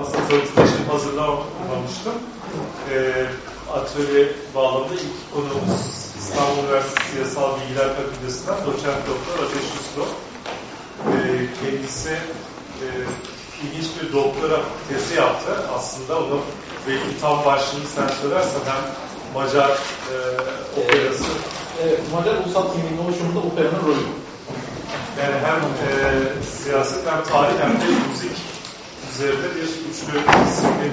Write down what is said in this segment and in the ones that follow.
aslında presentation hazırlamamıştım. E, atölye bağlamında ilk konuğumuz İstanbul Üniversitesi Siyasal Bilgiler Fakültesinden doçent doktor Ateş Uslu. E, kendisi e, ilginç bir doktora tezi yaptı. Aslında onu belki tam başlığını sen söylersen hem Macar e, operası. Evet, Macar ulusal kimliğinin oluşumunda operanın rolü. Yani hem e, siyaset hem tarih hem de müzik üzerinde bir üçlü disiplin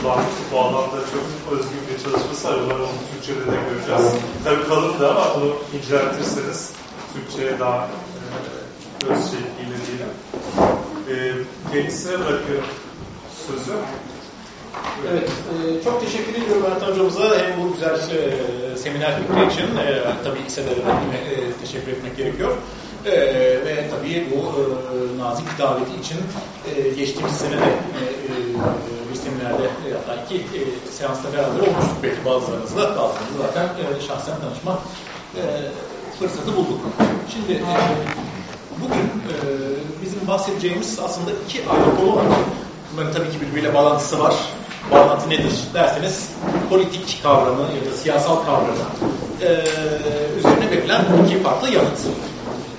kullanmış. Bu alanda çok özgün bir çalışması var. Umarım onu Türkçe'de de göreceğiz. Tabii kalın da ama bunu inceltirseniz Türkçe'ye daha e, öz şekliyle diyelim. E, kendisine bırakıyorum sözü. Evet, e, çok teşekkür ediyorum Ertan Hocamıza hem bu güzel e, seminer fikri için. E, tabii İSE'lere de e, teşekkür etmek gerekiyor. E, ve tabii bu e, nazik daveti için e, geçtiğimiz sene de e, e, bir seminerde e, hatta iki e, seansta beraber olmuştuk belki bazılarınızla. Bazılarınızla zaten e, şahsen tanışma e, fırsatı bulduk. Şimdi e, bugün e, bizim bahsedeceğimiz aslında iki ayrı konu var. Bunların tabii ki birbiriyle bağlantısı var. Bağlantı nedir derseniz politik kavramı ya da siyasal kavramı e, üzerine verilen iki farklı yanıt.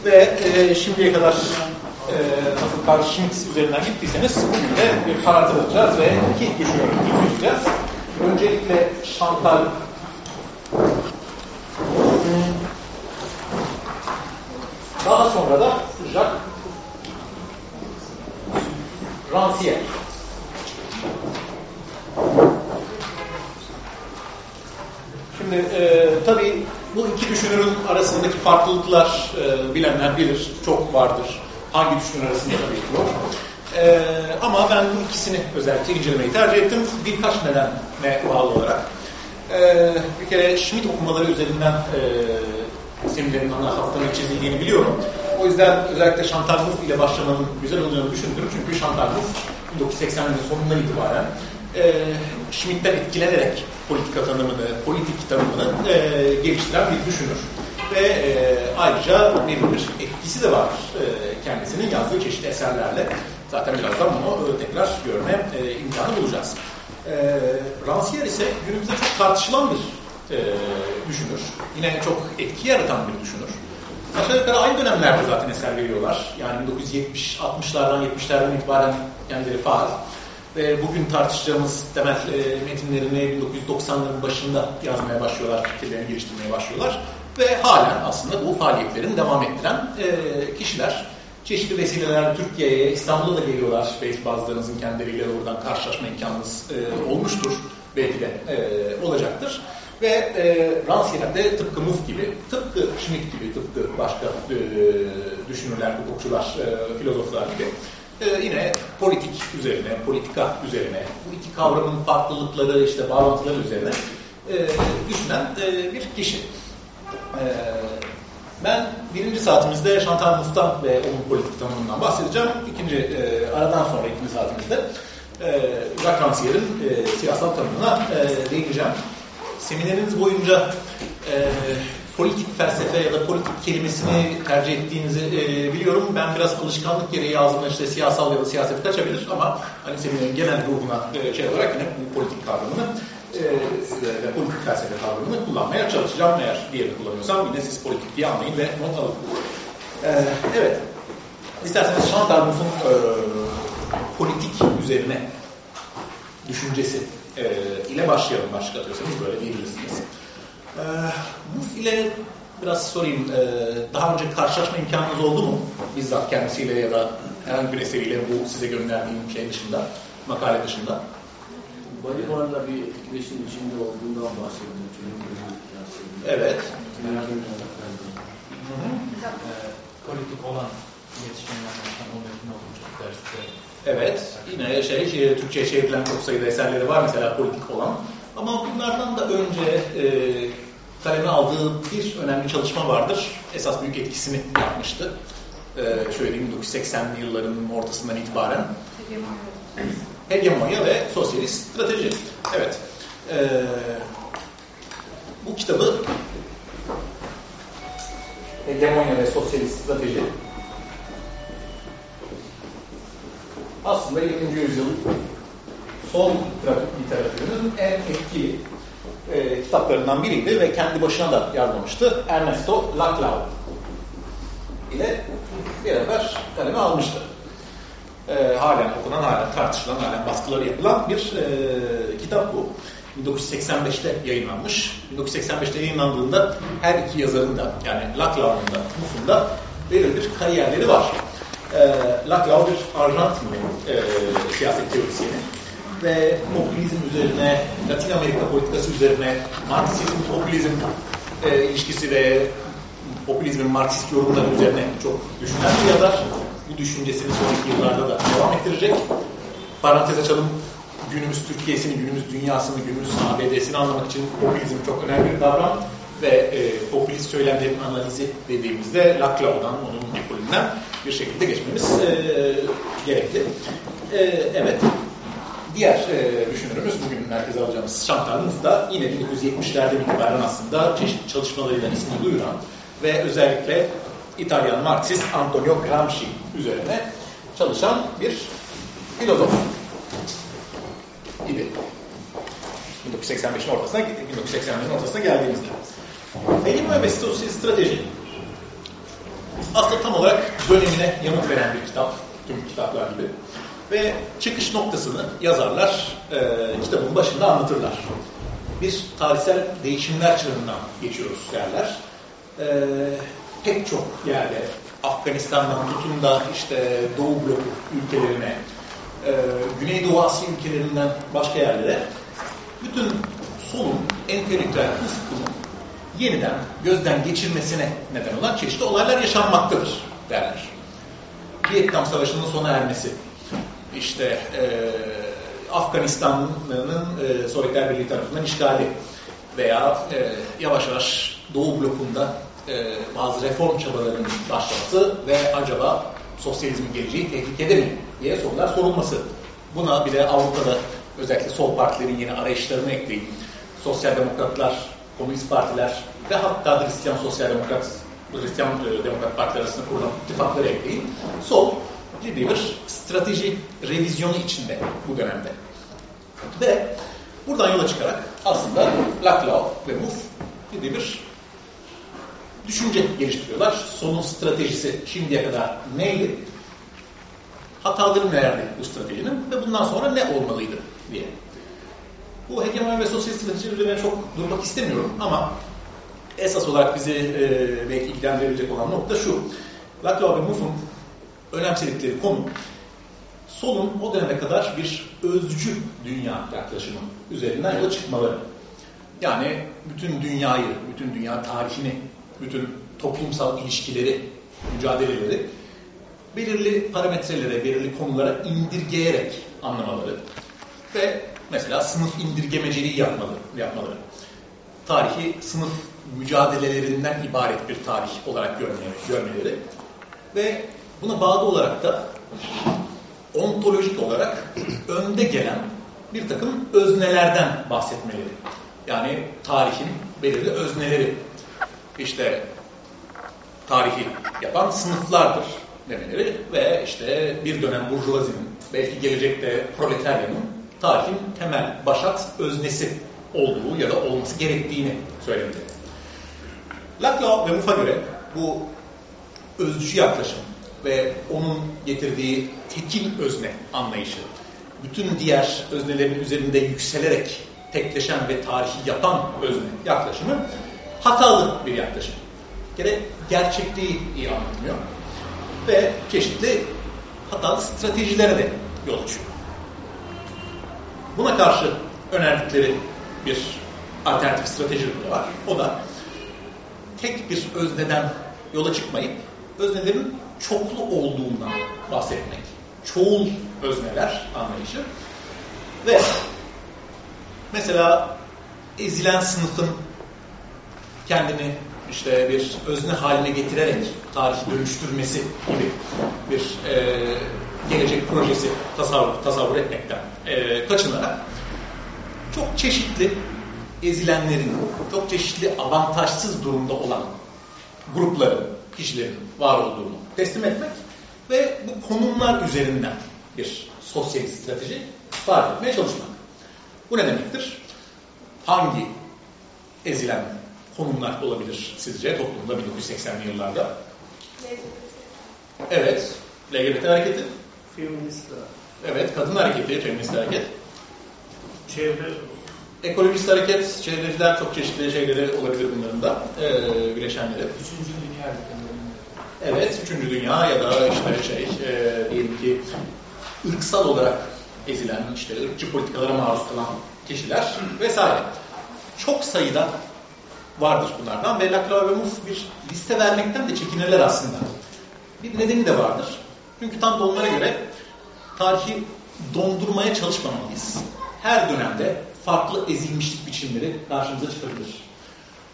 Ve e, şimdiye kadar e, nasıl Schmitt üzerinden gittiyseniz bugün de bir parantez atacağız ve iki düşünüyorum inceleyeceğiz. Öncelikle Chantal daha sonra da Jacques Rancière. Şimdi e, tabii bu iki düşünürün arasındaki farklılıklar e, bilenler bilir, çok vardır. Hangi düşünür arasında tabii yok. E, ama ben bu ikisini özellikle incelemeyi tercih ettim. Birkaç nedenle bağlı olarak. E, bir kere Schmidt okumaları üzerinden e, seminerin ana hatlarını çizildiğini biliyorum. O yüzden özellikle Chantal Mouffe ile başlamanın güzel olacağını düşündüm. Çünkü Chantal Mouffe 1980'lerin sonundan itibaren e, Schmidt'ten etkilenerek politika tanımını, politik tanımını e, geliştiren bir düşünür. Ve e, ayrıca bir, bir etkisi de var e, kendisinin yazdığı çeşitli eserlerle. Zaten birazdan bunu e, tekrar görme e, imkanı bulacağız. E, Rancière ise günümüzde çok tartışılan bir e, düşünür. Yine çok etki yaratan bir düşünür. Aşağı aynı dönemlerde zaten eser veriyorlar. Yani 1970-60'lardan 70'lerden itibaren kendileri faal. Ve bugün tartışacağımız temel e, metinlerini 1990'ların başında yazmaya başlıyorlar, fikirlerini geliştirmeye başlıyorlar. Ve halen aslında bu faaliyetlerini devam ettiren e, kişiler. Çeşitli vesilelerle Türkiye'ye, İstanbul'a da geliyorlar. Belki bazılarınızın kendileriyle oradan karşılaşma imkanınız e, olmuştur. Belki de e, olacaktır. Ve e, Rancière de tıpkı Muff gibi, tıpkı Schmitt gibi, tıpkı başka e, düşünürler, hukukçular, e, filozoflar gibi e, yine politik üzerine, politika üzerine, bu iki kavramın farklılıkları, işte bağlantıları üzerine e, düşünen e, bir kişi. E, ben birinci saatimizde Chantal Mouffe'dan ve onun politik tanımından bahsedeceğim. İkinci, e, aradan sonra ikinci saatimizde e, Jacques e, siyasal tanımına e, değineceğim. Semineriniz boyunca e, politik felsefe ya da politik kelimesini tercih ettiğinizi e, biliyorum. Ben biraz alışkanlık gereği ağzımda işte siyasal ya da siyaset kaçabilir ama hani seminerin genel ruhuna e, şey olarak yine bu politik kavramını ve politik felsefe kavramını kullanmaya çalışacağım. Eğer diğerini kullanıyorsam yine siz politik diye anlayın ve not alın. E, evet. İsterseniz Chantal Mouffe'un e, politik üzerine düşüncesi e, ile başlayalım başlık atıyorsanız böyle diyebilirsiniz. E, Muf ile biraz sorayım. E, daha önce karşılaşma imkanınız oldu mu? Bizzat kendisiyle ya da herhangi bir eseriyle bu size gönderdiğim şey dışında, makale dışında. Bolivar'la bir etkileşim içinde olduğundan bahsediyorum. Evet. politik olan iletişimlerden o mümkün olunca derste Evet. Yine şey, şey Türkçe'ye çevrilen çok sayıda eserleri var mesela politik olan. Ama bunlardan da önce e, kaleme aldığı bir önemli çalışma vardır. Esas büyük etkisini yapmıştı. E, şöyle diyeyim 1980'li yılların ortasından itibaren. Hegemonya ve sosyalist strateji. Evet. E, bu kitabı Hegemonya ve sosyalist strateji aslında 20. yüzyıl sol literatürünün en etkili e, kitaplarından biriydi ve kendi başına da yazmamıştı. Ernesto Laclau ile beraber kaleme almıştı. E, halen okunan, halen tartışılan, halen baskıları yapılan bir e, kitap bu. 1985'te yayınlanmış. 1985'te yayınlandığında her iki yazarın da yani Laclau'nun da Muff'un da belirli bir kariyerleri var. E, Laclau bir Arjantinli e, siyaset teorisyeni ve popülizm üzerine, Latin Amerika politikası üzerine, Marksizm, popülizm e, ilişkisi ve popülizmin Marksist yorumları üzerine çok düşünen bir yazar. Bu düşüncesini sonraki yıllarda da devam ettirecek. Parantez açalım, günümüz Türkiye'sini, günümüz dünyasını, günümüz ABD'sini anlamak için popülizm çok önemli bir kavram ve e, popülist söylemlerin analizi dediğimizde Laclau'dan, onun ekolünden bir şekilde geçmemiz e, gerekli. E, evet, diğer e, düşünürümüz bugün merkeze alacağımız Mouffe da yine 1970'lerden itibaren aslında çeşitli çalışmalarıyla ismini duyuran ve özellikle İtalyan Marksist Antonio Gramsci üzerine çalışan bir filozof idi. 1985'in ortasına 1980'lerin ortasına geldiğimizde. Eğitim ve sosyal strateji aslında tam olarak dönemine yanıt veren bir kitap, tüm kitaplar gibi. Ve çıkış noktasını yazarlar e, kitabın başında anlatırlar. Bir tarihsel değişimler çığırından geçiyoruz derler. E, pek çok yerde Afganistan'dan tutun da işte Doğu bloku ülkelerine, e, Güneydoğu Asya ülkelerinden başka yerlere bütün solun entelektüel ufkunu yeniden gözden geçirmesine neden olan çeşitli olaylar yaşanmaktadır derler. Vietnam Savaşı'nın sona ermesi, işte e, Afganistan'ın e, Sovyetler Birliği tarafından işgali veya e, yavaş yavaş Doğu blokunda e, bazı reform çabalarının başlaması ve acaba sosyalizmin geleceği tehlikede mi diye sorular sorulması. Buna bir de Avrupa'da özellikle sol partilerin yeni arayışlarını ekleyin. Sosyal demokratlar, komünist partiler ve hatta Hristiyan sosyal demokrat Hristiyan e, demokrat partiler arasında kurulan ittifakları ekleyin. Sol ciddi bir strateji revizyonu içinde bu dönemde. Ve buradan yola çıkarak aslında Laclau ve Mouffe ciddi bir düşünce geliştiriyorlar. Sonun stratejisi şimdiye kadar neydi? Hataları nelerdi bu stratejinin ve bundan sonra ne olmalıydı diye. Bu hegemonya ve sosyal strateji üzerine çok durmak istemiyorum ama esas olarak bizi e, belki ilgilendirecek olan nokta şu. Laclau ve Mouffe'un önemsedikleri konu solun o döneme kadar bir özcü dünya yaklaşımı üzerinden yola çıkmaları. Yani bütün dünyayı, bütün dünya tarihini, bütün toplumsal ilişkileri, mücadeleleri belirli parametrelere, belirli konulara indirgeyerek anlamaları ve mesela sınıf indirgemeciliği yapmaları, yapmaları. Tarihi sınıf mücadelelerinden ibaret bir tarih olarak görmeleri, görmeleri ve buna bağlı olarak da ontolojik olarak önde gelen bir takım öznelerden bahsetmeleri. Yani tarihin belirli özneleri. İşte tarihi yapan sınıflardır demeleri ve işte bir dönem burjuvazinin, belki gelecekte proletaryanın tarihin temel başat öznesi olduğu ya da olması gerektiğini söylemeleri. Laclau ve Mouffe'a göre bu özcü yaklaşım ve onun getirdiği tekil özne anlayışı, bütün diğer öznelerin üzerinde yükselerek tekleşen ve tarihi yapan özne yaklaşımı hatalı bir yaklaşım. Bir gerçekliği iyi anlatmıyor ve çeşitli hatalı stratejilere de yol açıyor. Buna karşı önerdikleri bir alternatif strateji var. O da tek bir özneden yola çıkmayıp öznelerin çoklu olduğundan bahsetmek. Çoğul özneler anlayışı. Ve mesela ezilen sınıfın kendini işte bir özne haline getirerek tarihi dönüştürmesi gibi bir e, gelecek projesi tasavvur, tasavvur etmekten e, kaçınarak çok çeşitli ezilenlerin, çok çeşitli avantajsız durumda olan grupların, kişilerin var olduğunu teslim etmek ve bu konumlar üzerinden bir sosyal strateji tarif etmeye çalışmak. Bu ne demektir? Hangi ezilen konumlar olabilir sizce toplumda 1980'li yıllarda? Evet, LGBT hareketi. Feminist Evet, kadın hareketi, feminist hareket. çevre Ekolojist hareket, çevreciler çok çeşitli şeyleri olabilir bunların da, ee, bileşenleri. Üçüncü Dünya ülkelerinde. Evet, üçüncü dünya ya da işte şey, e, diyelim ki ırksal olarak ezilen, işte ırkçı politikalara maruz kalan kişiler vesaire. Çok sayıda vardır bunlardan ve Laclau ve Mouffe bir liste vermekten de çekinirler aslında. Bir nedeni de vardır. Çünkü tam da onlara göre tarihi dondurmaya çalışmamalıyız. Her dönemde farklı ezilmişlik biçimleri karşımıza çıkabilir.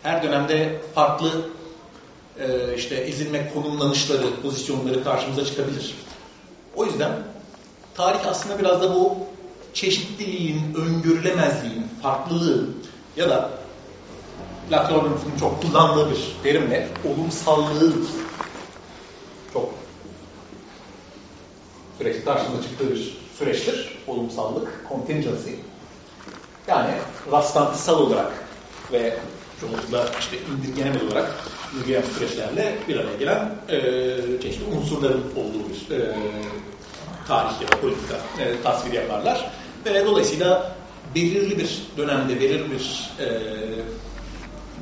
Her dönemde farklı e, işte ezilme konumlanışları, pozisyonları karşımıza çıkabilir. O yüzden tarih aslında biraz da bu çeşitliliğin, öngörülemezliğin, farklılığın ya da Laclau'nun çok kullandığı bir terimle olumsallığın çok sürekli karşımıza çıktığı bir süreçtir. Olumsallık, contingency. Yani rastlantısal olarak ve çoğunlukla işte indirgenemez olarak indirgeyen süreçlerle bir araya gelen e, çeşitli unsurların olduğu bir e, tarih ya da politika e, tasviri yaparlar. Ve dolayısıyla belirli bir dönemde, belirli bir e,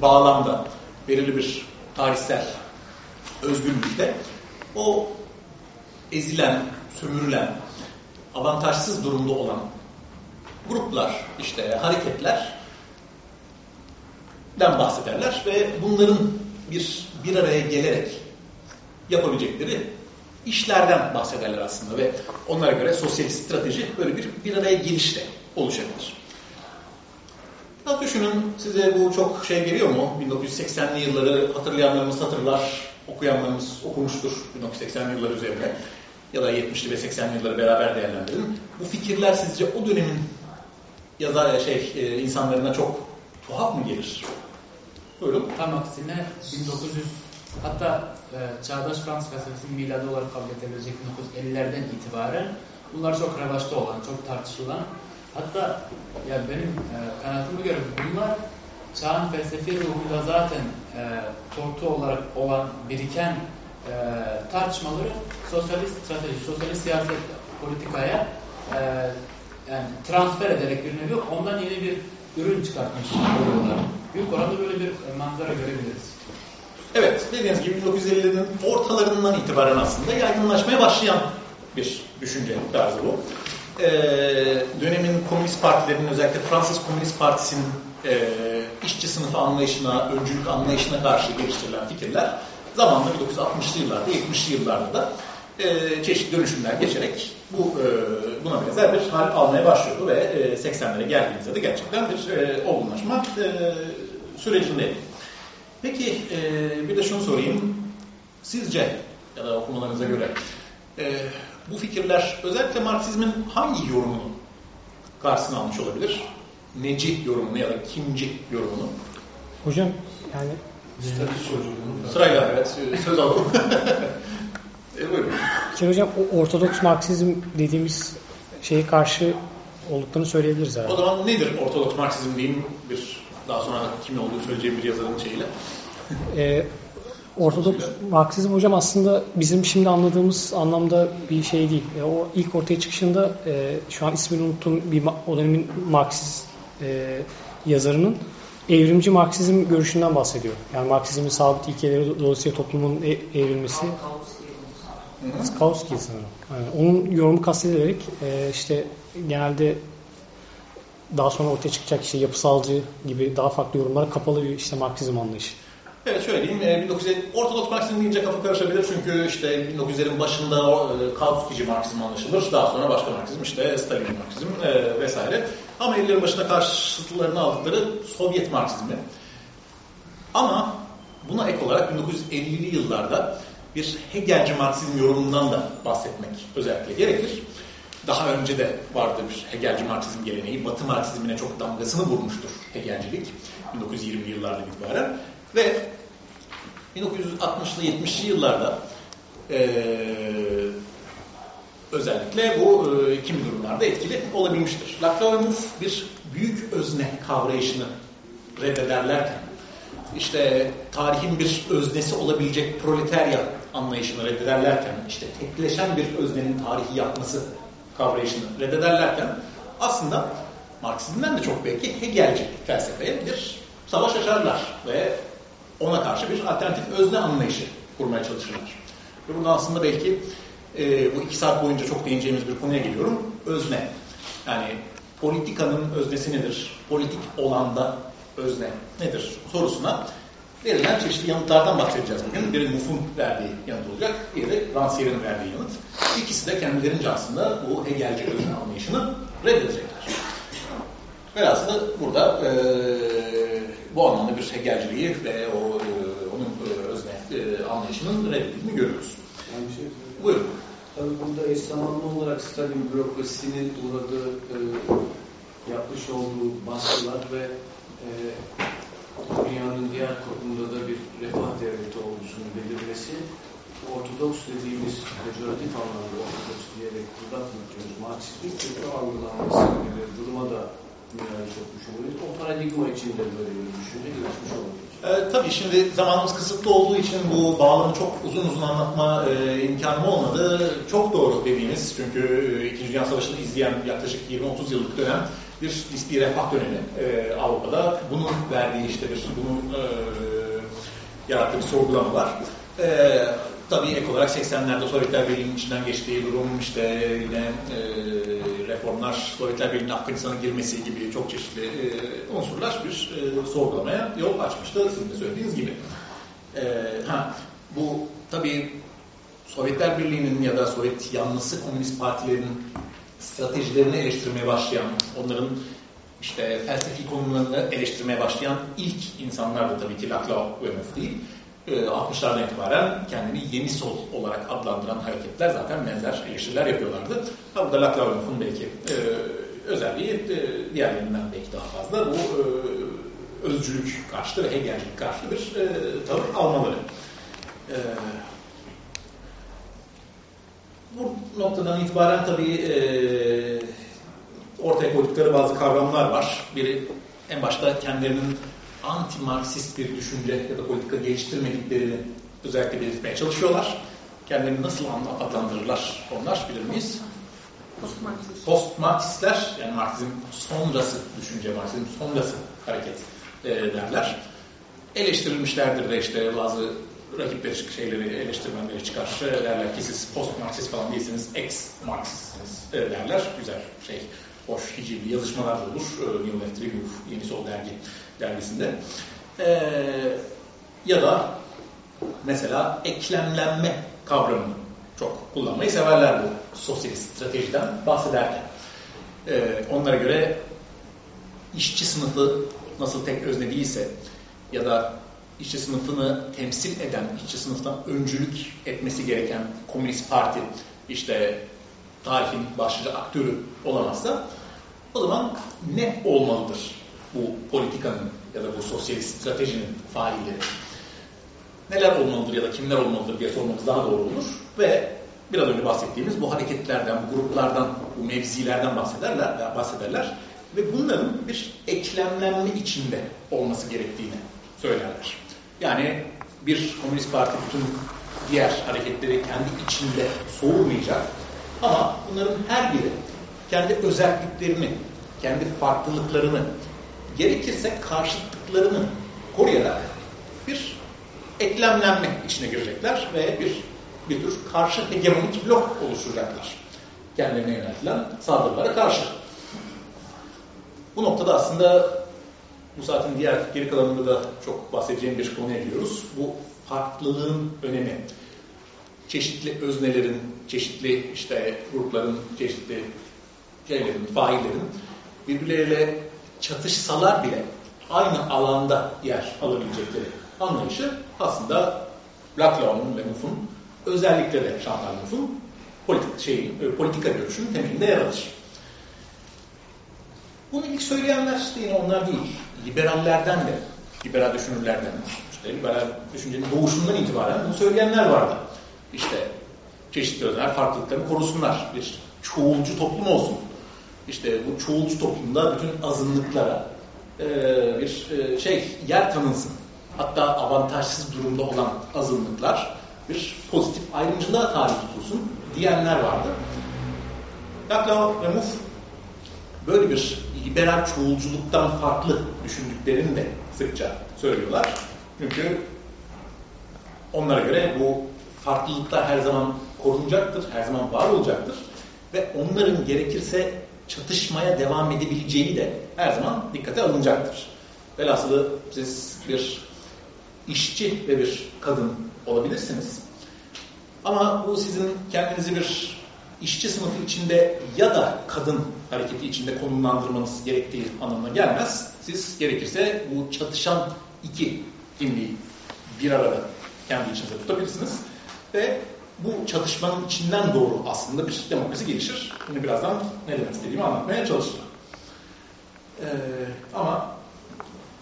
bağlamda, belirli bir tarihsel özgürlükte o ezilen, sömürülen, avantajsız durumda olan gruplar, işte hareketler den bahsederler ve bunların bir bir araya gelerek yapabilecekleri işlerden bahsederler aslında ve onlara göre sosyalist strateji böyle bir bir araya gelişte oluşabilir. Biraz düşünün size bu çok şey geliyor mu? 1980'li yılları hatırlayanlarımız hatırlar, okuyanlarımız okumuştur 1980'li yıllar üzerine ya da 70'li ve 80'li yılları beraber değerlendirin. Bu fikirler sizce o dönemin yazar şey e, insanlarına çok tuhaf mı gelir? Buyurun. Tam aksine 1900 hatta e, Çağdaş Fransız felsefesinin miladı olarak kabul edilebilecek 1950'lerden itibaren bunlar çok revaçta olan, çok tartışılan hatta ya benim e, kanaatıma göre bunlar çağın felsefi ruhunda zaten e, tortu olarak olan biriken e, tartışmaları sosyalist strateji, sosyalist siyaset politikaya e, yani transfer ederek bir nevi ondan yeni bir ürün çıkartmış oluyorlar. Büyük oranda böyle bir e, manzara görebiliriz. Evet, dediğiniz gibi 1950'lerin ortalarından itibaren aslında yaygınlaşmaya başlayan bir düşünce tarzı bu. Ee, dönemin komünist partilerinin özellikle Fransız Komünist Partisi'nin e, işçi sınıfı anlayışına, öncülük anlayışına karşı geliştirilen fikirler zamanla 1960'lı yıllarda, 70'li yıllarda da e, çeşitli dönüşümler geçerek bu e, buna benzer bir hal almaya başlıyordu ve e, 80'lere geldiğimizde de gerçekten bir e, olgunlaşma e, sürecindeydi. Peki e, bir de şunu sorayım. Sizce ya da okumalarınıza göre e, bu fikirler özellikle Marksizmin hangi yorumunu karşısına almış olabilir? Neci yorumunu ya da kimci yorumunu? Hocam yani Sırayla evet söz alalım. e, buyurun. şimdi hocam o ortodoks Marksizm dediğimiz şeye karşı olduklarını söyleyebiliriz O herhalde. zaman nedir Ortodoks Marksizm diyeyim bir daha sonra kim olduğunu söyleyeceğim bir yazarın şeyiyle. Ee, ortodoks Marksizm hocam aslında bizim şimdi anladığımız anlamda bir şey değil. E, o ilk ortaya çıkışında e, şu an ismini unuttum bir o dönemin Marksist e, yazarının evrimci Marksizm görüşünden bahsediyor. Yani Marksizmin sabit ilkeleri do- dolayısıyla toplumun e- evrilmesi Skowski sanırım. Yani onun yorumu kastedilerek e, işte genelde daha sonra ortaya çıkacak işte yapısalcı gibi daha farklı yorumlara kapalı bir işte Marksizm anlayışı. Evet şöyle diyeyim, e, 1950 Ortodoks Marksizm deyince kafa karışabilir çünkü işte 1900'lerin başında e, Kautsky'ci Marksizm anlaşılır. Daha sonra başka Marksizm işte Stalin Marksizm e, vesaire. Ama 50'lerin başında karşıtlarını aldıkları Sovyet Marksizmi. Ama buna ek olarak 1950'li yıllarda bir Hegelci Marksizm yorumundan da bahsetmek özellikle gerekir. Daha önce de vardı bir Hegelci Marksizm geleneği. Batı Marksizmine çok damgasını vurmuştur Hegelcilik 1920'li yıllardan itibaren. Ve 1960'lı 70'li yıllarda eee, özellikle bu e, kimi durumlarda etkili olabilmiştir. Laclau'nun bir büyük özne kavrayışını reddederlerken, işte tarihin bir öznesi olabilecek proletarya anlayışını reddederlerken, işte tekleşen bir öznenin tarihi yapması kavrayışını reddederlerken aslında Marksizmden de çok belki Hegelci felsefeye bir savaş açarlar ve ona karşı bir alternatif özne anlayışı kurmaya çalışırlar. Ve burada aslında belki e, bu iki saat boyunca çok değineceğimiz bir konuya geliyorum. Özne. Yani politikanın öznesi nedir? Politik olanda özne nedir? sorusuna verilen çeşitli yanıtlardan bahsedeceğiz bugün. Biri Muff'un verdiği yanıt olacak, biri Rancière'in verdiği yanıt. İkisi de kendilerince aslında bu Hegelci özne anlayışını reddedecekler. Velhasıl burada e, bu anlamda bir Hegelciliği ve o e, onun e, özne e, anlayışının reddedildiğini görüyoruz. Yani bir şey Buyurun. Tabii burada eş zamanlı olarak Stalin bürokrasisinin uğradığı, e, yapmış olduğu baskılar ve e, dünyanın diğer kurumunda da bir refah devleti oluşunu belirmesi Ortodoks dediğimiz pejoratif anlamda Ortodoks diyerek burada tutuyoruz. Marksizmin kötü algılanması gibi duruma da dünyayı sokmuş oluyoruz. O paradigma içinde böyle bir düşünce gelişmiş oluyor. E, tabii şimdi zamanımız kısıtlı olduğu için bu bağlamı çok uzun uzun anlatma e, imkanım olmadı. Çok doğru dediğiniz çünkü e, Dünya Savaşı'nı izleyen yaklaşık 20-30 yıllık dönem bir nispi refah dönemi e, Avrupa'da. Bunun verdiği işte bir, bunun e, yarattığı bir sorgulama var. E, tabii ek olarak 80'lerde Sovyetler Birliği'nin içinden geçtiği durum, işte yine e, reformlar, Sovyetler Birliği'nin Afganistan'a girmesi gibi çok çeşitli e, unsurlar bir e, sorgulamaya yol açmıştı sizin de söylediğiniz gibi. E, ha, bu tabii Sovyetler Birliği'nin ya da Sovyet yanlısı komünist partilerin stratejilerini eleştirmeye başlayan, onların işte felsefi konularını eleştirmeye başlayan ilk insanlar da tabii ki Laclau ve değil. 60'lardan itibaren kendini yeni sol olarak adlandıran hareketler zaten benzer eleştiriler yapıyorlardı. Ha, burada Laclau ve belki e, özelliği e, diğerlerinden belki daha fazla bu e, özcülük karşıtı ve Hegelcilik karşıtı bir e, tavır almaları. E, bu noktadan itibaren tabii e, ortaya koydukları bazı kavramlar var. Biri en başta kendilerinin anti-Marksist bir düşünce ya da politika geliştirmediklerini özellikle belirtmeye çalışıyorlar. Kendilerini nasıl adlandırırlar onlar bilir miyiz? Post-Marksist. Post-Marksistler yani Marksizm sonrası düşünce, Marksizm sonrası hareket e, derler. Eleştirilmişlerdir de işte bazı rakipleri şeyleri eleştirmenleri çıkar derler ki siz post-Marksist falan değilsiniz, ex-Marksistsiniz e, derler. Güzel şey, hoş, hicivli yazışmalar da olur. E, New Left Review, Yeni Sol Dergi dergisinde. E, ya da mesela eklemlenme kavramını çok kullanmayı severler bu sosyalist stratejiden bahsederken. E, onlara göre işçi sınıfı nasıl tek özne değilse ya da işçi sınıfını temsil eden, işçi sınıftan öncülük etmesi gereken Komünist Parti işte tarihin başlıca aktörü olamazsa o zaman ne olmalıdır bu politikanın ya da bu sosyalist stratejinin failleri? Neler olmalıdır ya da kimler olmalıdır diye sormamız daha doğru olur ve biraz önce bahsettiğimiz bu hareketlerden, bu gruplardan, bu mevzilerden bahsederler, bahsederler ve bunların bir eklemlenme içinde olması gerektiğini söylerler. Yani bir komünist parti bütün diğer hareketleri kendi içinde soğurmayacak ama bunların her biri kendi özelliklerini, kendi farklılıklarını, gerekirse karşıtlıklarını koruyarak bir eklemlenme içine girecekler ve bir bir tür karşı hegemonik blok oluşturacaklar. Kendilerine yöneltilen saldırılara karşı. Bu noktada aslında bu saatin diğer geri kalanında da çok bahsedeceğim bir konuya giriyoruz. Bu farklılığın önemi. Çeşitli öznelerin, çeşitli işte grupların, çeşitli şeylerin, faillerin birbirleriyle çatışsalar bile aynı alanda yer alabilecekleri anlayışı aslında Laclau'nun ve Mouffe'un özellikle de Chantal Mouffe'un politik, şey, politika görüşünün temelinde yer alır. Bunu ilk söyleyenler yine onlar değil. Liberallerden de, liberal düşünürlerden, işte liberal düşüncenin doğuşundan itibaren bunu söyleyenler vardı. İşte çeşitli özel farklılıklarını korusunlar. Bir çoğulcu toplum olsun. İşte bu çoğulcu toplumda bütün azınlıklara e, bir e, şey yer tanınsın. Hatta avantajsız durumda olan azınlıklar bir pozitif ayrımcılığa tabi tutulsun diyenler vardı. Laclau ve Mouffe böyle bir liberal çoğulculuktan farklı düşündüklerini de sıkça söylüyorlar. Çünkü onlara göre bu farklılıklar her zaman korunacaktır, her zaman var olacaktır ve onların gerekirse çatışmaya devam edebileceği de her zaman dikkate alınacaktır. Velhasılı siz bir işçi ve bir kadın olabilirsiniz. Ama bu sizin kendinizi bir işçi sınıfı içinde ya da kadın hareketi içinde konumlandırmanız gerektiği anlamına gelmez. Siz gerekirse bu çatışan iki kimliği bir arada kendi içinizde tutabilirsiniz. Ve bu çatışmanın içinden doğru aslında bir demokrasi gelişir. Şimdi birazdan ne demek istediğimi anlatmaya çalışacağım. Ee, ama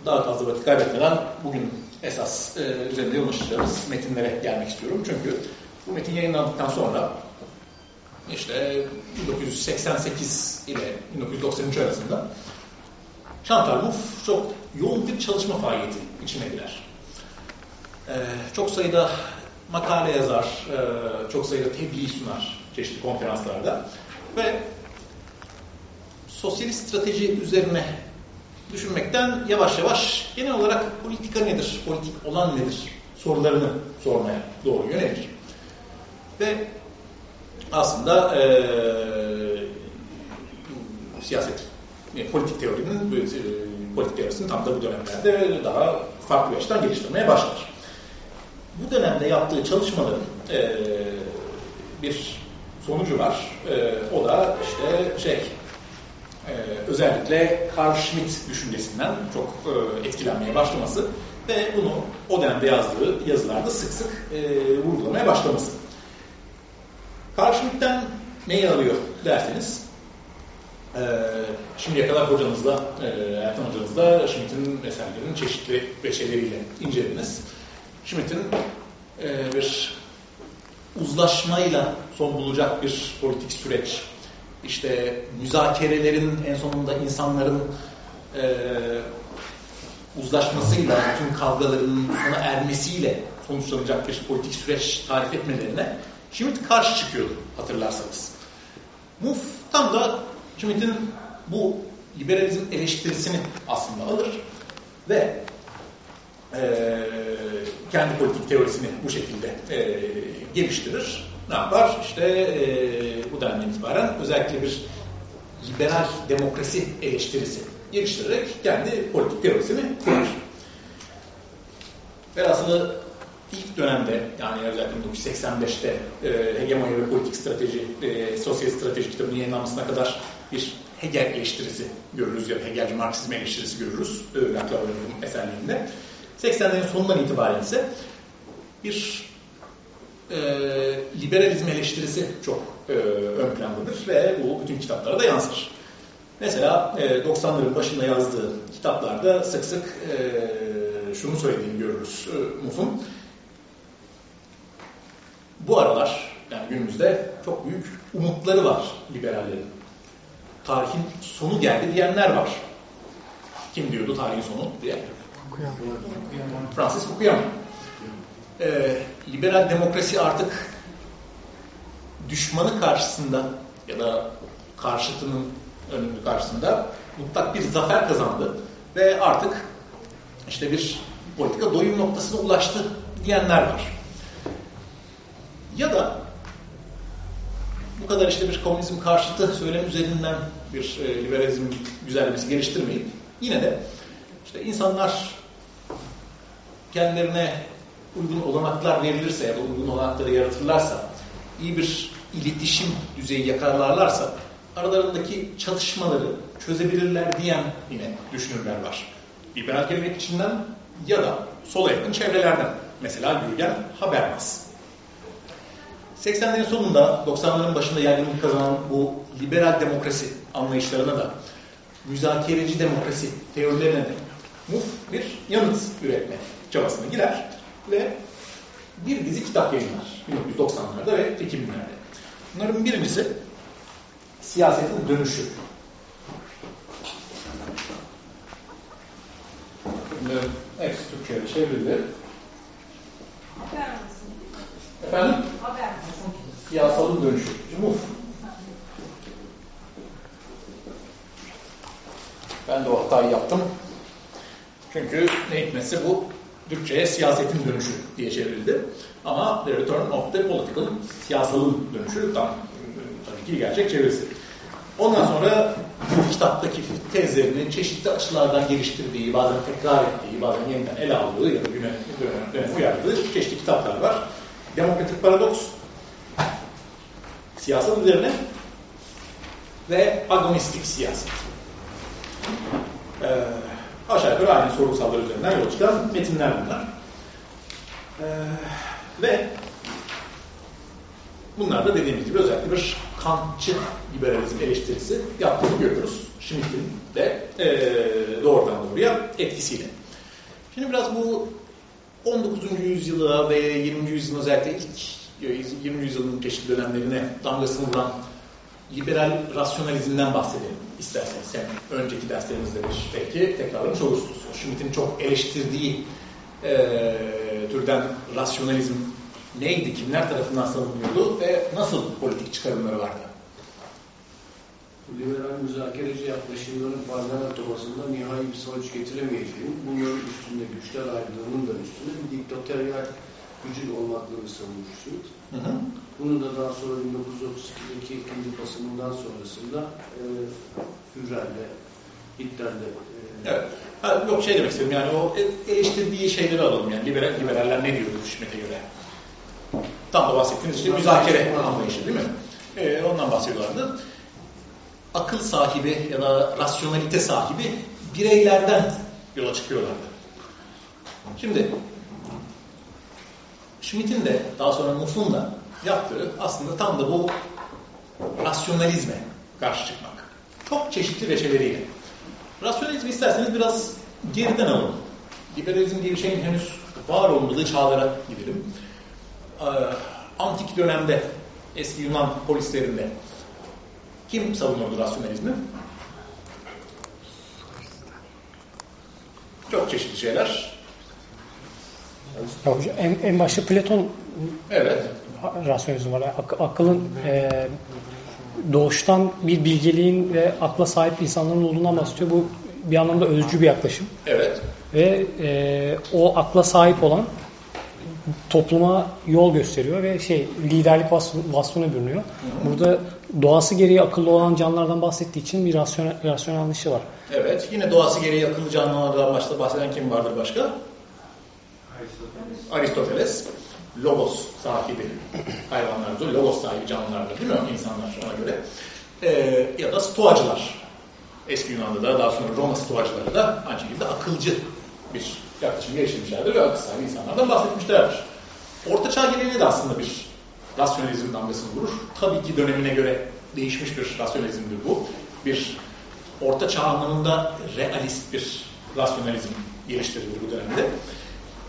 daha fazla vakit kaybetmeden bugün esas e, üzerinde yoğunlaşacağımız metinlere gelmek istiyorum. Çünkü bu metin yayınlandıktan sonra işte 1988 ile 1993 arasında Chantal Mouffe çok yoğun bir çalışma faaliyeti içine girer. Ee, çok sayıda makale yazar, e, çok sayıda tebliğ sunar çeşitli konferanslarda ve sosyalist strateji üzerine düşünmekten yavaş yavaş genel olarak politika nedir, politik olan nedir sorularını sormaya doğru yönelir. Ve aslında e, siyaset, e, politik teorinin, e, politik teorisinin tam da bu dönemlerde daha farklı bir açıdan geliştirmeye başlar. Bu dönemde yaptığı çalışmaların e, bir sonucu var. E, o da işte şey, e, özellikle Carl Schmitt düşüncesinden çok e, etkilenmeye başlaması ve bunu o dönemde yazdığı yazılarda sık sık e, vurgulamaya başlaması. Schmitt'ten neyi alıyor derseniz, e, şimdiye kadar hocanızla, e, Ertan hocanızla Schmitt'in eserlerinin çeşitli veçeleriyle incelediniz. Schmitt'in e, bir uzlaşmayla son bulacak bir politik süreç, işte müzakerelerin en sonunda insanların e, uzlaşmasıyla, bütün kavgaların sona ermesiyle sonuçlanacak bir politik süreç tarif etmelerine Schmitt karşı çıkıyordu hatırlarsanız. Muf tam da Schmitt'in bu liberalizm eleştirisini aslında alır ve e, kendi politik teorisini bu şekilde e, geliştirir. Ne yapar? İşte e, bu dönemden itibaren özellikle bir liberal demokrasi eleştirisi geliştirerek kendi politik teorisini kurar. Velhasılı ilk dönemde yani özellikle 1985'te e, Hegemonya ve Politik Strateji, e, Sosyal Strateji kitabının yayınlanmasına kadar bir Hegel eleştirisi görürüz ya da Hegelci Marksizm eleştirisi görürüz e, eserlerinde. 80'lerin sonundan itibaren ise bir e, liberalizm eleştirisi çok e, ön plandadır ve bu bütün kitaplara da yansır. Mesela e, 90'ların başında yazdığı kitaplarda sık sık e, şunu söylediğini görürüz e, Muff'un. Bu aralar yani günümüzde çok büyük umutları var liberallerin. Tarihin sonu geldi diyenler var. Kim diyordu tarihin sonu diye? Francis Fukuyama. Ee, liberal demokrasi artık düşmanı karşısında ya da karşıtının önünde karşısında mutlak bir zafer kazandı ve artık işte bir politika doyum noktasına ulaştı diyenler var. Ya da bu kadar işte bir komünizm karşıtı söylem üzerinden bir e, liberalizm güzellemesi geliştirmeyip yine de işte insanlar kendilerine uygun olanaklar verilirse ya da uygun olanakları yaratırlarsa, iyi bir iletişim düzeyi yakalarlarsa aralarındaki çatışmaları çözebilirler diyen yine düşünürler var. Liberal gelenek içinden ya da sola yakın çevrelerden. Mesela Jürgen Habermas. 80'lerin sonunda 90'ların başında yaygınlık kazanan bu liberal demokrasi anlayışlarına da müzakereci demokrasi teorilerine de Muf bir yanıt üretme çabasına girer ve bir dizi kitap yayınlar. 1990'larda ve 2000'lerde. Bunların birincisi Siyasetin Dönüşü. Bunların hepsi Türkçe'ye çevrildi. Misin? Efendim? Siyasalın Dönüşü. MUF. Ben de o hatayı yaptım. Çünkü ne hikmetse bu Türkçe'ye siyasetin dönüşü diye çevrildi. Ama The Return of the Political, siyasalın dönüşü tam tabii ki gerçek çevirisi. Ondan sonra kitaptaki tezlerini çeşitli açılardan geliştirdiği, bazen tekrar ettiği, bazen yeniden ele aldığı ya da güne dönem, dönem uyardığı çeşitli kitaplar var. Demokratik Paradoks, siyasal üzerine ve agonistik siyaset. Ee, aşağı yukarı aynı sorunsallar üzerinden yol çıkan metinler bunlar. Ee, ve bunlar da dediğimiz gibi özellikle bir kantçı liberalizm eleştirisi yaptığını görüyoruz. Schmitt'in de e, doğrudan doğruya etkisiyle. Şimdi biraz bu 19. yüzyıla ve 20. yüzyılın özellikle ilk 20. yüzyılın çeşitli dönemlerine damgasını vuran liberal rasyonalizmden bahsedelim isterseniz. Hem önceki derslerimizde bir belki tekrarlamış olursunuz. Schmitt'in çok eleştirdiği e, türden rasyonalizm neydi, kimler tarafından savunuluyordu ve nasıl politik çıkarımları vardı? Liberal müzakereci yaklaşımların parlamento bazında nihai bir sonuç getiremeyeceğini, bunların üstünde güçler ayrılığının da üstünde bir diktatöryal gücün. Hı hı. Bunu da daha sonra 1932'deki ikinci basımından sonrasında e, Führer'le, Hitler'le e, Evet. Ha, yok şey demek istedim yani o eleştirdiği şeyleri alalım yani liberal, liberaller ne diyor Schmitt'e göre? Tam da bahsettiğiniz işte müzakere anlayışı değil mi? Ee, ondan bahsediyorlardı. Akıl sahibi ya da rasyonalite sahibi bireylerden yola çıkıyorlardı. Şimdi Schmitt'in de daha sonra Muff'un da yaptığı aslında tam da bu rasyonalizme karşı çıkmak. Çok çeşitli reçeleriyle. Rasyonalizmi isterseniz biraz geriden alalım. Liberalizm diye bir şeyin henüz var olmadığı çağlara gidelim. Ee, antik dönemde, eski Yunan polislerinde kim savunurdu rasyonalizmi? Çok çeşitli şeyler. Hocam, en, en başta Platon Evet. rasyonizm var. Ak- akılın e, doğuştan bir bilgeliğin ve akla sahip insanların olduğundan bahsediyor. Bu bir anlamda özcü bir yaklaşım. Evet. Ve e, o akla sahip olan topluma yol gösteriyor ve şey liderlik vasfı, vasfına bürünüyor. Burada doğası gereği akıllı olan canlılardan bahsettiği için bir rasyonel, rasyonel anlayışı var. Evet. Yine doğası gereği akıllı canlılardan başta bahseden kim vardır başka? Aristoteles. Logos sahibi hayvanlardır. Logos sahibi canlılardır değil mi insanlar ona göre? Ee, ya da stoacılar. Eski Yunan'da da daha sonra Roma stoacıları da aynı şekilde akılcı bir yaklaşım geliştirmişlerdir ve akıl sahibi insanlardan bahsetmişlerdir. Orta Çağ geleneği de aslında bir rasyonalizm damgasını vurur. Tabii ki dönemine göre değişmiş bir rasyonalizmdir bu. Bir Orta Çağ anlamında realist bir rasyonalizm geliştirilir bu dönemde.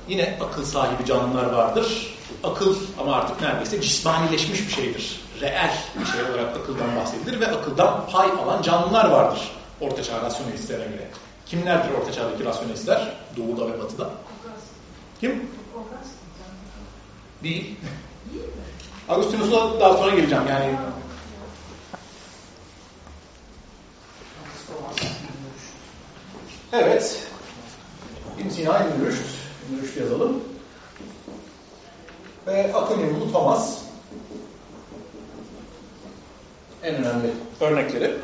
Yine akıl sahibi canlılar vardır. Akıl ama artık neredeyse cismanileşmiş bir şeydir. Reel bir şey olarak akıldan bahsedilir ve akıldan pay alan canlılar vardır Ortaçağ rasyonalistlerine göre. Kimlerdir Ortaçağ'daki rasyonalistler? Doğu'da ve Batı'da. Kim? Değil. Agustinus'a daha sonra geleceğim yani. Evet. İbn Sina İbn Rüşd. İbn Rüşd yazalım. Ve yolunu Thomas. En önemli örnekleri.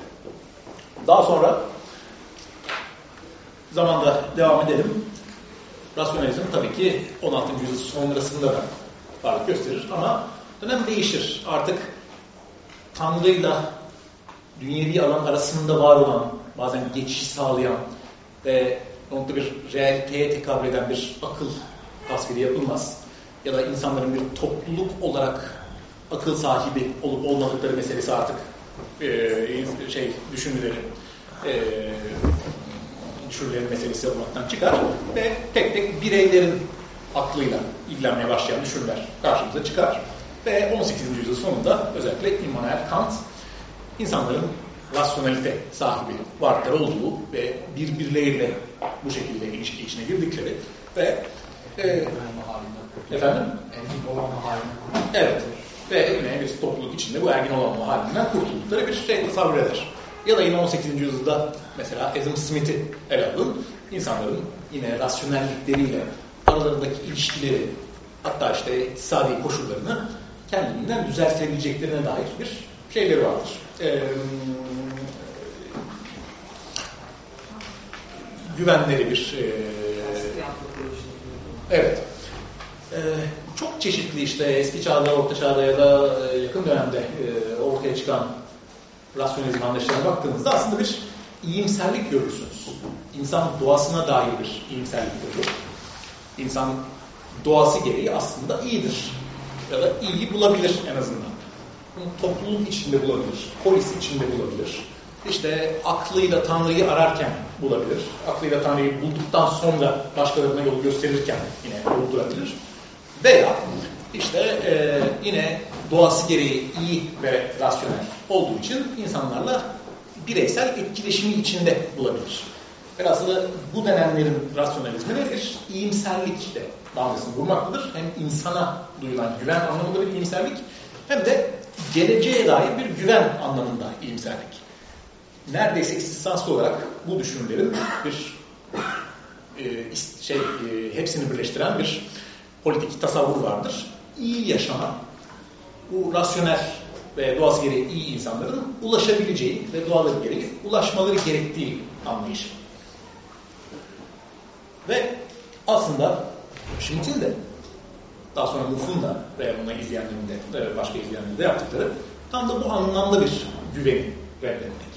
Daha sonra zamanda devam edelim. Rasyonalizm tabii ki 16. yüzyıl sonrasında da varlık gösterir ama dönem değişir. Artık Tanrı'yla dünyevi alan arasında var olan, bazen geçiş sağlayan ve nokta bir realiteye tekabül eden bir akıl tasviri yapılmaz. Ya da insanların bir topluluk olarak akıl sahibi olup olmadıkları meselesi artık e, şey düşünmeleri e, düşünmeleri meselesi olmaktan çıkar ve tek tek bireylerin aklıyla ilgilenmeye başlayan düşünürler karşımıza çıkar. Ve 18. yüzyıl sonunda özellikle Immanuel Kant insanların rasyonelite sahibi varlıklar olduğu ve birbirleriyle bu şekilde ilişki içine girdikleri ve e, efendim Erkek olma haline. Evet. Ve yine bir topluluk içinde bu ergin olma halinden kurtuldukları bir şey tasavvur eder. Ya da yine 18. yüzyılda mesela Adam Smith'i ele alın. İnsanların yine rasyonellikleriyle aralarındaki ilişkileri hatta işte iktisadi koşullarını kendiliğinden düzeltebileceklerine dair bir şeyleri vardır. Ee, güvenleri bir e, Evet. Ee, çok çeşitli işte eski çağda, orta çağda ya da e, yakın dönemde e, ortaya çıkan rasyonalizm anlayışlarına baktığınızda aslında bir iyimserlik görürsünüz. İnsan doğasına dair bir iyimserlik görür. İnsan doğası gereği aslında iyidir. Ya da iyi bulabilir en azından. Topluluk içinde bulabilir, polis içinde bulabilir. İşte aklıyla Tanrı'yı ararken bulabilir. Aklıyla Tanrı'yı bulduktan sonra başkalarına yol gösterirken yine buldurabilir. Veya işte e, yine doğası gereği iyi ve rasyonel olduğu için insanlarla bireysel etkileşimi içinde bulabilir. Velhasılı bu dönemlerin rasyonalizmine bir iyimserlik de dalgasını vurmaktadır. Hem insana duyulan güven anlamında bir iyimserlik hem de geleceğe dair bir güven anlamında iyimserlik. Neredeyse istisnaslı olarak bu düşünürlerin bir e, şey e, hepsini birleştiren bir politik tasavvur vardır. İyi yaşama, bu rasyonel ve doğası gereği iyi insanların ulaşabileceği ve doğaları gereği ulaşmaları gerektiği anlayışı. Ve aslında Schmitt'in de daha sonra Muff'un da ve ona izleyenlerin de başka izleyenlerin yaptıkları tam da bu anlamda bir güveni reddetmek.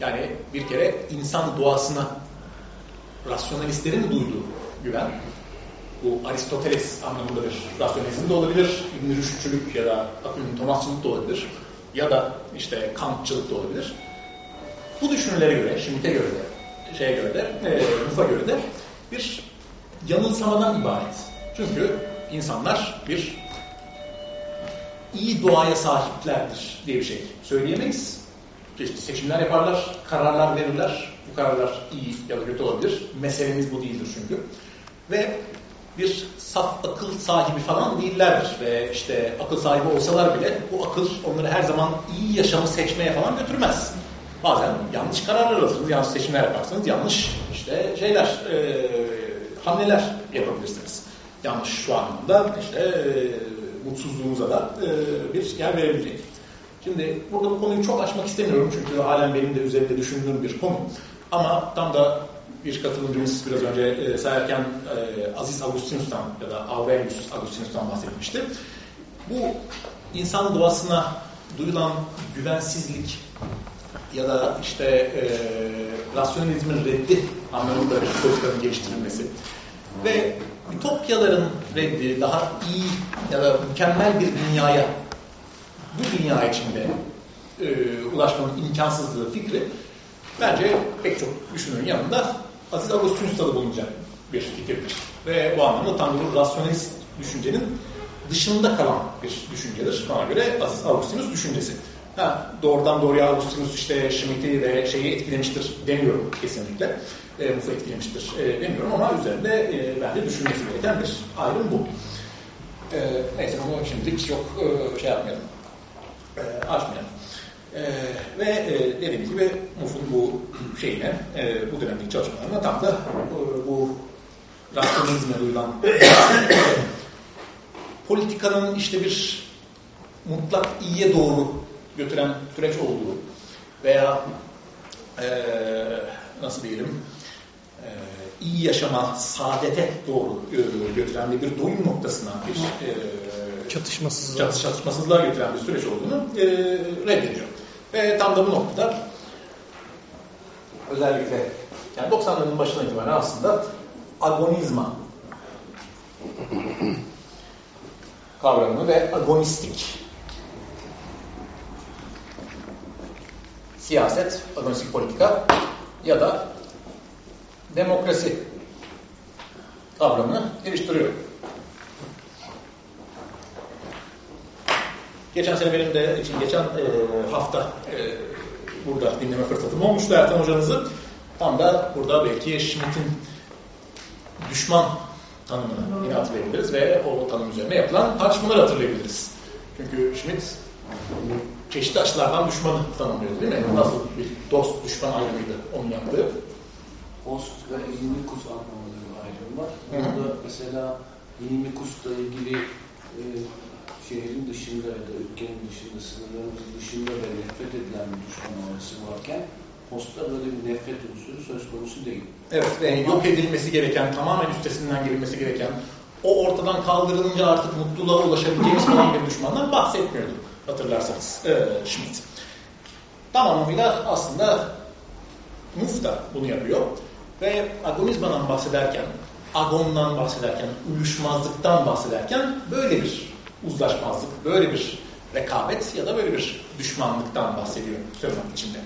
Yani bir kere insan doğasına rasyonalistlerin duyduğu güven bu Aristoteles anlamında bir rasyonalizm de olabilir, İbn Rüşdçülük ya da Akülün Tomasçılık da olabilir ya da işte Kantçılık da olabilir. Bu düşünürlere göre, Schmitt'e göre de, şeye göre de, e, Muff'a göre de bir yanılsamadan ibaret. Çünkü insanlar bir iyi doğaya sahiplerdir diye bir şey söyleyemeyiz. Çeşitli seçimler yaparlar, kararlar verirler. Bu kararlar iyi ya da kötü olabilir. Meselemiz bu değildir çünkü. Ve bir saf akıl sahibi falan değillerdir. Ve işte akıl sahibi olsalar bile bu akıl onları her zaman iyi yaşamı seçmeye falan götürmez. Bazen yanlış kararlar alırsınız, yanlış seçimler yaparsınız, yanlış işte şeyler, e, hamleler yapabilirsiniz. Yanlış şu anlamda işte e, mutsuzluğunuza da e, bir yer verebilecek. Şimdi burada bu konuyu çok açmak istemiyorum çünkü halen benim de üzerinde düşündüğüm bir konu. Ama tam da bir katılımcımız biraz önce e, sayarken e, Aziz Augustinus'tan ya da Aurelius Augustinus'tan bahsetmişti. Bu insan doğasına duyulan güvensizlik ya da işte e, rasyonalizmin reddi anlamında bir politikanın geliştirilmesi ve ütopyaların reddi daha iyi ya da mükemmel bir dünyaya bu dünya içinde e, ulaşmanın imkansızlığı fikri bence pek çok düşünürün yanında Aziz Agustinus'ta da bulunacak bir fikirdir. Ve bu anlamda tam bir rasyonalist düşüncenin dışında kalan bir düşüncedir. Bana göre Aziz Agustinus düşüncesi. Ha, doğrudan doğruya Agustinus işte Schmitt'i ve şeyi etkilemiştir demiyorum kesinlikle. E, Muff'u etkilemiştir e, demiyorum ama üzerinde e, bence düşünmesi gereken bir ayrım bu. E, neyse bunu şimdilik çok e, şey yapmayalım e, açmayalım. E, ve e, dediğim gibi Muff'un bu şeyine, e, bu dönemdeki çalışmalarına tam da e, bu rasyonalizme duyulan politikanın işte bir mutlak iyiye doğru götüren süreç olduğu veya e, nasıl diyelim e, iyi yaşama, saadete doğru e, götüren bir doyum noktasına bir e, Çatışmasızlığa. çatış, çatışmasızlığa götüren bir süreç olduğunu e, reddediyor. Ve tam da bu noktada özellikle yani 90'ların başına itibaren aslında agonizma kavramını ve agonistik siyaset, agonistik politika ya da demokrasi kavramını geliştiriyor. Geçen sene benim de, için geçen e, hafta e, burada dinleme fırsatım olmuştu Ertan hocamızı. Tam da burada belki Schmidt'in düşman tanımını yine hatırlayabiliriz ve o tanım üzerine yapılan tartışmaları hatırlayabiliriz. Çünkü Schmidt çeşitli açılardan düşmanı tanımlıyor değil mi? Nasıl bir dost düşman ayrımıydı onun yaptığı? Host ve inimicus anlamında bir ayrım var. Hı hı. Burada mesela inimicus'la ilgili e, şehrin dışında ya da ülkenin dışında, sınırlarımızın dışında ve nefret edilen bir düşman olması varken hostta böyle bir nefret unsuru söz konusu değil. Evet ve yok edilmesi gereken, tamamen üstesinden gelinmesi gereken, o ortadan kaldırılınca artık mutluluğa ulaşabileceğimiz falan bir düşmandan bahsetmiyordu hatırlarsanız ee, Schmidt. Tam anlamıyla aslında Muf da bunu yapıyor ve agonizmadan bahsederken, agondan bahsederken, uyuşmazlıktan bahsederken böyle bir uzlaşmazlık, böyle bir rekabet ya da böyle bir düşmanlıktan bahsediyor tırnak içinde.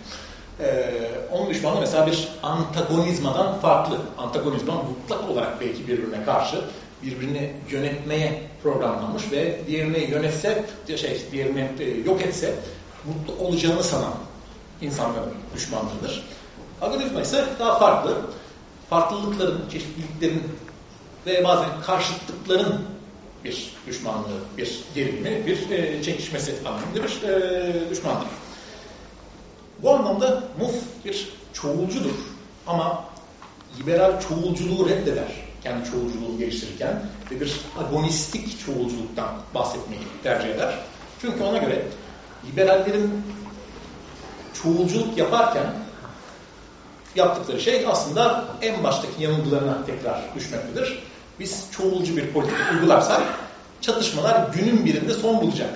Ee, onun düşmanı mesela bir antagonizmadan farklı. Antagonizma mutlak olarak belki birbirine karşı birbirini yönetmeye programlanmış ve diğerini yönetse, şey, diğerini e, yok etse mutlu olacağını sanan insanların düşmanlığıdır. Agonizma ise daha farklı. Farklılıkların, çeşitliliklerin ve bazen karşıtlıkların bir düşmanlığı, bir gerilimi, bir e, çekişmesi anlamında bir e, düşmanlık. Bu anlamda MUF bir çoğulcudur ama liberal çoğulculuğu reddeder kendi çoğulculuğunu geliştirirken ve bir agonistik çoğulculuktan bahsetmeyi tercih eder. Çünkü ona göre liberallerin çoğulculuk yaparken yaptıkları şey aslında en baştaki yanılgılarına tekrar düşmektedir. Biz çoğulcu bir politika uygularsak çatışmalar günün birinde son bulacak.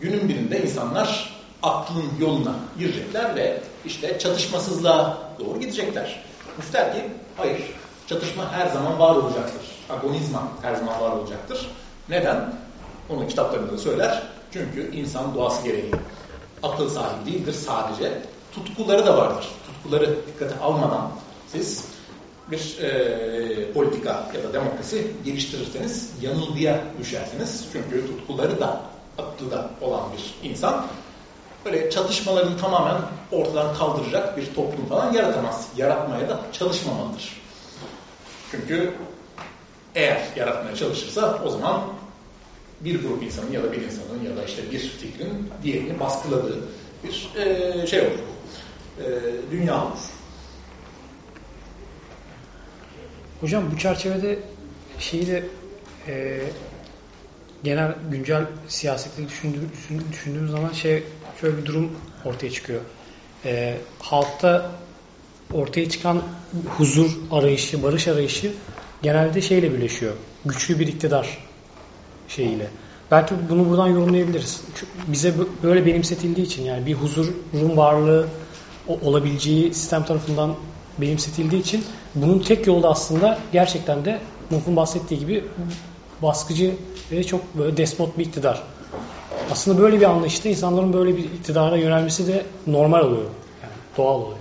Günün birinde insanlar aklın yoluna girecekler ve işte çatışmasızlığa doğru gidecekler. Müster ki hayır çatışma her zaman var olacaktır. Agonizma her zaman var olacaktır. Neden? Onun kitaplarında da söyler. Çünkü insan doğası gereği akıl sahibi değildir sadece. Tutkuları da vardır. Tutkuları dikkate almadan siz bir e, politika ya da demokrasi geliştirirseniz yanılgıya düşersiniz. Çünkü tutkuları da aklı da olan bir insan böyle çatışmaların tamamen ortadan kaldıracak bir toplum falan yaratamaz. Yaratmaya da çalışmamalıdır. Çünkü eğer yaratmaya çalışırsa o zaman bir grup insanın ya da bir insanın ya da işte bir fikrin diğerini baskıladığı bir e, şey olur. E, dünya olur. Hocam bu çerçevede şeyi de e, genel güncel siyaseti düşündüğüm, düşündüğüm zaman şey şöyle bir durum ortaya çıkıyor. E, halkta ortaya çıkan huzur arayışı, barış arayışı genelde şeyle birleşiyor. Güçlü bir iktidar şeyiyle. Belki bunu buradan yorumlayabiliriz. Bize böyle benimsetildiği için yani bir huzurun varlığı olabileceği sistem tarafından benimsetildiği için bunun tek yolu da aslında gerçekten de Muh'un bahsettiği gibi baskıcı ve çok böyle despot bir iktidar. Aslında böyle bir anlayışta insanların böyle bir iktidara yönelmesi de normal oluyor. Yani doğal oluyor.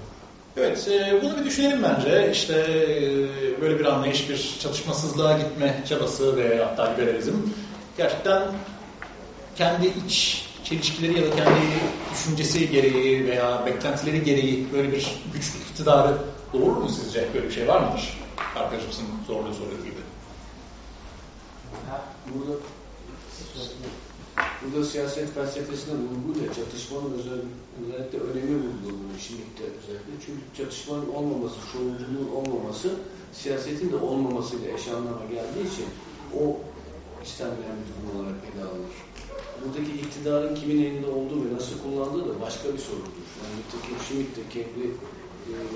Evet, e, bunu bir düşünelim bence. İşte e, böyle bir anlayış, bir çatışmasızlığa gitme çabası ve hatta liberalizm gerçekten kendi iç çelişkileri ya da kendi düşüncesi gereği veya beklentileri gereği böyle bir güçlü iktidarı doğru mu sizce? Böyle bir şey var mıdır? Arkadaşımızın zorluğu soruyor gibi. Burada, burada siyaset felsefesine vurguyla çatışmanın özel, özellikle önemi vurgulanıyor şimdilikte özellikle. Çünkü çatışmanın olmaması, çoğulculuğun olmaması siyasetin de olmamasıyla eş anlama geldiği için o istenmeyen bir durum olarak ele alınır. Buradaki iktidarın kimin elinde olduğu ve nasıl kullandığı da başka bir sorundur. Yani nitekim de kendi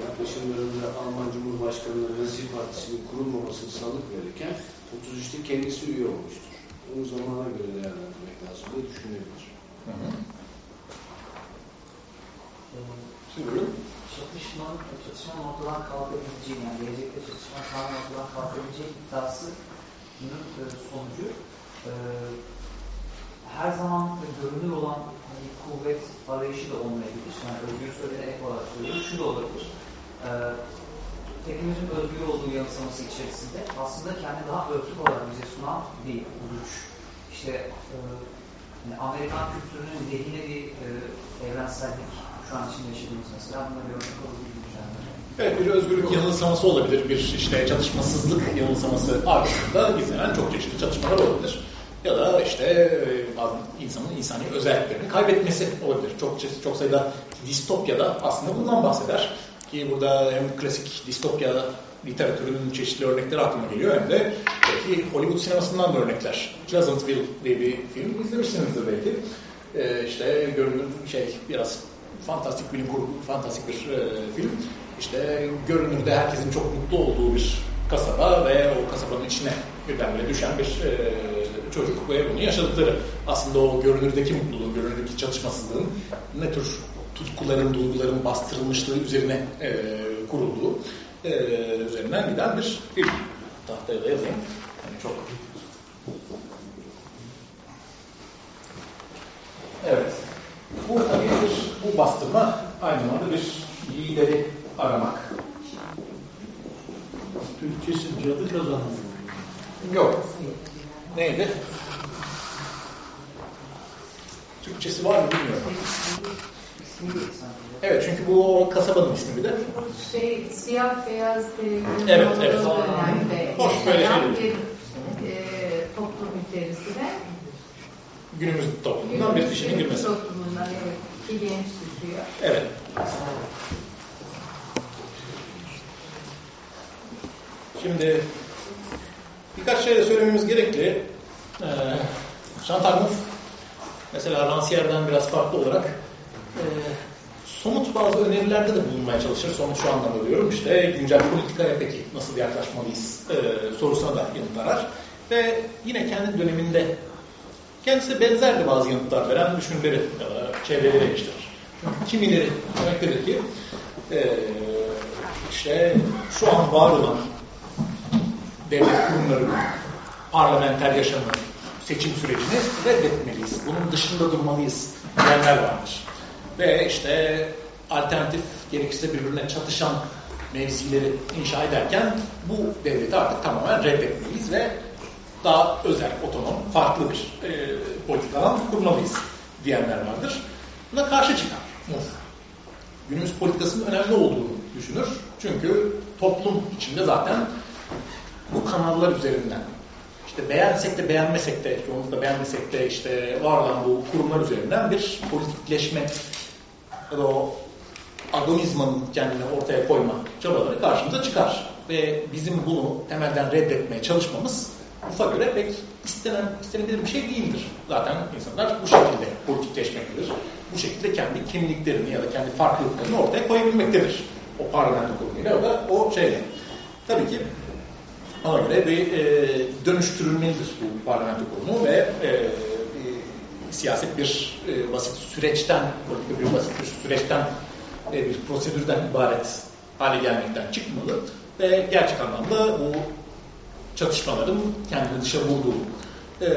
yaklaşımlarında Alman Cumhurbaşkanı'na Nazi Partisi'nin kurulmamasını salık verirken 33'te kendisi üye olmuştur. Onu zamana göre değerlendirmek lazım diye düşünebilir. Hı hı. Buyurun. Çatışma, çatışmanın ortadan kalkabileceği, yani gelecekte çatışma tamamen ortadan kalkabileceği iddiasının e, sonucu e, her zaman görünür olan hani, kuvvet arayışı da olmayabilir. Yani özgür söylene ek olarak söylüyorum. Şu da olabilir. E, teknolojinin özgür olduğu yanılsaması içerisinde aslında kendi daha örtük olarak bize sunan bir buluş. İşte e, Yani Amerikan kültürünün lehine bir e, evrensellik şu an için yaşadığımız mesela buna bir örnek olabilir? Evet bir özgürlük yanılsaması olabilir. Bir işte çatışmasızlık yanılsaması arkasında gizlenen çok çeşitli çatışmalar olabilir. Ya da işte bazı insanın insani özelliklerini kaybetmesi olabilir. Çok çok sayıda distopyada aslında bundan bahseder. Ki burada hem klasik distopya literatürünün çeşitli örnekleri aklıma geliyor hem de belki Hollywood sinemasından da örnekler. Pleasantville diye bir film izlemişsinizdir belki. Ee, işte görünür şey biraz fantastik bilim kurgu, fantastik bir e, film. İşte görünürde herkesin çok mutlu olduğu bir kasaba ve o kasabanın içine birdenbire düşen bir e, çocuk ve bunu yaşadıkları. Aslında o görünürdeki mutluluğun, görünürdeki çalışmasızlığın ne tür tutkuların, duyguların bastırılmışlığı üzerine e, kurulduğu e, üzerinden giden bir film. Tahtaya da yazayım. Yani çok Evet. Bu tabii bir, bu bastırma aynı zamanda bir lideri aramak. Türkçesi cadı kazandı. Yok. Neydi? Türkçesi var mı bilmiyorum. Evet çünkü bu o kasabanın ismi bir de. Şey, siyah beyaz bir Evet, evet. dönemde Hoş, böyle yaşayan şey bir e, toplum içerisine Günümüz toplumundan bir kişinin girmesi. toplumundan evet, bir genç düşüyor. Evet. Şimdi birkaç şey de söylememiz gerekli. Ee, mesela Rancière'den biraz farklı olarak e, somut bazı önerilerde de bulunmaya çalışır. Somut şu anlamda diyorum. İşte güncel politikaya peki nasıl yaklaşmalıyız e, sorusuna da yanıt arar. Ve yine kendi döneminde kendisi benzerdi bazı yanıtlar veren düşünürleri ya da çevreleri eleştirir. Kimileri demektedir ki e, işte şu an var olan devlet kurumlarını, parlamenter yaşamı, seçim sürecini reddetmeliyiz. Bunun dışında durmalıyız diyenler vardır. Ve işte alternatif gerekirse birbirine çatışan mevzileri inşa ederken bu devleti artık tamamen reddetmeliyiz ve daha özel, otonom, farklı bir e, politikadan kurmalıyız diyenler vardır. Buna karşı çıkar. Günümüz politikasının önemli olduğunu düşünür. Çünkü toplum içinde zaten bu kanallar üzerinden işte beğensek de beğenmesek de, çoğunlukla beğenmesek de işte var olan bu kurumlar üzerinden bir politikleşme ya da o agonizmanın kendini ortaya koyma çabaları karşımıza çıkar. Ve bizim bunu temelden reddetmeye çalışmamız UF'a göre pek istenen, istenebilir bir şey değildir. Zaten insanlar bu şekilde politikleşmektedir. Bu şekilde kendi kimliklerini ya da kendi farklılıklarını ortaya koyabilmektedir. O parlamento kurumuyla ya da o şeyle. Tabii ki ona göre bir e, dönüştürülmelidir bu parlamento kurumu ve e, siyaset bir e, basit süreçten, politika bir basit bir süreçten, e, bir prosedürden ibaret hale gelmekten çıkmalı ve gerçek anlamda bu çatışmaların kendini dışa vurduğu e,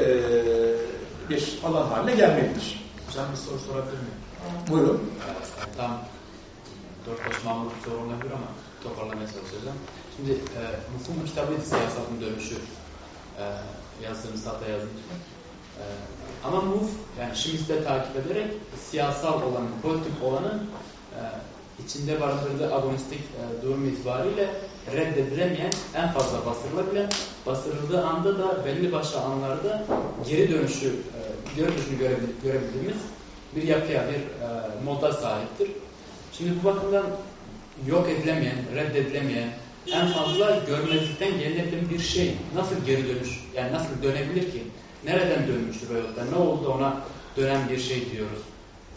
bir alan haline gelmelidir. Hocam bir soru sorabilir miyim? Buyurun. Tam dört baş mamur bir soru olabilir ama toparlamaya çalışacağım. Şimdi e, Muf'un kitabıydı Siyasetin Dönüşü. E, yazdığınız hatta yazdım. E, ama Muf, yani şimdi de takip ederek siyasal olan, politik olanı e, içinde barındırdığı agonistik e, durum itibariyle reddedilemeyen, en fazla bastırılabilen, bastırıldığı anda da belli başlı anlarda geri dönüşü, e, geri dönüşünü görebil- görebildiğimiz bir yapıya, bir e, moda sahiptir. Şimdi bu bakımdan yok edilemeyen, reddedilemeyen, en fazla görmezlikten gelinebilen bir şey nasıl geri dönüş, yani nasıl dönebilir ki? Nereden dönmüştür o yolda? Ne oldu ona dönen bir şey diyoruz.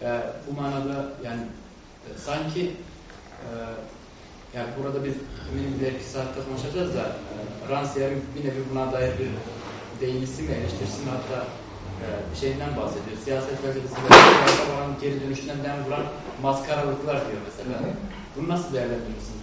E, bu manada yani e, sanki e, yani burada biz eminim bir saatte konuşacağız da e, Rancière'in bir nevi buna dair bir değinisi mi, eleştirisi mi hatta e, bir şeyinden bahsediyor. Siyaset felsefesinde olan geri dönüşünden dem vuran maskaralıklar diyor mesela. Bunu nasıl değerlendiriyorsunuz?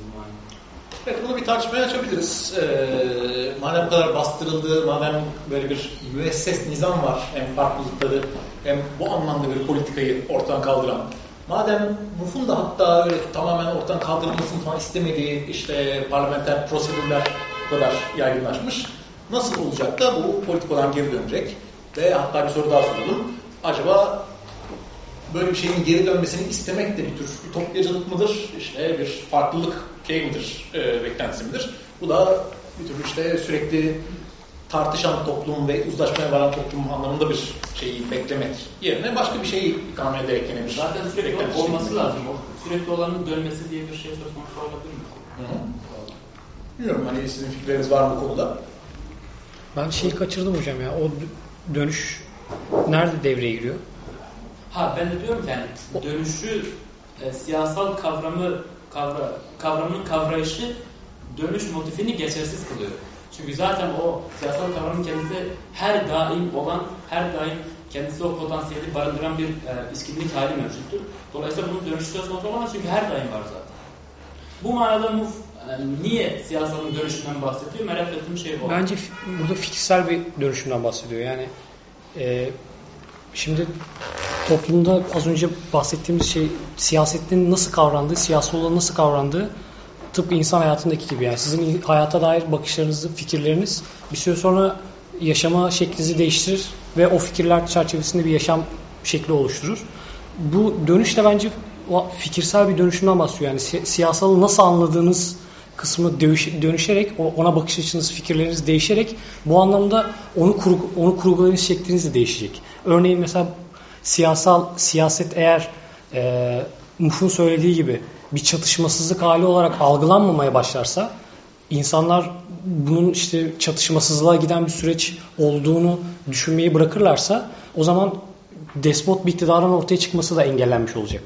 Evet bunu bir tartışmaya açabiliriz. Ee, madem bu kadar bastırıldı, madem böyle bir müesses nizam var hem farklılıkları hem bu anlamda bir politikayı ortadan kaldıran. Madem Muf'un da hatta öyle tamamen ortadan kaldırılmasını falan istemediği işte parlamenter prosedürler kadar yaygınlaşmış. Nasıl olacak da bu politikadan geri dönecek? Ve hatta bir soru daha soralım. acaba böyle bir şeyin geri dönmesini istemek de bir tür ütopyacılık mıdır? İşte bir farklılık şey midir, e, beklentisi midir? Bu da bir tür işte sürekli tartışan toplum ve uzlaşmaya varan toplum anlamında bir şeyi beklemek yerine başka bir şeyi ikame ederek yine bir Zaten sürekli olması şeklinde. lazım. O sürekli olanın dönmesi diye bir şey söz konusu olabilir mi? Hı hı. Bilmiyorum hani sizin fikirleriniz var mı bu konuda? Ben şeyi kaçırdım hocam ya. O dö- dönüş nerede devreye giriyor? Ha ben de diyorum yani dönüşü e, siyasal kavramı kavra, kavramının kavrayışı dönüş motifini geçersiz kılıyor. Çünkü zaten o siyasal kavramın kendisi her daim olan, her daim kendisi o potansiyeli barındıran bir e, iskinlik hali mevcuttur. Dolayısıyla bunun dönüşü söz konusu olamaz çünkü her daim var zaten. Bu manada MUF e, niye siyasalın dönüşünden bahsediyor? Merak ettiğim şey bu. Bence burada fikirsel bir dönüşümden bahsediyor. Yani e, şimdi toplumda az önce bahsettiğimiz şey siyasetin nasıl kavrandığı, siyasi olanın nasıl kavrandığı tıpkı insan hayatındaki gibi. Yani sizin hayata dair bakışlarınız, fikirleriniz bir süre sonra yaşama şeklinizi değiştirir ve o fikirler çerçevesinde bir yaşam şekli oluşturur. Bu dönüş de bence fikirsel bir dönüşümden bahsediyor. Yani si- siyasalı nasıl anladığınız kısmı dönüş- dönüşerek, ona bakış açınız, fikirleriniz değişerek bu anlamda onu kur, onu kurgulayış şekliniz de değişecek. Örneğin mesela siyasal siyaset eğer e, Muf'un söylediği gibi bir çatışmasızlık hali olarak algılanmamaya başlarsa insanlar bunun işte çatışmasızlığa giden bir süreç olduğunu düşünmeyi bırakırlarsa o zaman despot bir iktidarın ortaya çıkması da engellenmiş olacak.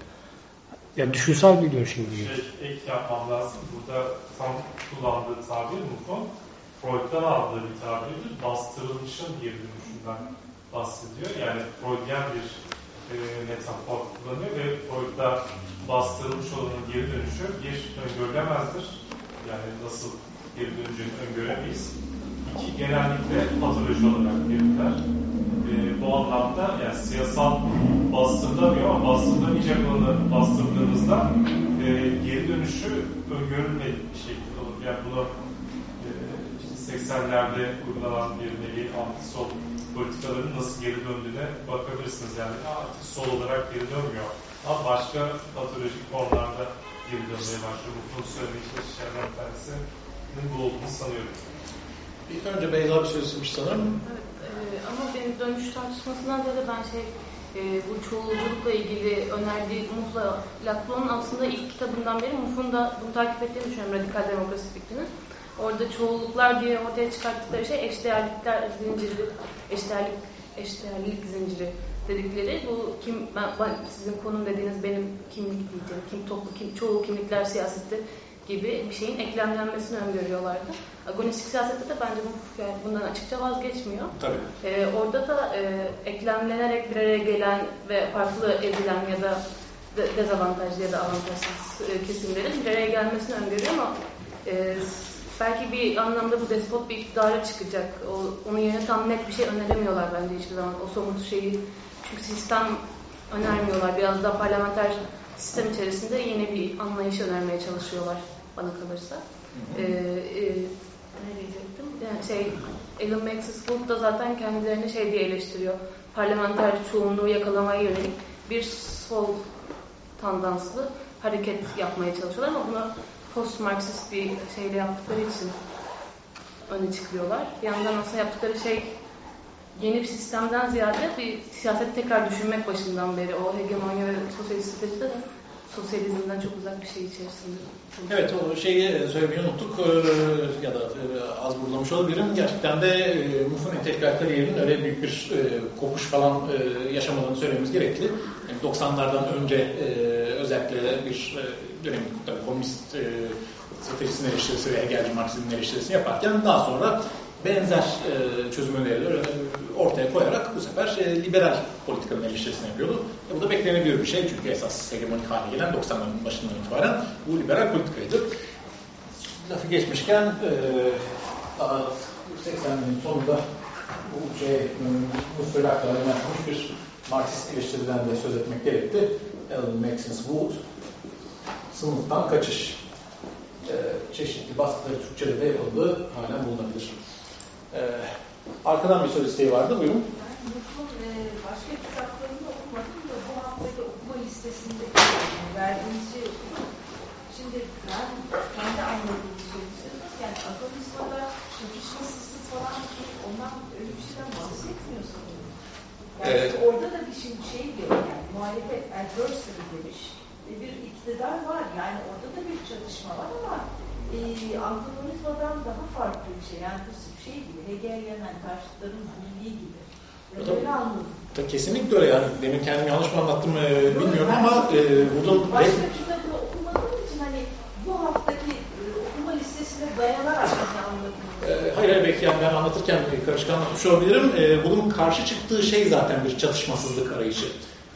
Ya düşünsel bir dönüşüm gibi. Şey, ek yapmam lazım. Burada tam kullandığı tabir Muffon, Freud'dan aldığı bir tabirdir. Bastırılmışın geri dönüşünden bahsediyor. Yani Freudyen bir e, metafor kullanıyor ve Freud'da bastırılmış olanın geri dönüşü bir öngörülemezdir. Yani nasıl geri döneceğini öngöremeyiz. İki, genellikle patoloji olarak verirler. E, bu anlamda yani siyasal bastırılamıyor ama bastırılamayacak olanı bastırdığımızda e, geri dönüşü öngörülmedik bir şekilde olur. Yani bunu e, işte 80'lerde uygulanan bir nevi anti-sol politikaların nasıl geri döndüğüne bakabilirsiniz. Yani artık sol olarak geri dönmüyor. Ama başka patolojik formlarda geri dönmeye başlıyor. Bu fonksiyonel işlerden bir tanesinin bu olduğunu sanıyorum. Bir önce Beyza bir söz istemiş sanırım. Evet, e, ama benim dönüş tartışmasından ziyade ben şey e, bu çoğulculukla ilgili önerdiği Muf'la Laclau'nun aslında ilk kitabından beri Muf'un da bunu takip ettiğini düşünüyorum radikal demokrasi fikrinin. Orada çoğulluklar diye ortaya çıkarttıkları şey eşdeğerlikler zinciri, eşdeğerlik, eşdeğerlik zinciri dedikleri bu kim ben, ben- sizin konum dediğiniz benim kimlik diyeceğim, kim toplu kim çoğu kimlikler siyasette gibi bir şeyin eklemlenmesini öngörüyorlardı. Agonistik siyasette de bence bu yani bundan açıkça vazgeçmiyor. Tabii. Ee, orada da e, eklemlenerek bir araya gelen ve farklı edilen ya da de- dezavantajlı ya da avantajsız e, kesimlerin bir araya gelmesini öngörüyor ama e, belki bir anlamda bu despot bir iktidara çıkacak. O, onun yerine tam net bir şey öneremiyorlar bence hiçbir zaman. O somut şeyi çünkü sistem önermiyorlar. Biraz daha parlamenter sistem içerisinde yeni bir anlayış önermeye çalışıyorlar bana kalırsa. Ee, e, ne diyecektim? Yani şey, Alan Maxis da zaten kendilerini şey diye eleştiriyor. Parlamenter çoğunluğu yakalamaya yönelik bir sol tandanslı hareket yapmaya çalışıyorlar ama bunu post-Marksist bir şeyle yaptıkları için öne çıkıyorlar. Bir yandan aslında yaptıkları şey yeni bir sistemden ziyade bir siyaset tekrar düşünmek başından beri o hegemonya ve sosyalist stratejide de sosyalizmden çok uzak bir şey içerisinde. Evet o şeyi söylemeyi unuttuk Ee, ya da e, az vurgulamış olabilirim. Gerçekten de e, Muf'un entelektüel kariyerinin öyle büyük bir e, kopuş falan e, yaşamadığını söylememiz gerekli. Yani 90'lardan önce e, özellikle bir e, dönemin tabii komünist e, stratejisinin eleştirisi ve Hegelci Marksizmin eleştirisini yaparken daha sonra benzer e, çözüm önerileri e, ortaya koyarak bu sefer e, liberal politikanın eleştirisini yapıyordu. E, bu da beklenebilir bir şey çünkü esas hegemonik hale gelen 90'ların başından itibaren bu liberal politikaydı. Lafı geçmişken e, daha 80'lerin sonunda bu şey bu sırakla yöneltilmiş bir Marksist eleştiriden de söz etmek gerekti. Alan Maxis Wood sınıftan kaçış e, çeşitli baskıları Türkçe'de de yapıldığı halen bulunabilir. E, arkadan bir söz isteği vardı. Buyurun. Nut'un e, başka kitaplarını okumadım da bu haftaki okuma listesinde verdiğiniz şey. Şimdi ben kendi anladığım şey yani agonizmada çatışmasızlık falan ki ondan öyle bir şeyden bahsetmiyor sanırım. Yani Evet. orada da bir şey, şey diyor yani muhalefet adversary demiş. E, bir iktidar var yani orada da bir çatışma var ama e, antagonizmadan daha farklı bir şey. Yani bu şey gibi Hegelian karşıtların bildiği gibi. Öyle anladım. Tabii kesinlikle öyle yani. Demin kendimi yanlış mı anlattım e, bilmiyorum ama e, bunun Başka kitabını okumadığım için hani bu haftaki e, okuma listesine dayanarak anladım. Ee, Hayır hayır belki yani ben anlatırken bir karışık anlatmış olabilirim. Ee, bunun karşı çıktığı şey zaten bir çatışmasızlık arayışı.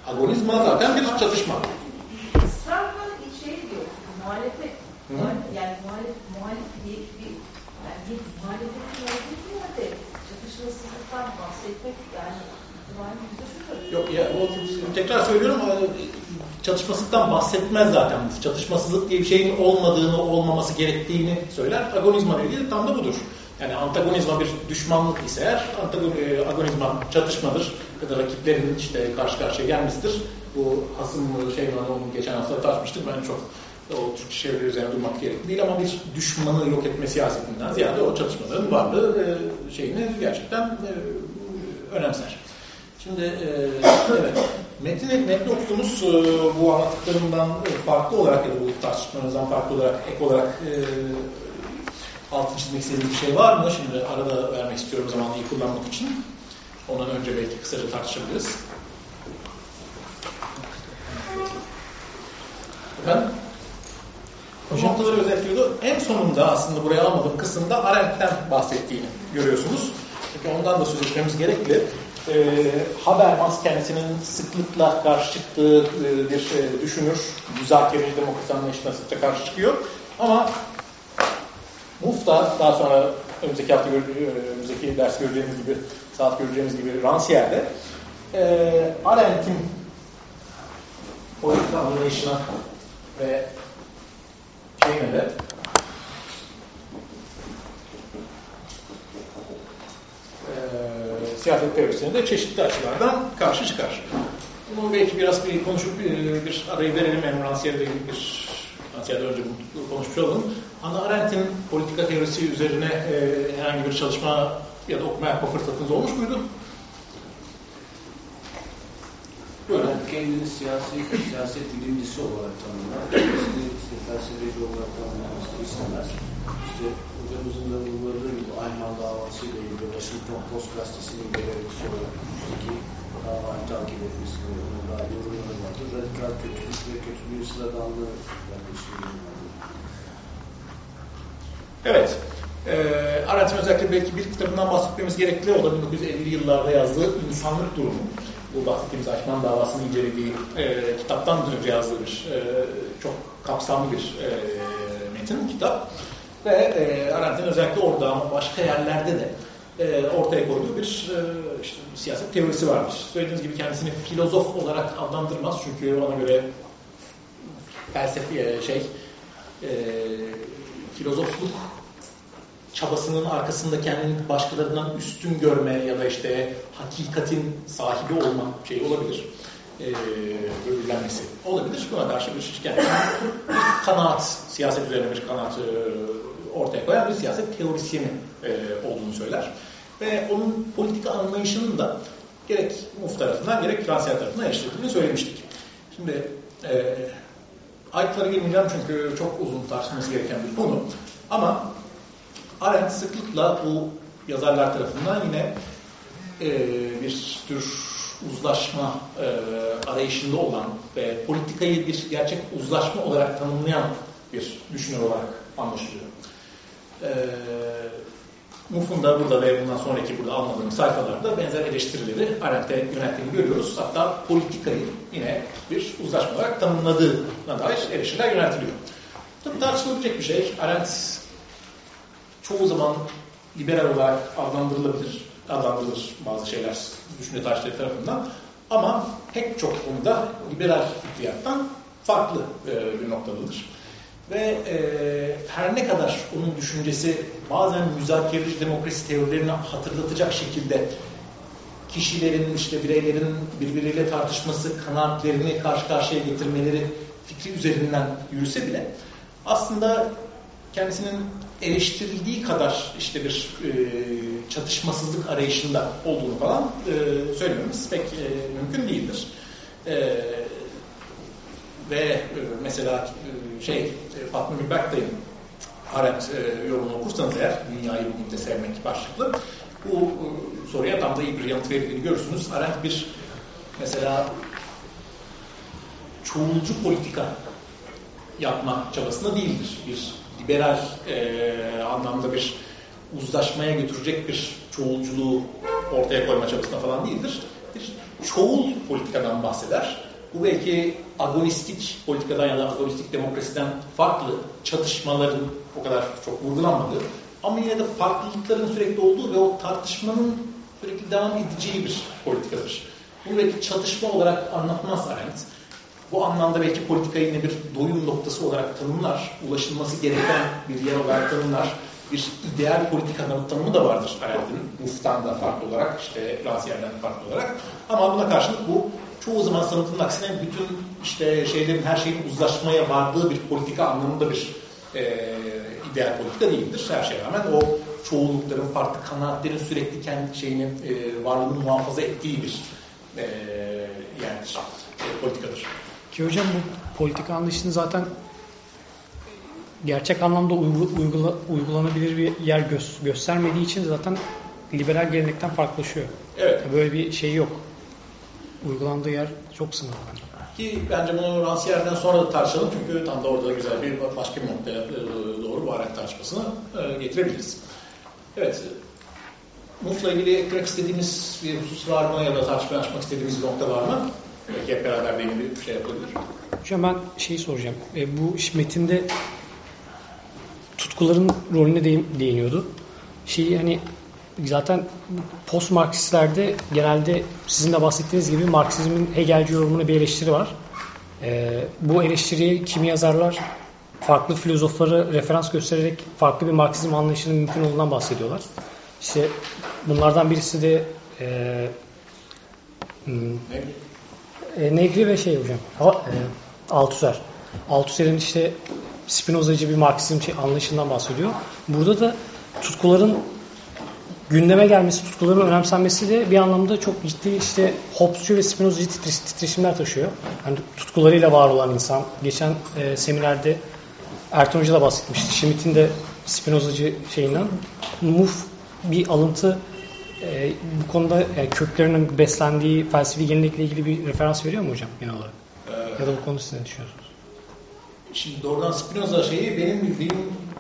Agonizma zaten bir çatışma. Israrla şey diyor, muhalefet, Hı. muhalefet yani muhalef, muhalif diye bir, yani bir bir yerde çatışmasızlıktan bahsetmek yani. Yok ya o, tekrar söylüyorum çatışmasızlıktan bahsetmez zaten. Çatışmasızlık diye bir şeyin olmadığını, olmaması gerektiğini söyler. Agonizma dediği tam da budur. Yani antagonizma bir düşmanlık ise eğer e, agonizma çatışmadır ya da rakiplerin işte karşı karşıya gelmesidir. Bu hasım şey onu geçen hafta tartışmıştık. Ben çok o Türkçe çeviri üzerine durmak gerekli değil ama bir düşmanı yok etme siyasetinden ziyade o çatışmaların varlığı e, şeyini gerçekten e, önemser. Şimdi e, evet, metni, metni okuduğumuz e, bu anlattıklarımdan farklı olarak ya da bu tartışmalarımızdan farklı olarak ek olarak e, altını çizmek istediğiniz bir şey var mı? Şimdi arada vermek istiyorum zamanı iyi kullanmak için. Ondan önce belki kısaca tartışabiliriz. Efendim? Bu noktaları özetliyordu. En sonunda aslında buraya almadığım kısımda Arendt'ten bahsettiğini görüyorsunuz. Çünkü ondan da söz etmemiz gerekli. E, Habermas kendisinin sıklıkla karşı çıktığı e, bir e, düşünür. Müzakereci demokrasi anlayışına karşı çıkıyor. Ama Mufta daha sonra önümüzdeki hafta e, önümüzdeki ders göreceğimiz gibi saat göreceğimiz gibi Rancière'de e, Arendt'in politika anlayışına ve şeyine de e, siyaset teorisine de çeşitli açılardan karşı çıkar. Bunu belki biraz bir konuşup e, bir arayı verelim. Rancière'le ilgili bir Rancière'den önce bunu konuşmuş olalım. Hannah Arendt'in politika teorisi üzerine e, herhangi bir çalışma ya da okuma yapma fırsatınız olmuş muydu? Ben kendini siyasi, siyaset bilimcisi olarak tanımlar. İşte felsefeci olarak tanımlamasını istemez. İşte hocamızın da vurguladığı gibi Ayman davasıyla ilgili Washington Post gazetesinin görevlisi olarak üstteki davayı takip etmesini ve ona dair yorumları vardır. Radikal kötülük ve kötülüğün sıradanlığı yaklaşımı. Evet. E, Arendt'in özellikle belki bir kitabından bahsetmemiz gerekli. O da 1950'li yıllarda yazdığı İnsanlık Durumu. Bu bahsettiğimiz Aşman davasını incelediği e, kitaptan önce yazdığı bir e, çok kapsamlı bir e, metin, kitap. Ve e, Arendt'in özellikle orada ama başka yerlerde de e, ortaya koyduğu bir e, işte, siyaset teorisi varmış. Söylediğiniz gibi kendisini filozof olarak adlandırmaz çünkü ona göre felsefi e, şey e, filozofluk çabasının arkasında kendini başkalarından üstün görme ya da işte hakikatin sahibi olma şey olabilir. Ee, böbürlenmesi olabilir. Buna karşı bir kendine kanaat, siyaset üzerine bir kanaat e, ortaya koyan bir siyaset teorisyeni e, olduğunu söyler. Ve onun politika anlayışının da gerek Muf tarafından gerek Fransiyel tarafından eleştirildiğini söylemiştik. Şimdi e, ayrıntılara girmeyeceğim çünkü çok uzun tartışılması gereken bir konu. Ama Arendt sıklıkla bu yazarlar tarafından yine e, bir tür uzlaşma e, arayışında olan ve politikayı bir gerçek uzlaşma olarak tanımlayan bir düşünür olarak anlaşılıyor. E, Muf'un da burada ve bundan sonraki burada almadığım sayfalarda benzer eleştirileri Arendt'e yönelttiğini görüyoruz. Hatta politikayı yine bir uzlaşma olarak tanımladığına dair eleştiriler yöneltiliyor. Tabii tartışılabilecek bir şey. Arendt çoğu zaman liberal olarak adlandırılabilir, adlandırılır bazı şeyler düşünce tarihçileri tarafından. Ama pek çok konuda liberal fikriyattan farklı e, bir noktadadır. Ve e, her ne kadar onun düşüncesi bazen müzakereci demokrasi teorilerini hatırlatacak şekilde kişilerin, işte bireylerin birbiriyle tartışması, kanaatlerini karşı karşıya getirmeleri fikri üzerinden yürüse bile aslında kendisinin eleştirildiği kadar işte bir e, çatışmasızlık arayışında olduğunu falan e, söylememiz pek e, mümkün değildir. E, ve e, mesela e, şey e, Fatma Gülberk'tayım Arendt yorumunu okursanız eğer Dünyayı Bugün de Sevmek başlıklı bu soruya tam da iyi bir yanıt verildiğini görürsünüz. Arendt bir mesela çoğulcu politika yapma çabasında değildir. Bir liberal e, anlamda bir uzlaşmaya götürecek bir çoğulculuğu ortaya koyma çabasında falan değildir. Bir çoğul politikadan bahseder. Bu belki agonistik politikadan ya da agonistik demokrasiden farklı çatışmaların o kadar çok vurgulanmadığı ama yine de farklılıkların sürekli olduğu ve o tartışmanın sürekli devam edeceği bir politikadır. Bunu belki çatışma olarak anlatmaz Arendt. Bu anlamda belki politikayı yine bir doyum noktası olarak tanımlar, ulaşılması gereken bir yer olarak tanımlar. Bir ideal politikanın tanımı da vardır Arendt'in. Muft'tan da farklı olarak, işte Raziel'den farklı olarak. Ama buna karşılık bu çoğu zaman sanatın aksine bütün işte şeylerin, her şeyin uzlaşmaya vardığı bir politika anlamında bir e, ideal politika değildir. Her şeye rağmen o çoğunlukların, farklı kanaatlerin sürekli kendi şeyini, e, varlığını muhafaza ettiği bir e, yerdir, e, politikadır. Ki hocam bu politika anlayışını zaten gerçek anlamda uygula, uygulanabilir bir yer gö göstermediği için zaten liberal gelenekten farklılaşıyor. Evet. Böyle bir şey yok. Uygulandığı yer çok sınırlı. Ki bence bunu Ransiyer'den sonra da tartışalım çünkü tam da orada güzel bir başka bir noktaya e, doğru bu arak tartışmasını e, getirebiliriz. Evet. Muf'la ilgili eklemek istediğimiz bir husus var mı ya da tartışmaya açmak istediğimiz bir nokta var mı? Belki hep beraber benim bir şey yapabilir. Hocam ben şeyi soracağım. E, bu metinde tutkuların rolüne değiniyordu. Şeyi hani zaten post Marksistlerde genelde sizin de bahsettiğiniz gibi Marksizmin Hegelci yorumuna bir eleştiri var. Ee, bu eleştiriye kimi yazarlar farklı filozofları referans göstererek farklı bir Marksizm anlayışının mümkün olduğundan bahsediyorlar. İşte bunlardan birisi de e, hmm, e, Negri ve şey hocam ha, e, Althusser. Althusser'in işte Spinozacı bir Marksizm şey, anlayışından bahsediyor. Burada da tutkuların gündeme gelmesi, tutkuların önemsenmesi de bir anlamda çok ciddi işte Hobbesçu ve Spinozacı titreşimler taşıyor. Yani tutkularıyla var olan insan. Geçen e, seminerde Ertan Hoca da bahsetmişti. Schmitt'in de Spinozacı şeyinden. Muf bir alıntı e, bu konuda yani köklerinin beslendiği felsefi gelenekle ilgili bir referans veriyor mu hocam genel olarak? Ee, ya da bu konu siz ne düşünüyorsunuz? Şimdi doğrudan Spinoza şeyi benim bildiğim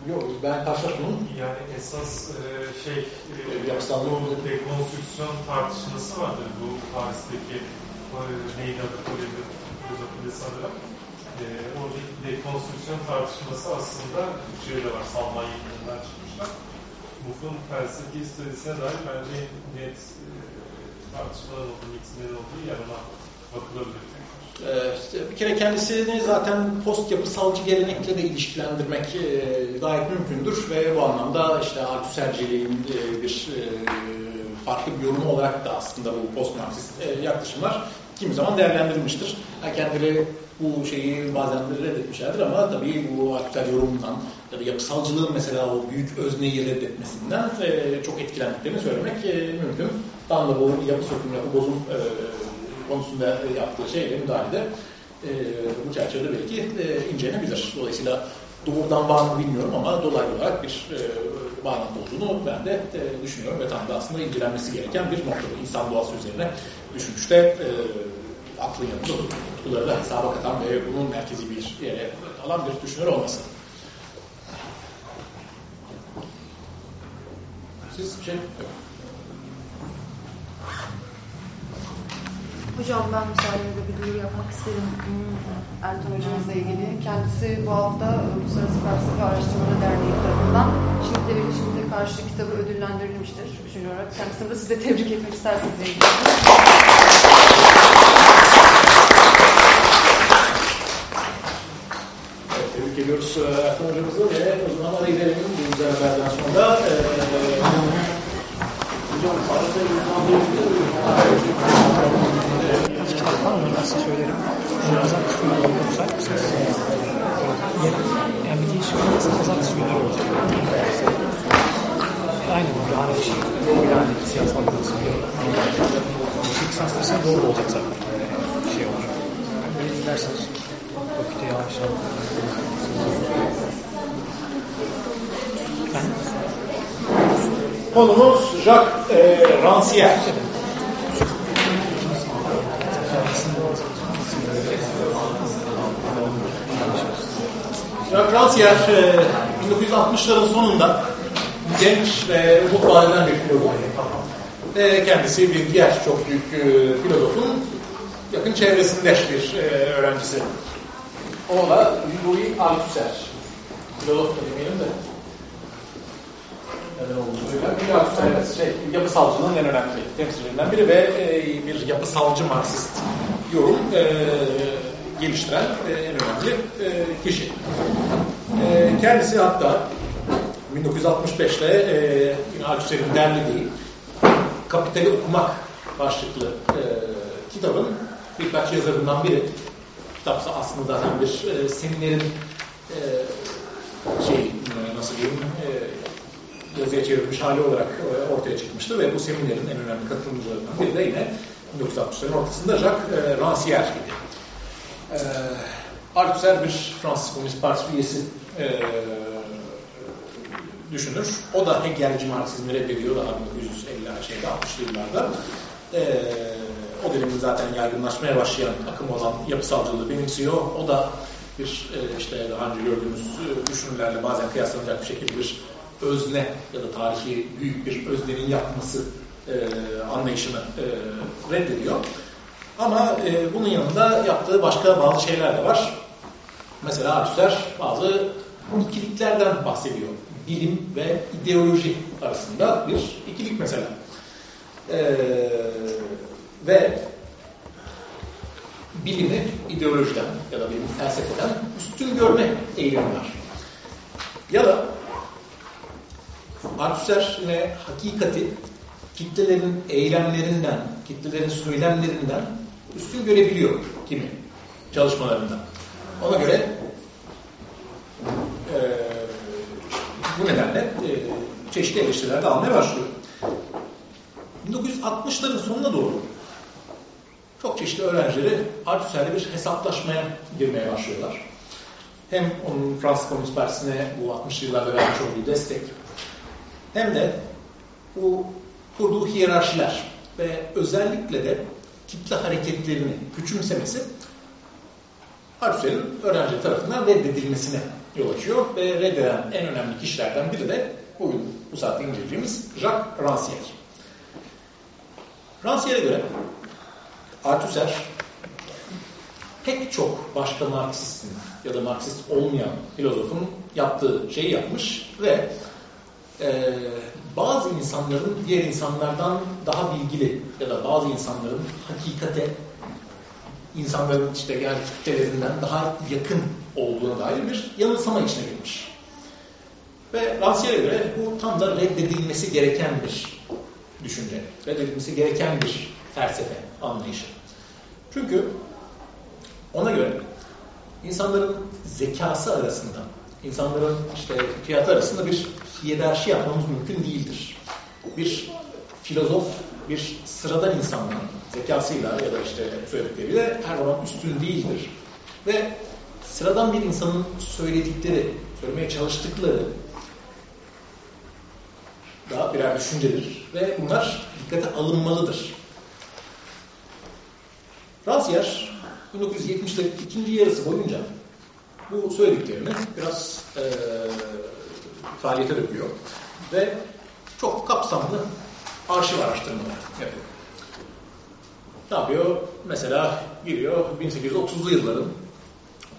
yok. Ben karşılaşmadım. Yani esas e, şey e, Yapısallık bu dekonstrüksiyon tartışması vardır. Bu Paris'teki e, neydi adı filozofide sanırım. E, oradaki dekonstrüksiyon tartışması aslında Türkçe'de var. Salman yayınlarından çıkmışlar. Buffon felsefi stadisine dair bence net e, tartışmalar olduğu, eğitimlerin olduğu yer ona bakılabilir. Ee, bir kere kendisini zaten post yapısalcı gelenekle de ilişkilendirmek e, gayet mümkündür ve bu anlamda işte Althusserciliğin e, bir e, farklı bir yorumu olarak da aslında bu post marksist yaklaşımlar kimi zaman değerlendirilmiştir. Kendileri bu şeyi bazen de reddetmişlerdir ama tabii bu Althusser yorumundan ya da yapısalcılığın mesela o büyük özneyi reddetmesinden çok etkilendiklerini söylemek mümkün. Tam da bu yapı söküm, yapı bozum konusunda yaptığı şeyle müdahalede e, bu çerçevede belki e, incelenebilir. Dolayısıyla doğrudan bağını bilmiyorum ama dolaylı olarak bir e, bağlantı olduğunu ben de e, düşünüyorum ve tam da aslında incelenmesi gereken bir nokta. İnsan doğası üzerine düşünüşte e, aklın yanında tutkuları da hesaba katan ve bunun merkezi bir yere alan bir düşünür olması. Siz şey yok. Hocam ben müsaadenizle bir duyuru yapmak isterim Ertan hocamızla ilgili. Kendisi bu hafta Uluslararası Felsefe Araştırmaları Derneği tarafından Şimdi ve Şimdi karşı kitabı ödüllendirilmiştir. Üçüncü olarak kendisini de size tebrik etmek isterseniz tebrik ediyoruz Ertan hocamızı ve o zaman ara gidelim bu güzel haberden sonra. Ee, hocam, arada bir size söylerim. Pazartesi günü olur müsait misiniz? Yani bir değişim olmazsa pazartesi günleri olacak. Aynen öyle. Hani şey, yani siyasal bir Yüksek sansürse doğru olacak zaten. Şey olur. Yani yavaş yavaş. Ben Konumuz Jacques e, Rancière. Jacques Rancière e, 1960'ların sonunda genç ve umut vadeden bir filozof. E, kendisi bir diğer çok büyük e, filozofun yakın çevresinde bir e, öğrencisi. O da Louis Althusser. Filozof da demeyelim de neden olduğunu Bir Althusser şey, yapısalcılığın en önemli temsilcilerinden biri ve e, bir yapısalcı Marksist yorum e, geliştiren e, en önemli e, kişi. E, kendisi hatta 1965'te e, yine Althusser'in derlediği Kapitali Okumak başlıklı e, kitabın birkaç yazarından biri. Kitapsa aslında zaten bir e, seminerin e, şey nasıl diyeyim e, yazıya çevrilmiş hali olarak e, ortaya çıkmıştı ve bu seminerin en önemli katılımcılarından biri de yine 1960'ların ortasında Jacques e, Rancière gibi. E, Althusser bir Fransız Komünist Partisi üyesi e, düşünür. O da Hegelci Marksizmi reddediyor daha 1950'ler şeyde 60'lı yıllarda. E, o dönemin zaten yaygınlaşmaya başlayan akım olan yapısalcılığı benimsiyor. O da bir e, işte daha önce gördüğümüz e, düşünürlerle bazen kıyaslanacak bir şekilde bir özne ya da tarihi büyük bir öznenin yapması e, anlayışını e, reddediyor. Ama e, bunun yanında yaptığı başka bazı şeyler de var. Mesela Althusser bazı ikiliklerden bahsediyor. Bilim ve ideoloji arasında bir ikilik mesela. Ee, ve bilimi ideolojiden ya da bilimi felsefeden üstün görme eğilimi var. Ya da Althusser yine hakikati kitlelerin eylemlerinden, kitlelerin söylemlerinden üstün görebiliyor kimi çalışmalarında. Ona göre e, bu nedenle e, çeşitli eleştiriler de almaya başlıyor. 1960'ların sonuna doğru çok çeşitli öğrencileri Althusser'le bir hesaplaşmaya girmeye başlıyorlar. Hem onun Fransız Komünist Partisi'ne bu 60'lı yıllarda vermiş olduğu destek hem de bu kurduğu hiyerarşiler ve özellikle de kitle hareketlerini küçümsemesi Althusser'in öğrenci tarafından reddedilmesine yol açıyor ve reddeden en önemli kişilerden biri de bugün bu saatte inceleyeceğimiz Jacques Rancière. Rancière'e göre Althusser pek çok başka Marksistin ya da Marksist olmayan filozofun yaptığı şeyi yapmış ve e, bazı insanların diğer insanlardan daha bilgili ya da bazı insanların hakikate insanların işte kitlelerinden daha yakın olduğuna dair bir yanılsama içine girmiş. Ve Rancière'e göre bu tam da reddedilmesi gereken bir düşünce. Reddedilmesi gereken bir felsefe anlayışı. Çünkü ona göre insanların zekası arasında, insanların işte fiyatı arasında bir hiyerarşi yapmamız mümkün değildir. Bir filozof, bir sıradan insanın zekasıyla ya da işte söyledikleriyle her zaman üstün değildir. Ve sıradan bir insanın söyledikleri, söylemeye çalıştıkları da birer düşüncedir. Ve bunlar dikkate alınmalıdır. Rancière 1970'lerin ikinci yarısı boyunca bu söylediklerini biraz e, faaliyete döküyor. Ve çok kapsamlı arşiv araştırmalar yapıyor. Ne yapıyor? Mesela giriyor 1830'lu yılların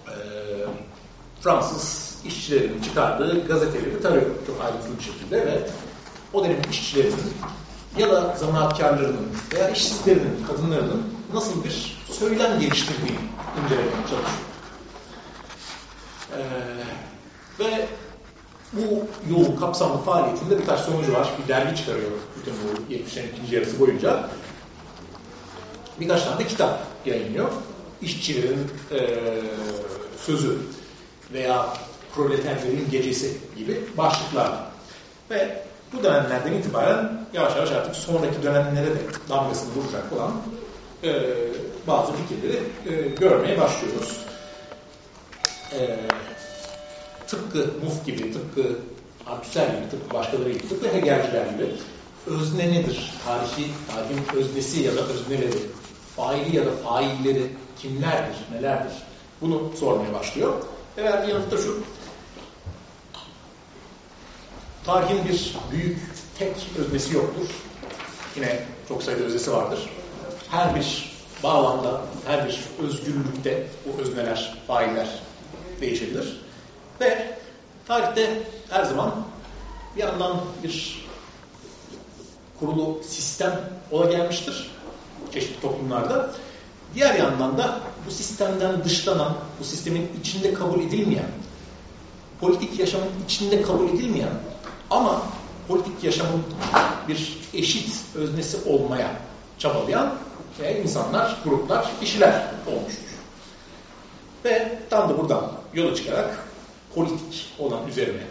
e, Fransız işçilerin çıkardığı gazeteleri tarıyor çok ayrıntılı bir şekilde ve o dönemin işçilerinin ya da zanaatkarlarının veya işsizlerinin, kadınlarının nasıl bir söylem geliştirdiğini incelemeye çalışıyor. Ee, ve bu yoğun kapsamlı faaliyetinde birkaç sonucu var. Bir dergi çıkarıyor bütün bu 70'lerin ikinci yarısı boyunca. Birkaç tane de kitap yayınlıyor. işçilerin e, sözü veya proleterlerin gecesi gibi başlıklarla. Ve bu dönemlerden itibaren yavaş yavaş artık sonraki dönemlere de damgasını vuracak olan e, bazı fikirleri e, görmeye başlıyoruz. E, tıpkı Muf gibi, tıpkı Althusser gibi, tıpkı başkaları gibi, tıpkı Hegelciler gibi özne nedir? Tarihi, tarihin öznesi ya da özneleri, faili ya da failleri kimlerdir, nelerdir? Bunu sormaya başlıyor. Ve verdiği yanıt da şu. Tarihin bir büyük, tek öznesi yoktur. Yine çok sayıda öznesi vardır. Her bir bağlamda, her bir özgürlükte bu özneler, failler değişebilir. Ve tarihte her zaman bir yandan bir kurulu sistem ola gelmiştir çeşitli toplumlarda. Diğer yandan da bu sistemden dışlanan, bu sistemin içinde kabul edilmeyen, politik yaşamın içinde kabul edilmeyen ama politik yaşamın bir eşit öznesi olmaya çabalayan ve insanlar, gruplar, kişiler olmuştur. Ve tam da buradan yola çıkarak politik olan üzerine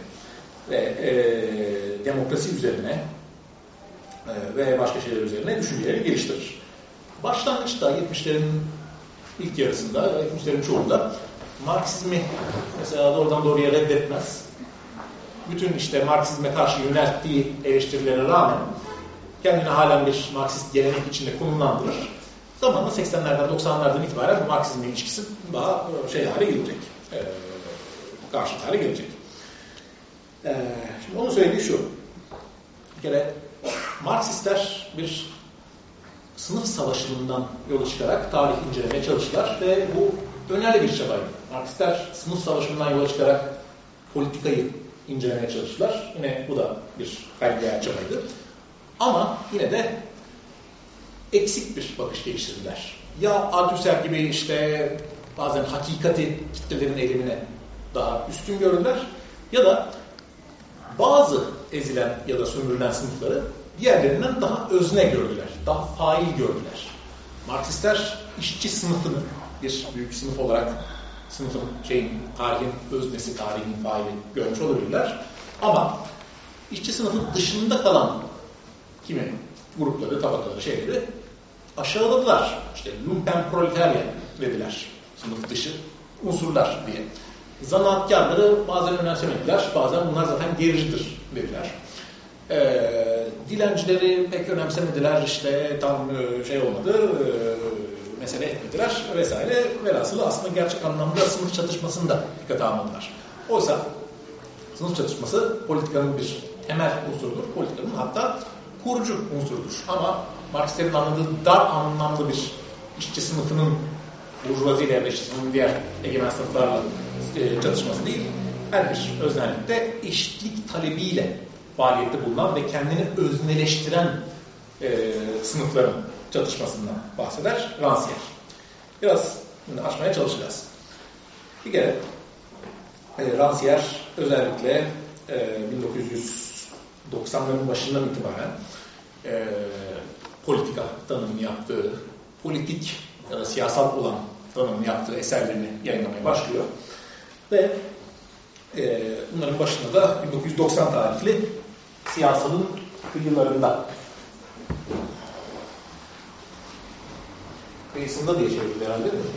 ve e, demokrasi üzerine e, ve başka şeyler üzerine düşünceleri geliştirir. Başlangıçta 70'lerin ilk yarısında, 70'lerin çoğunda Marksizmi mesela doğrudan doğruya reddetmez. Bütün işte Marksizme karşı yönelttiği eleştirilere rağmen kendini halen bir Marksist gelenek içinde konumlandırır. Zamanla 80'lerden 90'lardan itibaren Marksizmle ilişkisi daha şey hale gelecek. E, karşıt hale gelecek. E, şimdi onun söylediği şu. Bir kere Marksistler bir sınıf savaşından yola çıkarak tarih incelemeye çalıştılar ve bu önemli bir çabaydı. Marksistler sınıf savaşından yola çıkarak politikayı incelemeye çalıştılar. Yine bu da bir kaygıya çabaydı. Ama yine de eksik bir bakış geliştirdiler. Ya Althusser gibi işte bazen hakikati kitlelerin elimine daha üstün gördüler ya da bazı ezilen ya da sömürülen sınıfları diğerlerinden daha özne gördüler, daha fail gördüler. Marksistler işçi sınıfını bir büyük sınıf olarak sınıfın şeyin, tarihin öznesi, tarihin faili görmüş olabilirler. Ama işçi sınıfı dışında kalan kimi grupları, tabakaları, şeyleri aşağıladılar. İşte lumpen proletarya dediler. Sınıf dışı unsurlar diye. Zanaatkarları bazen önemsemediler, bazen bunlar zaten gericidir dediler. E, dilencileri pek önemsemediler, işte tam şey olmadı, e, mesele etmediler vesaire. Velhasılı aslında gerçek anlamda sınıf çatışmasını da dikkate almadılar. Oysa sınıf çatışması politikanın bir temel unsurudur. Politikanın hatta kurucu unsurudur. Ama Marksistlerin anladığı dar anlamlı bir işçi sınıfının burjuvazi ile sınıfının diğer egemen sınıflarla e, çatışması değil. Her bir öznellikte eşitlik talebiyle faaliyette bulunan ve kendini özneleştiren e, sınıfların çatışmasından bahseder Rancière. Biraz açmaya çalışacağız. Bir kere e, Rancière özellikle e, 1990'ların başından itibaren e, politika tanımını yaptığı, politik ya da siyasal olan tanımını yaptığı eserlerini yayınlamaya başlıyor. Ve e, bunların başında da 1990 tarihli siyasalın kıyılarında kıyısında diye çevirdi herhalde değil mi?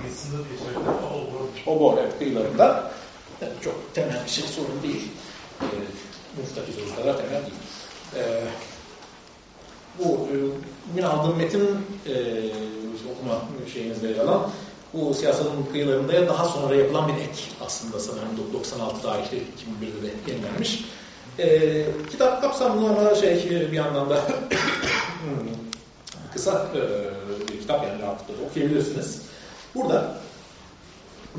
Kıyısında diye çevirdi ama obor. Obor evet kıyılarında. Yani çok temel bir şey sorun değil. E, muftaki sözler temel değil. E, bu e, bugün aldığım metin e, okuma şeyinizde yer alan bu siyasalın kıyılarında daha sonra yapılan bir ek aslında sanırım 96 tarihli 2001'de de yenilenmiş. E, kitap kapsamlı ama şey bir yandan da kısa e, bir kitap yani rahatlıkla okuyabilirsiniz. Burada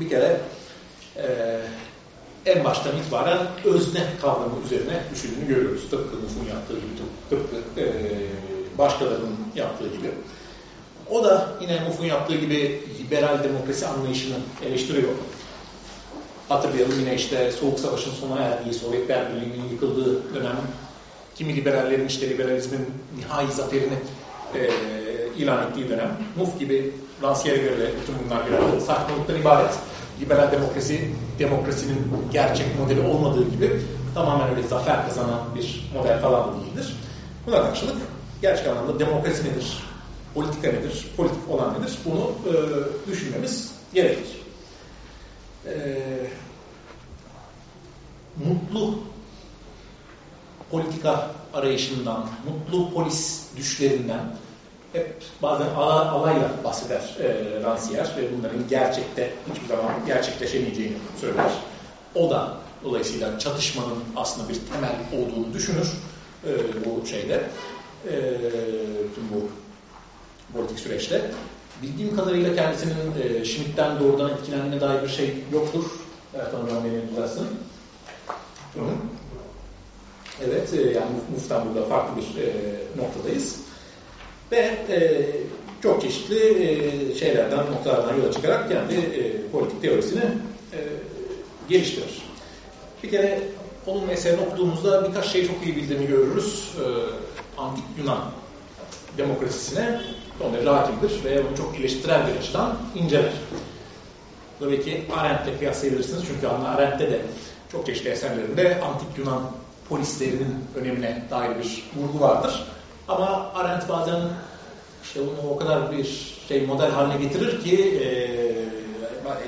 bir kere e, en baştan itibaren özne kavramı üzerine düşündüğünü görüyoruz. Tıpkı Nuf'un yaptığı gibi, tıpkı e, başkalarının yaptığı gibi. O da yine Muf'un yaptığı gibi liberal demokrasi anlayışını eleştiriyor. Hatırlayalım yine işte Soğuk Savaş'ın sona erdiği, Sovyetler Birliği'nin yıkıldığı dönem kimi liberallerin işte liberalizmin nihai zaferini e, ilan ettiği dönem. Muf gibi Rancière'e göre bütün bunlar bir saçmalıktan ibaret. Liberal demokrasi, demokrasinin gerçek modeli olmadığı gibi tamamen öyle zafer kazanan bir model falan da değildir. Buna karşılık gerçek anlamda demokrasi nedir, politika nedir, politik olan nedir bunu e, düşünmemiz gerekir. E, mutlu politika arayışından, mutlu polis düşlerinden hep bazen alayla bahseder e, Rancière ve bunların gerçekte hiçbir zaman gerçekleşemeyeceğini söyler. O da dolayısıyla çatışmanın aslında bir temel olduğunu düşünür e, bu şeyde, e, tüm bu politik süreçte. Bildiğim kadarıyla kendisinin e, Schmidt'ten doğrudan etkilendiğine dair bir şey yoktur. Evet, Tanrı'nın beni düzelsin. Evet, e, yani Muf'tan burada farklı bir e, noktadayız. Ve e, çok çeşitli e, şeylerden, noktalardan yola çıkarak kendi e, politik teorisini e, geliştirir. Bir kere onun eserini okuduğumuzda birkaç şey çok iyi bildiğini görürüz. E, Antik Yunan demokrasisine son derece hakimdir ve onu çok eleştirel bir açıdan inceler. Tabii ki Arendt'le kıyaslayabilirsiniz çünkü Hannah Arendt'te de çok çeşitli eserlerinde Antik Yunan polislerinin önemine dair bir vurgu vardır. Ama Arendt bazen işte bunu o kadar bir şey model haline getirir ki e,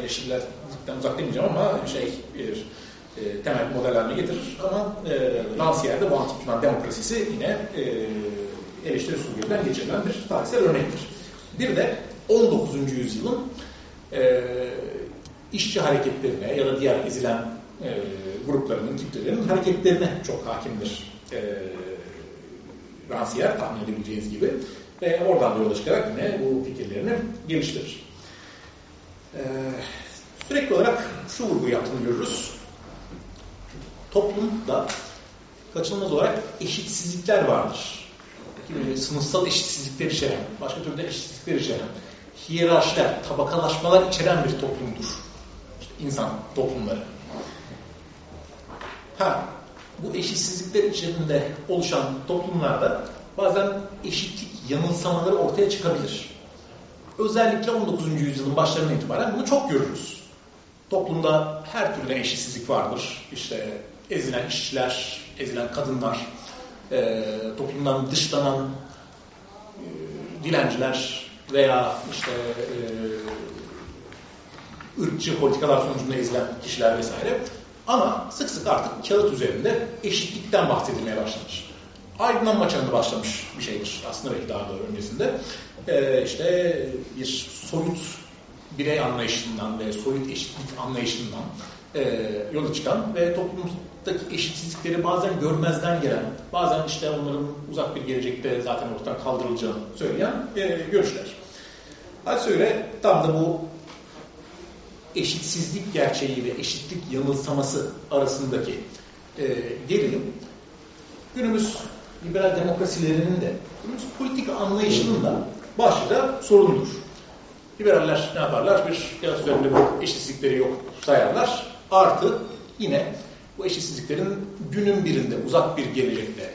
eleştirilerden uzak demeyeceğim ama şey bir e, temel model haline getirir. Ama e, Rancière'de bu antik Yunan demokrasisi yine e, eleştiri süzgecinden geçirilen bir tarihsel örnektir. Bir de 19. yüzyılın e, işçi hareketlerine ya da diğer ezilen e, gruplarının, kitlelerinin hareketlerine çok hakimdir e, Rancière tahmin edebileceğiniz gibi. Ve oradan da yola çıkarak yine bu fikirlerini geliştirir. E, sürekli olarak şu vurgu yaptığını görürüz. Toplumda kaçınılmaz olarak eşitsizlikler vardır. Böyle sınıfsal eşitsizlikler içeren, başka türlü eşitsizlikler içeren, hiyerarşiler, tabakalaşmalar içeren bir toplumdur. İşte insan toplumları. Ha, bu eşitsizlikler içerisinde oluşan toplumlarda bazen eşitlik yanılsamaları ortaya çıkabilir. Özellikle 19. yüzyılın başlarından itibaren bunu çok görürüz. Toplumda her türlü eşitsizlik vardır. İşte ezilen işçiler, ezilen kadınlar, e, toplumdan dışlanan e, dilenciler veya işte e, ırkçı politikalar sonucunda ezilen kişiler vesaire. Ama sık sık artık kağıt üzerinde eşitlikten bahsedilmeye başlamış. Aydınlanma çağında başlamış bir şeydir aslında belki daha da öncesinde. Ee, işte bir soyut birey anlayışından ve soyut eşitlik anlayışından e, yola çıkan ve toplumdaki eşitsizlikleri bazen görmezden gelen, bazen işte onların uzak bir gelecekte zaten ortadan kaldırılacağını söyleyen e, görüşler. Hadi söyle tam da bu eşitsizlik gerçeği ve eşitlik yanılsaması arasındaki e, gerilim günümüz liberal demokrasilerinin de günümüz politik anlayışının da başlıca sorunudur. Liberaller ne yaparlar? Bir kağıt üzerinde bu eşitsizlikleri yok sayarlar. Artı yine bu eşitsizliklerin günün birinde, uzak bir gelecekte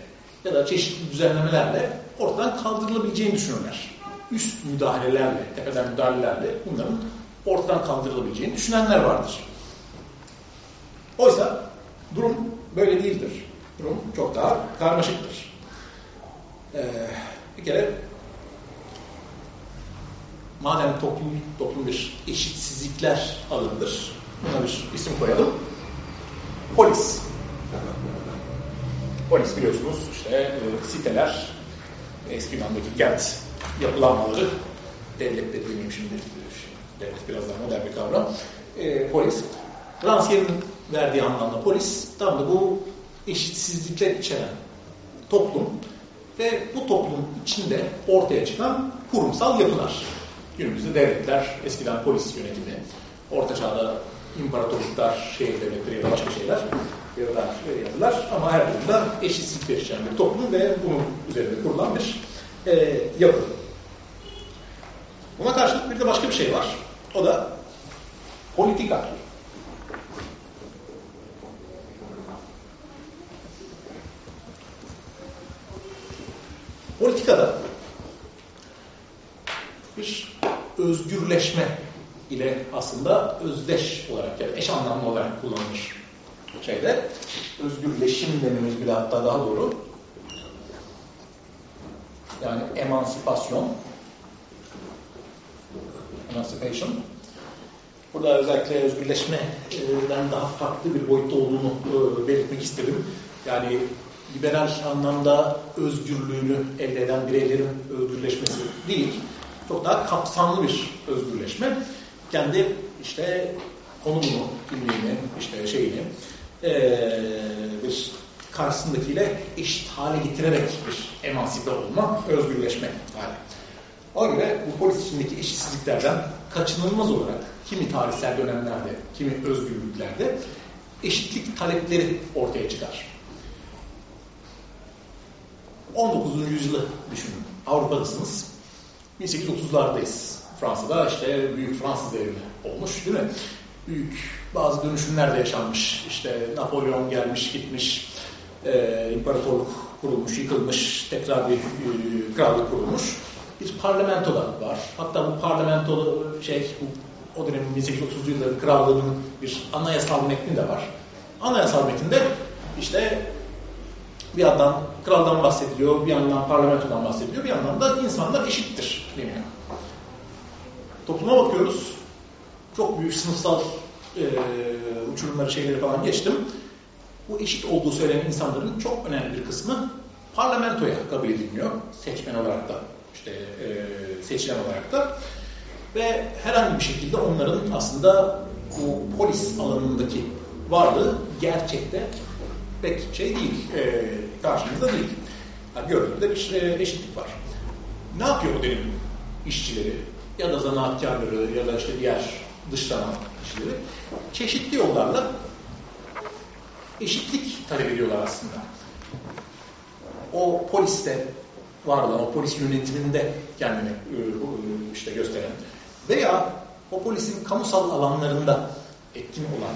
ya da çeşitli düzenlemelerle ortadan kaldırılabileceğini düşünürler. Üst müdahalelerle, tepeden müdahalelerle bunların ortadan kaldırılabileceğini düşünenler vardır. Oysa durum böyle değildir. Durum çok daha karmaşıktır. Ee, bir kere madem toplum, toplum bir eşitsizlikler alanıdır, buna bir isim koyalım. Polis. Polis biliyorsunuz işte e, siteler, eski Yunan'daki kent yapılanmaları, devlet de şimdi, devlet biraz daha modern bir kavram. E, polis. Rancière'in verdiği anlamda polis tam da bu eşitsizlikler içeren toplum ve bu toplum içinde ortaya çıkan kurumsal yapılar. Günümüzde devletler, eskiden polis yönetimi, orta çağda imparatorluklar, şehir devletleri ya da başka şeyler yapılar, yapılar ama her durumda eşitsizlikler içeren bir toplum ve bunun üzerinde kurulan bir e, yapı. Buna karşılık bir de başka bir şey var. O da politika. Politikada özgürleşme ile aslında özdeş olarak yani eş anlamlı olarak kullanılır şeyde. Özgürleşim dememiz bile hatta daha doğru. Yani emansipasyon. Emancipation. Burada özellikle özgürleşmeden daha farklı bir boyutta olduğunu e, belirtmek istedim. Yani liberal anlamda özgürlüğünü elde eden bireylerin özgürleşmesi değil, çok daha kapsamlı bir özgürleşme. Kendi işte konumunu, kimliğini, işte şeyini ee, bir karşısındakiyle eşit hale getirerek bir emansipe olma, özgürleşme hali. Ona bu polis içindeki eşitsizliklerden kaçınılmaz olarak kimi tarihsel dönemlerde, kimi özgürlüklerde eşitlik talepleri ortaya çıkar. 19. yüzyılı düşünün. Avrupa'dasınız. 1830'lardayız. Fransa'da işte büyük Fransız devrimi olmuş değil mi? Büyük bazı dönüşümler de yaşanmış. İşte Napolyon gelmiş gitmiş, e, imparatorluk kurulmuş, yıkılmış, tekrar bir e, krallık kurulmuş. Bir parlamento da var. Hatta bu parlamento şey, bu, o dönemin 1830 yılların krallığının bir anayasal metni de var. Anayasal metinde işte bir yandan kraldan bahsediliyor, bir yandan parlamentodan bahsediliyor, bir yandan da insanlar eşittir deniyor. Topluma bakıyoruz. Çok büyük sınıfsal e, uçurumları, şeyleri falan geçtim. Bu eşit olduğu söylenen insanların çok önemli bir kısmı parlamentoya kabul edilmiyor. Seçmen olarak da, işte e, seçilen olarak da. Ve herhangi bir şekilde onların aslında bu polis alanındaki varlığı gerçekte pek şey değil, e, karşımızda değil. Yani gördüğümüzde bir e, eşitlik var. Ne yapıyor bu dönemin işçileri ya da zanaatkarları ya da işte diğer dışlanan kişileri? Çeşitli yollarla eşitlik talep ediyorlar aslında. O poliste var o polis yönetiminde kendini e, işte gösteren veya o polisin kamusal alanlarında etkin olan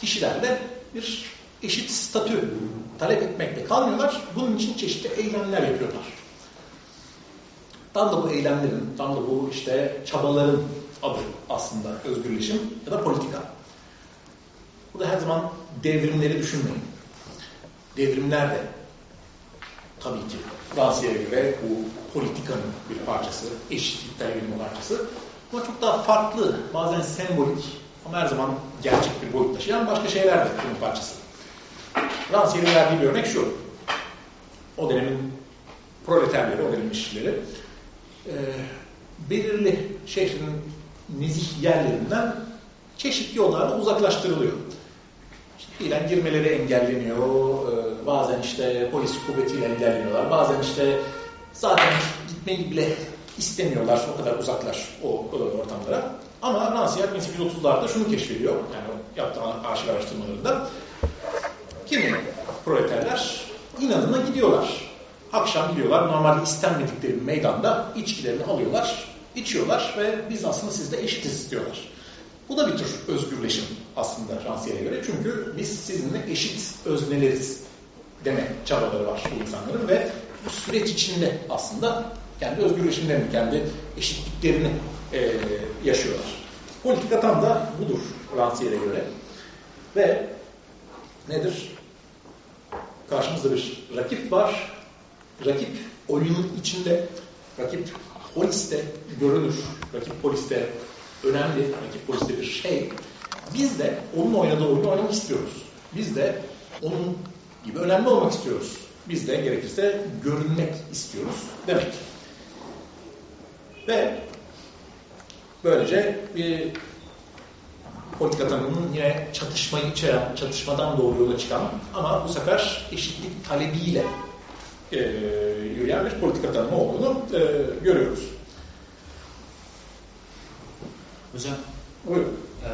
kişilerle bir eşit statü talep etmekle kalmıyorlar. Bunun için çeşitli eylemler yapıyorlar. Tam da bu eylemlerin, tam da bu işte çabaların adı aslında özgürleşim ya da politika. Bu da her zaman devrimleri düşünmeyin. Devrimler de tabii ki Fransa'ya göre bu politikanın bir parçası, eşitlik talebinin parçası. Ama çok daha farklı, bazen sembolik ama her zaman gerçek bir boyut taşıyan başka şeyler de bunun parçası. Rancière'in verdiği bir örnek şu. O dönemin proleterleri, o dönemin işçileri e, belirli şehrin nezih yerlerinden çeşitli yollarla uzaklaştırılıyor. İşte girmeleri engelleniyor, e, bazen işte polis kuvvetiyle engelleniyorlar, bazen işte zaten gitmeyi bile istemiyorlar, o kadar uzaklar o, o ortamlara. Ama Rancière 1830'larda şunu keşfediyor, yani yaptığı arşiv araştırmalarında. Kimi proleterler inadına gidiyorlar. Akşam gidiyorlar, normalde istenmedikleri meydanda içkilerini alıyorlar, içiyorlar ve biz aslında sizde eşitiz diyorlar. Bu da bir tür özgürleşim aslında Rancière'e göre. Çünkü biz sizinle eşit özneleriz deme çabaları var bu insanların ve bu süreç içinde aslında kendi özgürleşimlerini, kendi eşitliklerini e, yaşıyorlar. Politika tam da budur Rancière'e göre. Ve nedir? Karşımızda bir rakip var. Rakip oyunun içinde. Rakip poliste görünür. Rakip poliste önemli. Rakip poliste bir şey. Biz de onun oynadığı oyunu oynamak istiyoruz. Biz de onun gibi önemli olmak istiyoruz. Biz de gerekirse görünmek istiyoruz demek. Ve böylece bir politika tanımının yine çatışmayı içeren, çatışmadan doğru yola çıkan ama bu sefer eşitlik talebiyle e, yürüyen bir politika tanımı olduğunu e, görüyoruz. Hocam, Buyurun. E,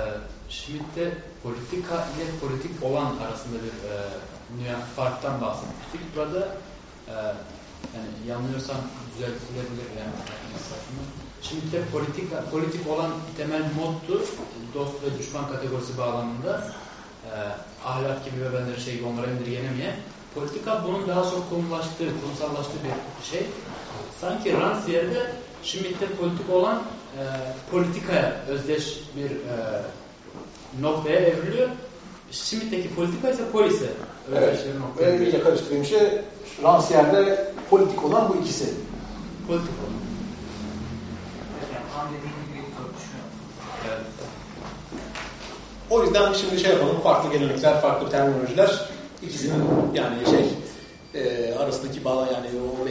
Schmidt'te politika ile politik olan arasında bir e, farktan bahsetmiştik. Burada e, yani yanılıyorsam düzeltilebilir yani. Şimdi de politika, politik olan temel moddu dost ve düşman kategorisi bağlamında e, ahlak gibi ve benzeri şey onlara indirgenemeyen politika bunun daha çok konulaştığı, kurumsallaştığı bir şey. Sanki Rancière'de Schmidt'te politik olan e, politikaya özdeş bir e, noktaya evriliyor. Smith'teki politika ise polise özdeş Evet. bir noktaya Ve iyice karıştırdığım şey Rancière'de politik olan bu ikisi. Politik olan. Yani tam dediğim gibi düşünüyorum. O yüzden şimdi şey yapalım, farklı gelenekler, farklı terminolojiler ikisinin yani şey e, arasındaki bağ yani o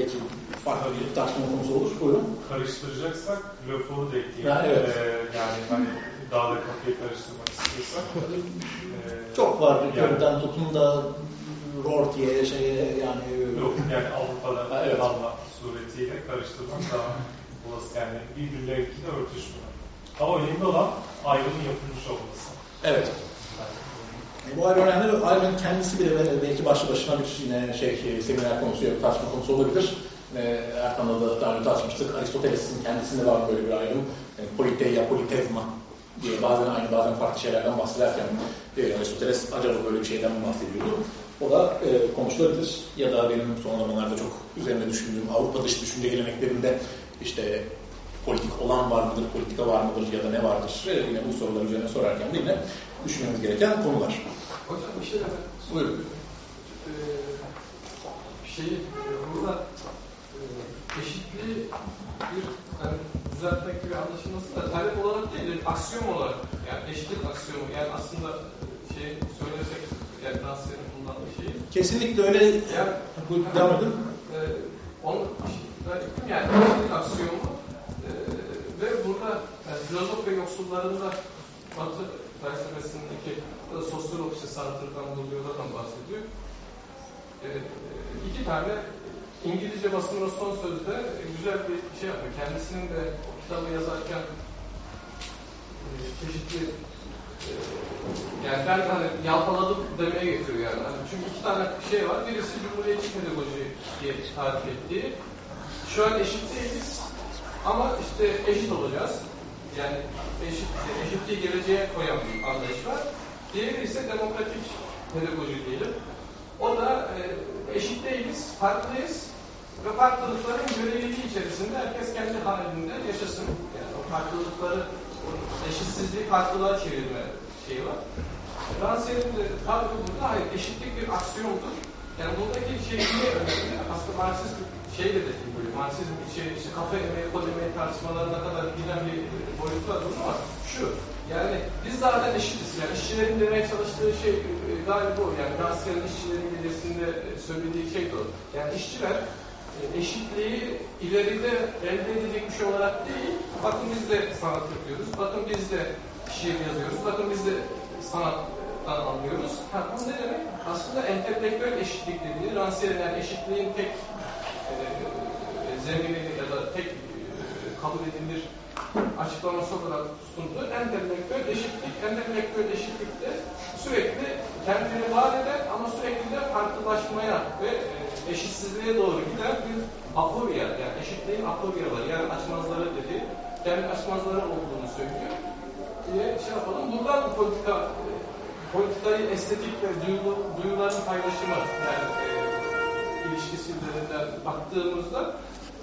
farklı bir tartışma konusu olur. Buyurun. Karıştıracaksak Lefonu da ekleyelim. Ha, evet. Ee, yani hani dağla kapıyı karıştırmak istiyorsak. ee, Çok var. Yani, Köln'den tutun da Rorty'ye şeye yani yok yani Avrupa'da evet. kalma suretiyle karıştırmak daha olası. Yani birbirleriyle örtüşmüyor. Ama önemli olan ayrımın yapılmış olması. Evet. Bu ayrı önemli. Ayrının kendisi bile belki başlı başına bir yine şey seminer konusu, ya tartışma konusu olabilir. Ee, Erkan'la da daha önce tartışmıştık. Aristoteles'in kendisinde var böyle bir ayrım. Yani politeia, politezma diye bazen aynı bazen farklı şeylerden bahsederken e, Aristoteles acaba böyle bir şeyden mi bahsediyordu? O da e, konuşulabilir. Ya da benim son zamanlarda çok üzerine düşündüğüm Avrupa dışı düşünce geleneklerinde işte politik olan var mıdır, politika var mıdır ya da ne vardır? E, yine bu sorular üzerine sorarken de yine düşünmemiz gereken konular. Hocam bir şey. Buyurun. Ee, şeyi burada e, eşitliği bir yani düzeltmek gibi anlaşılması da talep olarak değil de aksiyon olarak yani eşitlik aksiyonu yani aslında şey söylesek yani Nasir'in kullandığı şeyi Kesinlikle öyle. yani Bu devam edin. e, onu ben yani eşitlik aksiyonu e, ve burada yani filozof ve yoksulların da Batı felsefesindeki da sosyolog işte Sartre'dan Bourdieu'dan bahsediyor. E, iki tane İngilizce basımına son sözde güzel bir şey yapıyor. Kendisinin de o kitabı yazarken e, çeşitli e, yani ben hani yalpaladım demeye getiriyor yani. Hani çünkü iki tane şey var. Birisi Cumhuriyetçi pedagoji diye tarif ettiği. Şu an eşit değiliz ama işte eşit olacağız. Yani eşit, eşitliği geleceğe koyan bir anlayış var. Diğeri ise demokratik pedagoji diyelim. O da e, eşit değiliz, farklıyız ve farklılıkların görevliliği içerisinde herkes kendi halinde yaşasın. Yani o farklılıkları, o eşitsizliği farklılığa çevirme şeyi var. Rancière'in de tavrı burada hayır, eşitlik bir aksiyondur. Yani buradaki şey niye önemli? Aslında Marksist şey de böyle, Marksizm şey, işte kafa emeği, kod emeği tartışmalarına kadar giden bir boyutu var ama şu, yani biz zaten eşitiz. Yani işçilerin demeye çalıştığı şey e, galiba o. Yani Rancière'in işçilerin gecesinde e, söylediği şey de o. Yani işçiler eşitliği ileride elde edilecek şey olarak değil, bakın biz de sanat yapıyoruz, bakın biz de şiir yazıyoruz, bakın biz de sanattan anlıyoruz. Ha, bu ne demek? Aslında entelektüel eşitlik dediği, Rancière'in yani eşitliğin tek e, zemini ya da tek e, kabul edilir açıklaması olarak sunduğu entelektüel eşitlik. Entelektüel eşitlikte sürekli kendini var eden ama sürekli de farklılaşmaya ve e, eşitsizliğe doğru giden bir apurya, yani eşitliğin apuryaları, yani açmazları dediği, kendi açmazları olduğunu söylüyor. Diye şey yapalım. Buradan politika, e, politikayı estetik ve duygu, duyuların paylaşımı yani e, ilişkisi üzerinden baktığımızda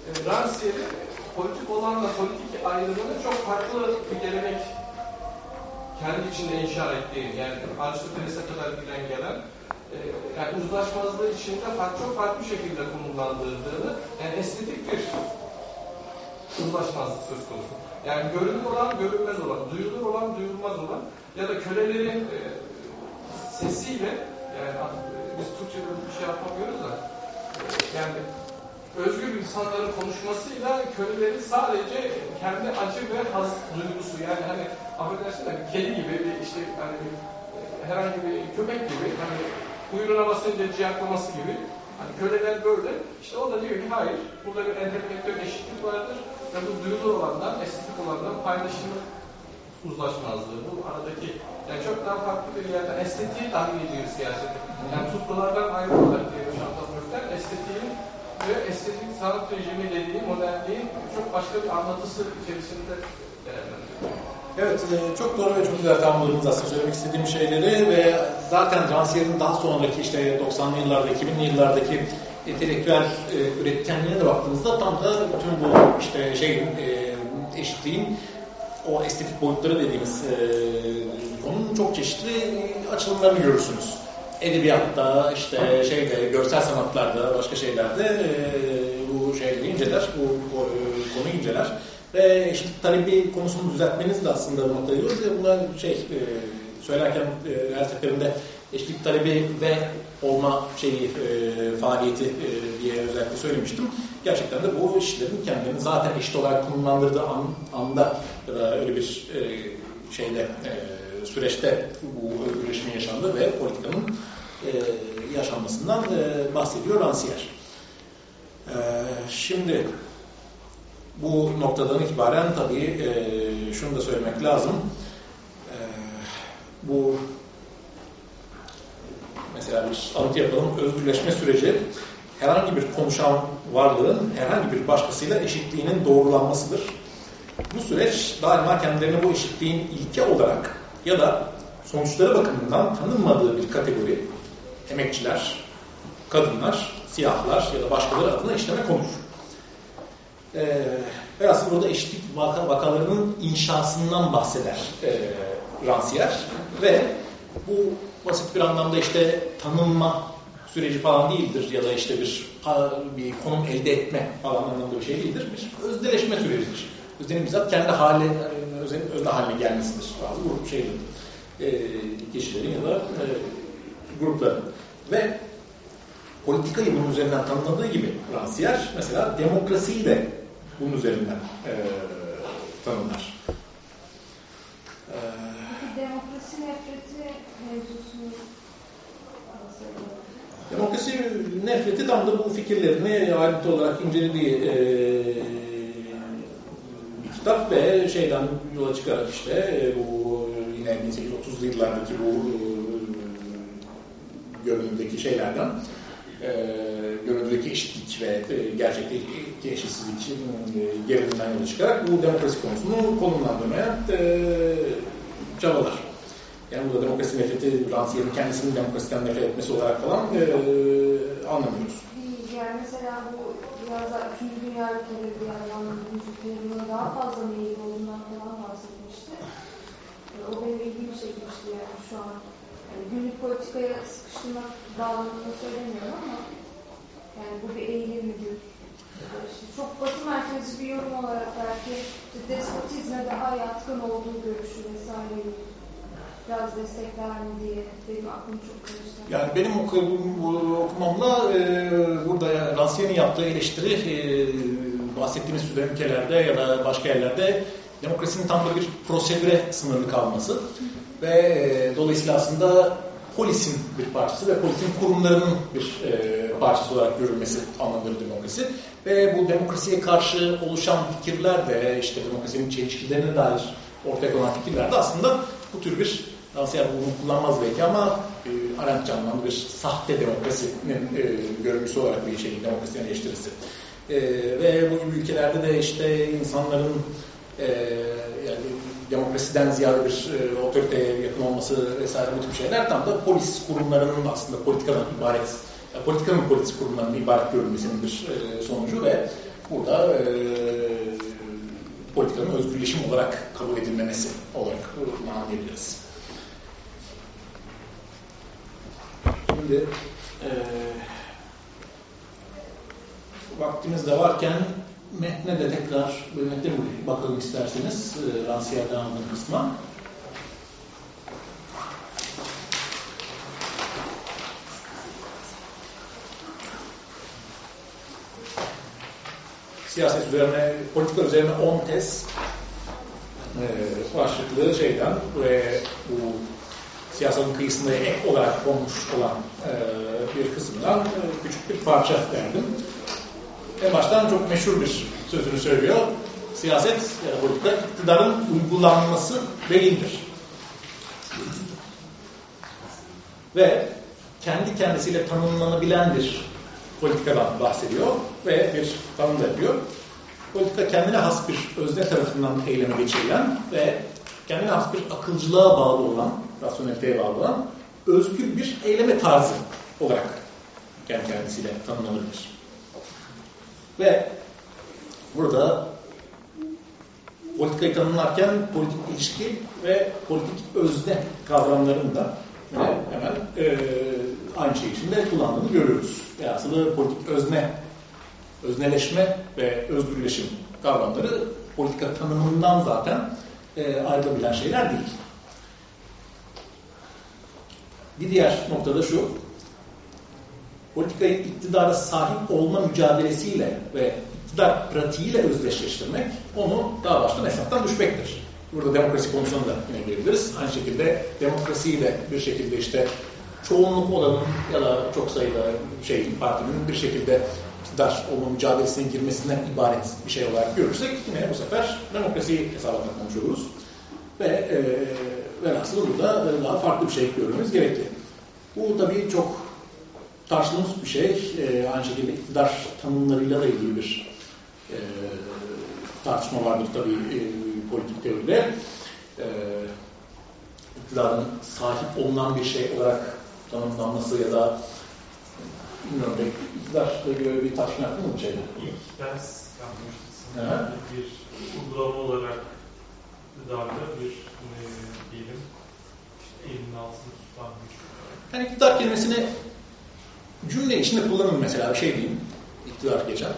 e, Rancière'in politik olanla politik ayrımını çok farklı bir gelenek kendi içinde inşa ettiği, yani Aristoteles'e kadar giden gelen yani uzlaşmazlığı içinde çok farklı şekilde konumlandırdığını, yani estetik bir uzlaşmazlık söz konusu. Yani görünür olan, görünmez olan, duyulur olan, duyulmaz olan ya da kölelerin e, sesiyle, yani e, biz Türkçe'de bir şey yapamıyoruz da, e, yani özgür insanların konuşmasıyla kölelerin sadece kendi acı ve haz duygusu, yani hani affedersin de kedi gibi, bir işte hani e, herhangi bir köpek gibi, hani kuyruğuna basınca ciyaklaması gibi, Hani köleler böyle. İşte o da diyor ki hayır, burada bir entelektüel eşitlik vardır ve bu duyulur olandan, estetik olandan paylaşımı uzlaşmazlığı. Bu aradaki yani çok daha farklı bir yerden estetiği dahil ediyor siyaset. Yani tutkulardan ayrı olarak diyor Chantal Mouffer, estetiğin ve estetik sanat rejimi dediği modernliğin çok başka bir anlatısı içerisinde değerlendiriyor. Evet, e, çok doğru ve çok güzel tamamladınız aslında söylemek istediğim şeyleri ve zaten Rancière'in daha sonraki işte 90'lı yıllarda, 2000'li yıllardaki entelektüel e, üretkenliğine de baktığınızda tam da bütün bu işte şey e, eşitliğin o estetik boyutları dediğimiz e, konunun çok çeşitli açılımlarını görürsünüz. Edebiyatta, işte şeyde, görsel sanatlarda, başka şeylerde e, bu şeyleri inceler, bu, bu e, konuyu inceler. Ve eşitlik talebi konusunu düzeltmeniz de aslında bu noktaya geliyor. Buna şey e, söylerken e, her seferinde eşitlik talebi ve olma şeyi e, faaliyeti e, diye özellikle söylemiştim. Gerçekten de bu işlerin kendilerini zaten eşit olarak konumlandırdığı an, anda ya da öyle bir şeyde süreçte bu özgürleşme yaşandı ve politikanın yaşanmasından bahsediyor Rancière. Şimdi bu noktadan itibaren tabii e, şunu da söylemek lazım. E, bu mesela bir alıntı yapalım. Özgürleşme süreci herhangi bir konuşan varlığın herhangi bir başkasıyla eşitliğinin doğrulanmasıdır. Bu süreç daima kendilerini bu eşitliğin ilke olarak ya da sonuçları bakımından tanınmadığı bir kategori emekçiler, kadınlar, siyahlar ya da başkaları adına işleme konur. Ee, ve aslında burada eşitlik vaka, vakalarının inşasından bahseder e, Rancière ve bu basit bir anlamda işte tanınma süreci falan değildir ya da işte bir bir konum elde etme falan anlamda bir şey değildir. Bir özdeleşme sürecidir. Özdenin bizzat kendi hali, özdenin özne haline gelmesidir. Bazı grup şeylerin, e, kişilerin ya da e, grupların. Ve politikayı bunun üzerinden tanımladığı gibi Rancière mesela demokrasiyi de bunun üzerinden e, tanımlar. E, demokrasi nefreti mevzusunu Demokrasi nefreti tam da bu fikirlerini ayrıntı olarak incelediği e, bir kitap ve şeyden yola çıkarak işte e, bu yine 1830'lu yıllardaki bu e, görünümdeki şeylerden e, görüntüdeki eşitlik ve e, gerçekteki eşitsizlik e, geriliminden yola çıkarak bu demokrasi konusunu konumlandırmaya e, çabalar. Yani burada demokrasi nefreti, Rancière'in kendisinin demokrasiden nefret etmesi olarak falan e, anlamıyoruz. Yani mesela bu biraz daha 3. Dünya ülkeleri yandan müziklerinin daha fazla meyil olduğundan falan bahsetmişti. E, o benim ilgimi çekmişti yani şu an. Günlük politikaya sıkıştırmak bağlamında söylemiyorum ama yani bu bir eğilim midir? İşte çok batı merkezli bir yorum olarak belki işte despotizme daha yatkın olduğu görüşü vesaire biraz destekler mi diye benim aklım çok karıştı. Yani benim okumamla e, burada Rancière'in yaptığı eleştiri e, bahsettiğimiz süre ülkelerde ya da başka yerlerde demokrasinin tam da bir prosedüre sınırlı kalması ve e, dolayısıyla aslında polisin bir parçası ve polisin kurumlarının bir e, parçası olarak görülmesi anlamında demokrasi. Ve bu demokrasiye karşı oluşan fikirler de işte demokrasinin çelişkilerine dair ortaya konan fikirler de aslında bu tür bir Rancière bunu kullanmaz belki ama e, Arendtçe anlamda bir sahte demokrasinin e, görüntüsü olarak bir şey, demokrasinin eleştirisi. E, ve bu gibi ülkelerde de işte insanların e, yani demokrasiden ziyade bir e, otoriteye yakın olması vesaire bu tip şeyler tam da polis kurumlarının aslında politikadan ibaret, yani politikanın polis kurumlarının ibaret görülmesinin bir e, sonucu ve burada e, politikanın özgürleşim olarak kabul edilmemesi olarak anlayabiliriz. Şimdi e, vaktimiz de varken metne de tekrar metne bakalım isterseniz e, Rancière'den aldığım kısma. Siyaset üzerine, politika üzerine 10 tez e, başlıklı şeyden ve bu siyasetin kıyısında ek olarak konmuş olan e, bir kısmından e, küçük bir parça verdim. En baştan çok meşhur bir sözünü söylüyor. Siyaset ya da politika iktidarın uygulanması değildir. Ve kendi kendisiyle tanımlanabilen bir politikadan bahsediyor ve bir tanım da yapıyor. Politika kendine has bir özne tarafından eyleme geçirilen ve kendine has bir akılcılığa bağlı olan, rasyoneliteye bağlı olan özgür bir eyleme tarzı olarak kendi kendisiyle tanımlanabilir. Ve burada politikayı tanımlarken politik ilişki ve politik özne kavramlarını da hemen e, aynı şey içinde kullandığını görüyoruz. Yani aslında politik özne, özneleşme ve özgürleşim kavramları politika tanımından zaten e, ayrılabilen şeyler değil. Bir diğer noktada şu, politikayı iktidara sahip olma mücadelesiyle ve iktidar pratiğiyle özdeşleştirmek onu daha baştan hesaptan düşmektir. Burada demokrasi konusuna da yine gelebiliriz. Aynı şekilde demokrasiyle bir şekilde işte çoğunluk olanın ya da çok sayıda şey partinin bir şekilde iktidar olma mücadelesine girmesinden ibaret bir şey olarak görürsek yine bu sefer demokrasiyi hesaba katmamış oluruz. Ve e, velhasıl burada daha farklı bir şey görmemiz gerekli. Bu tabii çok tartışılmış bir şey. E, aynı şekilde iktidar tanımlarıyla da ilgili bir e, tartışma vardır tabii e, politik teoride. E, iktidarın sahip olunan bir şey olarak tanımlanması ya da bilmiyorum belki iktidarla ilgili bir tartışma yaptın mı bu şeyde? İlk ders yapmıştı Evet. sanırım. Bir uygulama olarak iktidarda bir e, diyelim işte elinin altında tutan bir Yani iktidar kelimesini cümle içinde kullanın mesela bir şey diyeyim. İktidar geçer.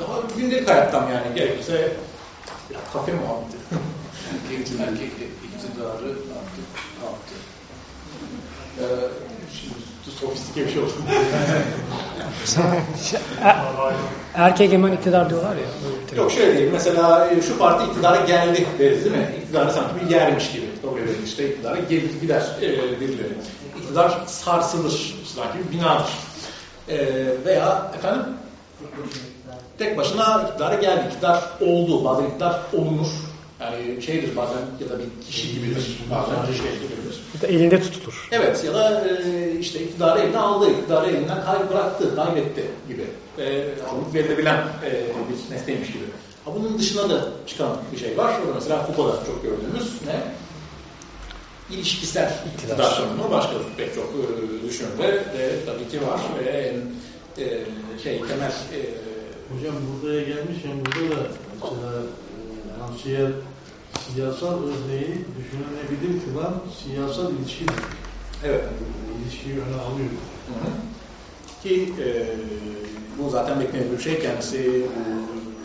Daha gündelik hayattan yani gerekirse ya kafe muhabbeti. Erkek, erkek iktidarı artık kalktı. Ee, sofistike bir şey olsun. Erkek egemen iktidar diyorlar ya. Yok şöyle diyeyim. Mesela e, şu parti iktidara geldi deriz değil mi? İktidarı sanki bir yermiş gibi. Kabul edilir. İşte iktidara gelip gider e, birileri. İktidar sarsılır. Sanki bir binadır. E, veya efendim tek başına iktidara geldi. İktidar oldu. Bazen iktidar olunur. Yani şeydir bazen ya da bir kişi gibidir. Bazen şey gibidir. Ya da elinde tutulur. Evet ya da e, işte iktidarı eline aldı, iktidarı elinden kay bıraktı, kaybetti gibi. E, alıp verilebilen e, bir nesneymiş gibi. Ha, bunun dışına da çıkan bir şey var. O da mesela Foucault'da çok gördüğümüz ne? İlişkisel iktidar tanımı başka pek çok e, düşünürde de tabii ki var. Ve en e, şey temel e, Hocam buraya gelmişken burada da mesela e, Hamsiyer siyasal özneyi düşünülebilir kılan siyasal ilişkidir. evet İlişkiyi öne alıyor. Hı hı. Ki e, bu zaten beklenen bir şey. Kendisi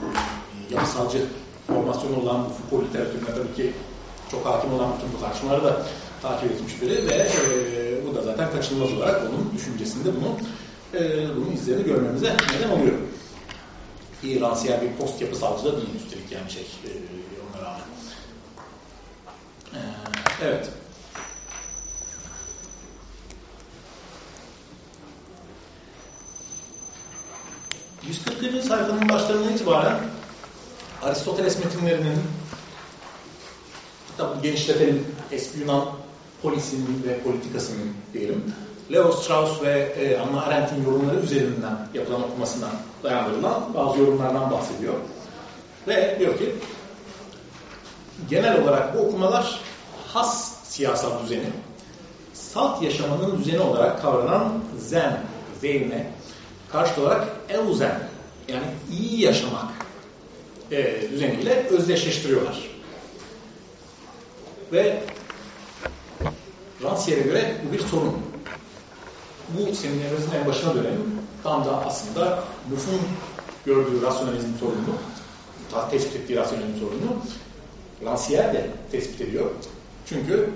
bu yapısalcı formasyonu olan bu Foucault literatürüne tabii ki çok hakim olan bütün bu tartışmaları da takip etmiş biri ve e, bu da zaten kaçınılmaz olarak onun düşüncesinde bunu e, bunun izlerini görmemize neden oluyor. Ki Rancière bir post yapısalcı da değil üstelik yani şey e, ona rağmen. E, evet. 140. sayfanın başlarından itibaren Aristoteles metinlerinin hatta bu genişletelim eski Yunan polisinin ve politikasının diyelim Leo Strauss ve e, Anna Arendt'in yorumları üzerinden yapılan okumasından dayandırılan bazı yorumlardan bahsediyor. Ve diyor ki genel olarak bu okumalar has siyasal düzeni salt yaşamanın düzeni olarak kavranan zen, zeyne karşı olarak euzen yani iyi yaşamak e, düzeniyle özdeşleştiriyorlar. Ve Rancière'e göre bu bir sorun. Bu seminerimizin en başına dönelim. Tam da aslında Buffon gördüğü rasyonalizm sorununu, tespit ettiği rasyonalizm sorununu Rancière de tespit ediyor. Çünkü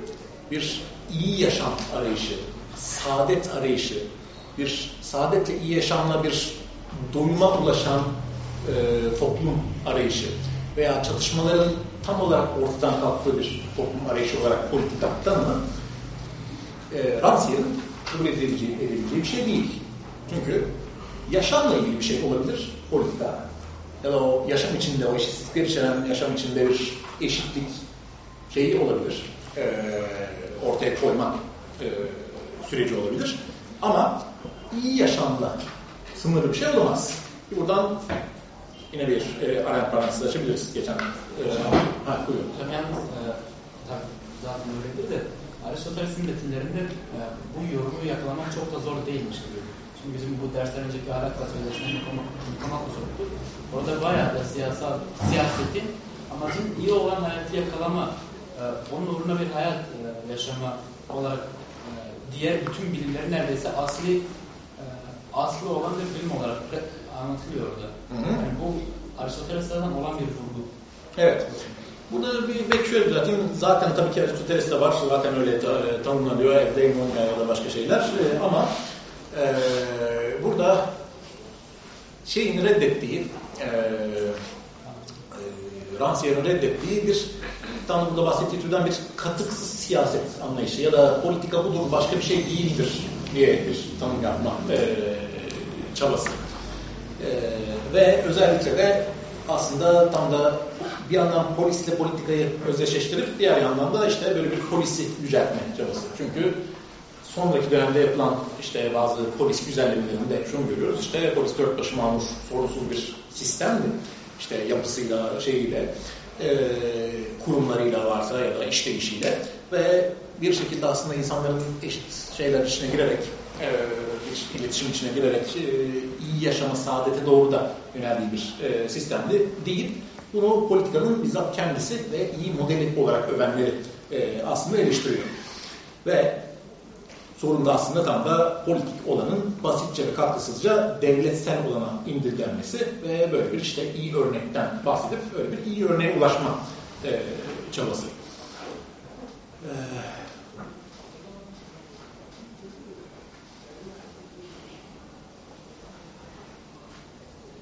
bir iyi yaşam arayışı, saadet arayışı, bir saadetle iyi yaşamla bir doyuma ulaşan e, toplum arayışı veya çatışmaların tam olarak ortadan kalktığı bir toplum arayışı olarak politika tanımı e, Rancière'in kabul edilebileceği, edilebileceği bir şey değil. Çünkü yaşamla ilgili bir şey olabilir politika. Ya da o yaşam içinde, o eşitlikler içeren yaşam içinde bir eşitlik şeyi olabilir. E, ortaya koymak e, süreci olabilir. Ama iyi yaşamla sınırlı bir şey olamaz. Buradan yine bir e, Arendt parantezi açabiliriz. Geçen e, ha, buyurun. Hocam yalnız e, zaten öyledir de Aristoteles'in metinlerinde e, bu yorumu yakalamak çok da zor değilmiş gibi şimdi bizim bu dersler önceki ahlakla sözleşmeni yıkamak soktu. Orada bayağı da siyasal, siyasetin amacın iyi olan hayatı yakalama, e, onun uğruna bir hayat e, yaşama olarak e, diğer bütün bilimlerin neredeyse asli e, aslı olan bir bilim olarak anlatılıyor orada. Hı hı. Yani bu Aristoteles'ten olan bir vurgu. Evet. Burada bir belki şöyle zaten zaten tabii ki Aristoteles'te var. Zaten öyle ta- tanımlanıyor. Evdaimon ya da başka şeyler. E, ama e, burada şeyin reddettiği e, e, Rancière'in reddettiği bir tam burada bahsettiği türden bir katıksız siyaset anlayışı ya da politika budur başka bir şey değildir diye bir tanım yapma e, çabası. E, ve özellikle de aslında tam da bir yandan polisle politikayı özdeşleştirip diğer yandan da işte böyle bir polisi yüceltme çabası. Çünkü sonraki dönemde yapılan işte bazı polis güzellemelerinde şunu görüyoruz. İşte polis dört başı mamur sorunsuz bir sistemdi. İşte yapısıyla, şeyiyle, e, kurumlarıyla varsa ya da işleyişiyle ve bir şekilde aslında insanların şeyler içine girerek e, iletişim içine girerek e, iyi yaşama, saadete doğru da yöneldiği bir e, sistemdi değil. Bunu politikanın bizzat kendisi ve iyi modeli olarak övenleri e, aslında eleştiriyor. Ve sorun da aslında tam da politik olanın basitçe ve katkısızca devletsel olana indirgenmesi ve böyle bir işte iyi örnekten bahsedip öyle bir iyi örneğe ulaşma e, çabası. E,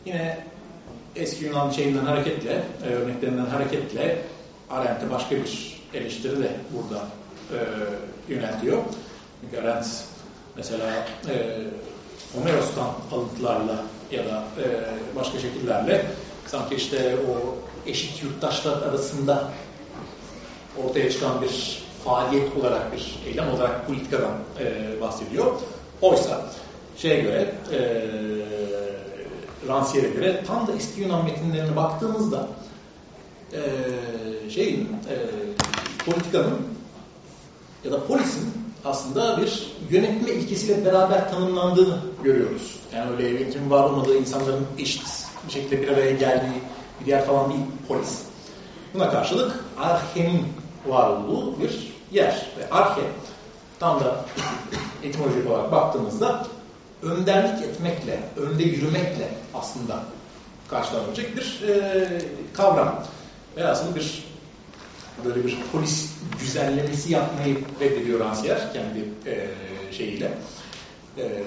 yine eski Yunan şeyinden hareketle, e, örneklerinden hareketle Arendt'e başka bir eleştiri de burada e, yöneltiyor. Çünkü Arendt mesela e, Homeros'tan alıntılarla ya da e, başka şekillerle sanki işte o eşit yurttaşlar arasında ortaya çıkan bir faaliyet olarak bir eylem olarak politikadan e, bahsediyor. Oysa şeye göre e, Rancière'e göre tam da eski Yunan metinlerine baktığımızda e, şeyin e, politikanın ya da polisin aslında bir yönetme ilkesiyle beraber tanımlandığını görüyoruz. Yani öyle yönetimin var olmadığı insanların eşit bir şekilde bir araya geldiği bir yer falan değil polis. Buna karşılık arhenin var bir yer. Ve arhe tam da etimolojik olarak baktığımızda önderlik etmekle, önde yürümekle aslında karşılanacak bir e, kavram. Ve aslında bir böyle bir polis güzellemesi yapmayı reddediyor Rancière kendi e, şeyiyle, e,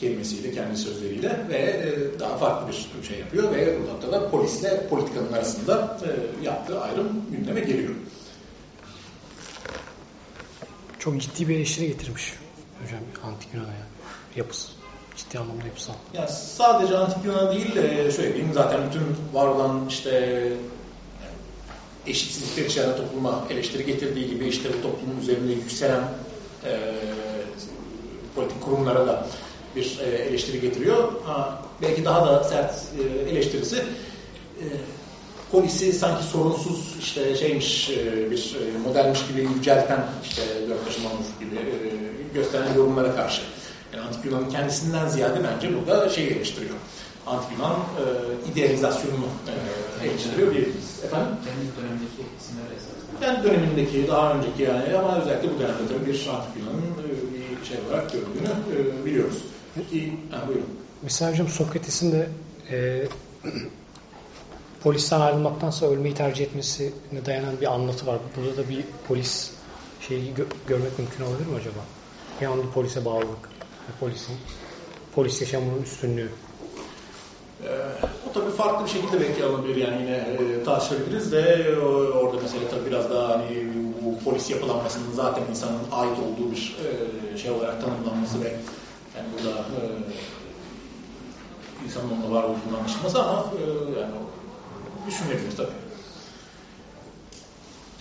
kelimesiyle, kendi sözleriyle ve e, daha farklı bir şey yapıyor ve bu noktada polisle politikanın arasında e, yaptığı ayrım gündeme geliyor. Çok ciddi bir eleştiri getirmiş hocam antik Yunan'a yani. Yapısı. Ciddi anlamda yapısal. Yani sadece antik Yunan değil de şöyle diyeyim zaten bütün var olan işte eşitsizlikler içeren topluma eleştiri getirdiği gibi işte bu toplumun üzerinde yükselen e, politik kurumlara da bir e, eleştiri getiriyor. Ha, belki daha da sert e, eleştirisi e, polisi sanki sorunsuz işte şeymiş e, bir e, modelmiş gibi yücelten işte dört başı mamur gibi e, gösteren yorumlara karşı. Yani Antik Yunan'ın kendisinden ziyade bence burada şeyi eleştiriyor. Antik Yunan e, idealizasyonunu e, eleştiriyor diyebiliriz. Efendim? Kendi dönemindeki isimler esasında. Kendi dönemindeki, daha önceki yani ama özellikle bu dönemde tabii bir Antik Yunan'ın e, bir şey olarak gördüğünü e, biliyoruz. Peki, ha, buyurun. Mesela hocam Sokrates'in de e, polisten ayrılmaktansa ölmeyi tercih etmesine dayanan bir anlatı var. Burada da bir polis şeyi gö- görmek mümkün olabilir mi acaba? Bir anda polise bağlılık polisin polis yaşamının üstünlüğü. Ee, o tabii farklı bir şekilde belki alınabilir yani yine e, tartışabiliriz de o, orada mesela tabii biraz daha hani bu polis yapılanmasının zaten insanın ait olduğu bir e, şey olarak tanımlanması ve yani burada e, insanın onunla var olduğunu anlaşılması ama e, yani o düşünülebilir tabii.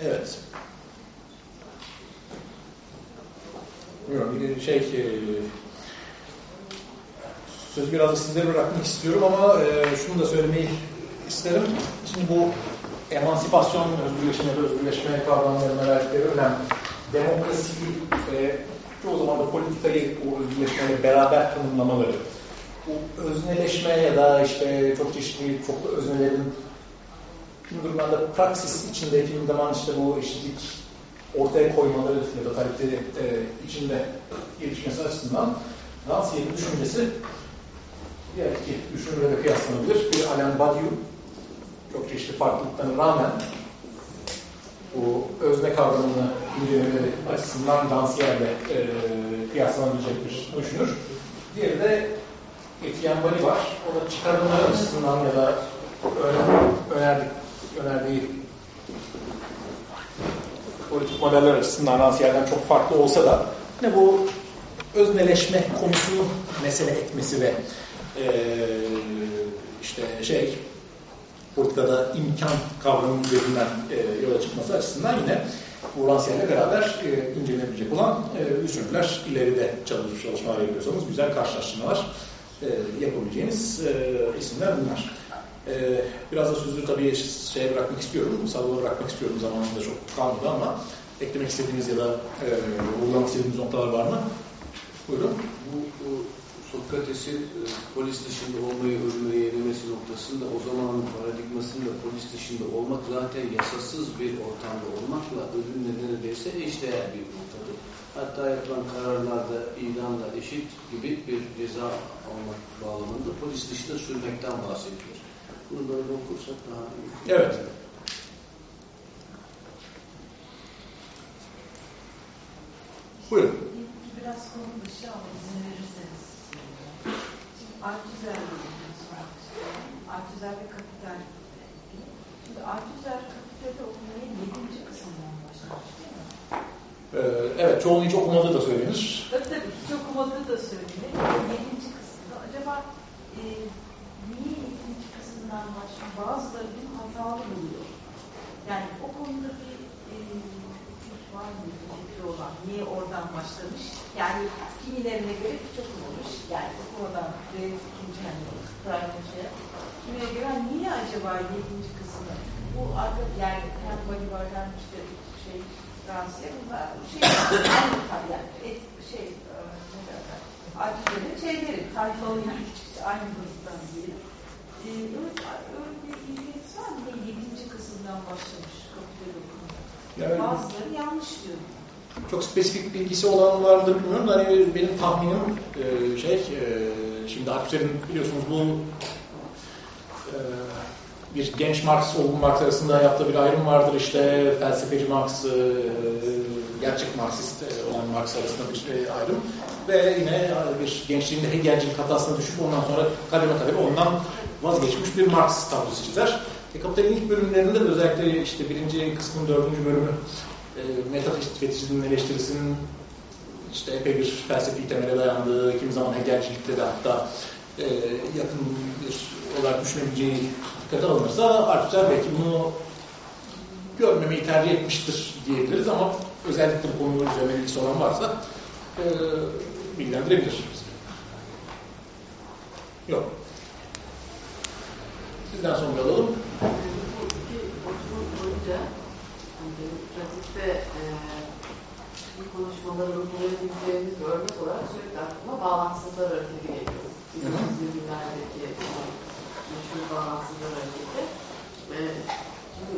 Evet. Bilmiyorum bir şey e, sözü biraz sizlere bırakmak istiyorum ama e, şunu da söylemeyi isterim. Şimdi bu emansipasyon, özgürleşme özgürleşme kavramlarına verdikleri önem, demokrasi ve çoğu zaman da politikayı bu özgürleşmeyle beraber tanımlamaları, bu özneleşme ya da işte çok çeşitli çoklu öznelerin kimi durumlarda praksis içinde, kimi zaman işte bu eşitlik ortaya koymaları ya da talepleri e, içinde gelişmesi açısından Rancière'in düşüncesi diğer iki düşünürle kıyaslanabilir. Bir Alain Badiou, çok çeşitli farklılıklarına rağmen bu özne kavramını incelemeleri açısından Rancière'le e, kıyaslanabilecek bir düşünür. Diğeri de Etienne Bali var. O da çıkarımlar açısından ya da önerdik, önerdiği politik modeller açısından Rancière'den çok farklı olsa da ne bu özneleşme konusunu mesele etmesi ve işte şey politikada imkan kavramı üzerinden e, yola çıkması açısından yine bu Rancière'le beraber e, incelenebilecek olan e, düşünürler ileride çalışmış çalışmalar yapıyorsanız güzel karşılaştırmalar e, yapabileceğiniz e, isimler bunlar. E, biraz da sözü tabii şeye bırakmak istiyorum, salona bırakmak istiyorum zamanında çok kalmadı ama eklemek istediğiniz ya da e, vurgulamak istediğiniz noktalar var mı? Buyurun. Bu, bu Sokrates'in e, polis dışında olmayı ölmeyi yenemesi noktasında o zamanın paradigmasında polis dışında olmak zaten yasasız bir ortamda olmakla ölümle neredeyse eşdeğer bir noktadır. Hatta yapılan kararlarda idamla eşit gibi bir ceza almak bağlamında polis dışında sürmekten bahsedilir. Bunu böyle okursak daha iyi. Evet. Buyurun. Biraz konu dışı ama izin verirseniz. Şimdi Artüzer Artüzer ve Kapital. Şimdi Artüzer Kapital'i okumaya yedinci kısımdan başlamış değil mi? Ee, evet, çoğunu hiç okumadığı da söylenir. Tabii tabii, hiç okumadığı da söylenir. Yedinci kısımda acaba e, niye yedinci kısımdan başlıyor? Bazıları bunu hatalı buluyor. Yani o konuda bir var mı? Fikri olan. Niye oradan başlamış? Yani kimilerine göre hiç okumamış. Yani oradan ve ikinci hani şey. Kimine göre niye acaba yedinci kısmı? Bu arka yani hem Bolivar hem işte şey Fransiye bunlar şey aynı tabi yani et, şey e, ne derler Artistlerin şeyleri tayfalı yani aynı gruptan diyelim. Ee, öyle, öyle bir ilgisi var mı? Yedinci kısımdan başlamış. Yani- Bazıları yanlış diyor. Çok spesifik bilgisi olan vardır bilmiyorum hani benim tahminim e, şey, e, şimdi Alpser'in biliyorsunuz bu e, bir genç Marx, olgun Marx arasında yaptığı bir ayrım vardır. İşte felsefeci Marx, e, gerçek Marksist e, olan Marx arasında bir e, ayrım. Ve yine bir gençliğinde Hegelcilik hatasına düşüp ondan sonra kademe kademe ondan vazgeçmiş bir Marx tablosu çizer. E, Kapital'in ilk bölümlerinde de özellikle işte birinci kısmın dördüncü bölümü e, metafetişizmin eleştirisinin işte epey bir felsefi temele dayandığı, kimi zaman Hegelcilikte de hatta e, yakın bir olarak düşünebileceği dikkate alınırsa Althusser belki bunu görmemeyi tercih etmiştir diyebiliriz ama özellikle bu konu üzerine bilgisi olan varsa e, bilgilendirebilir. Yok. Sizden sonra alalım. Bu iki oturum boyunca hani pratikte e, bu konuşmaları uygulayabileceğimiz bir örnek olarak sürekli aklıma bağlantısızlar hareketi geliyor. Bizim günlerdeki meşhur bağlantısızlar hareketi. E, şimdi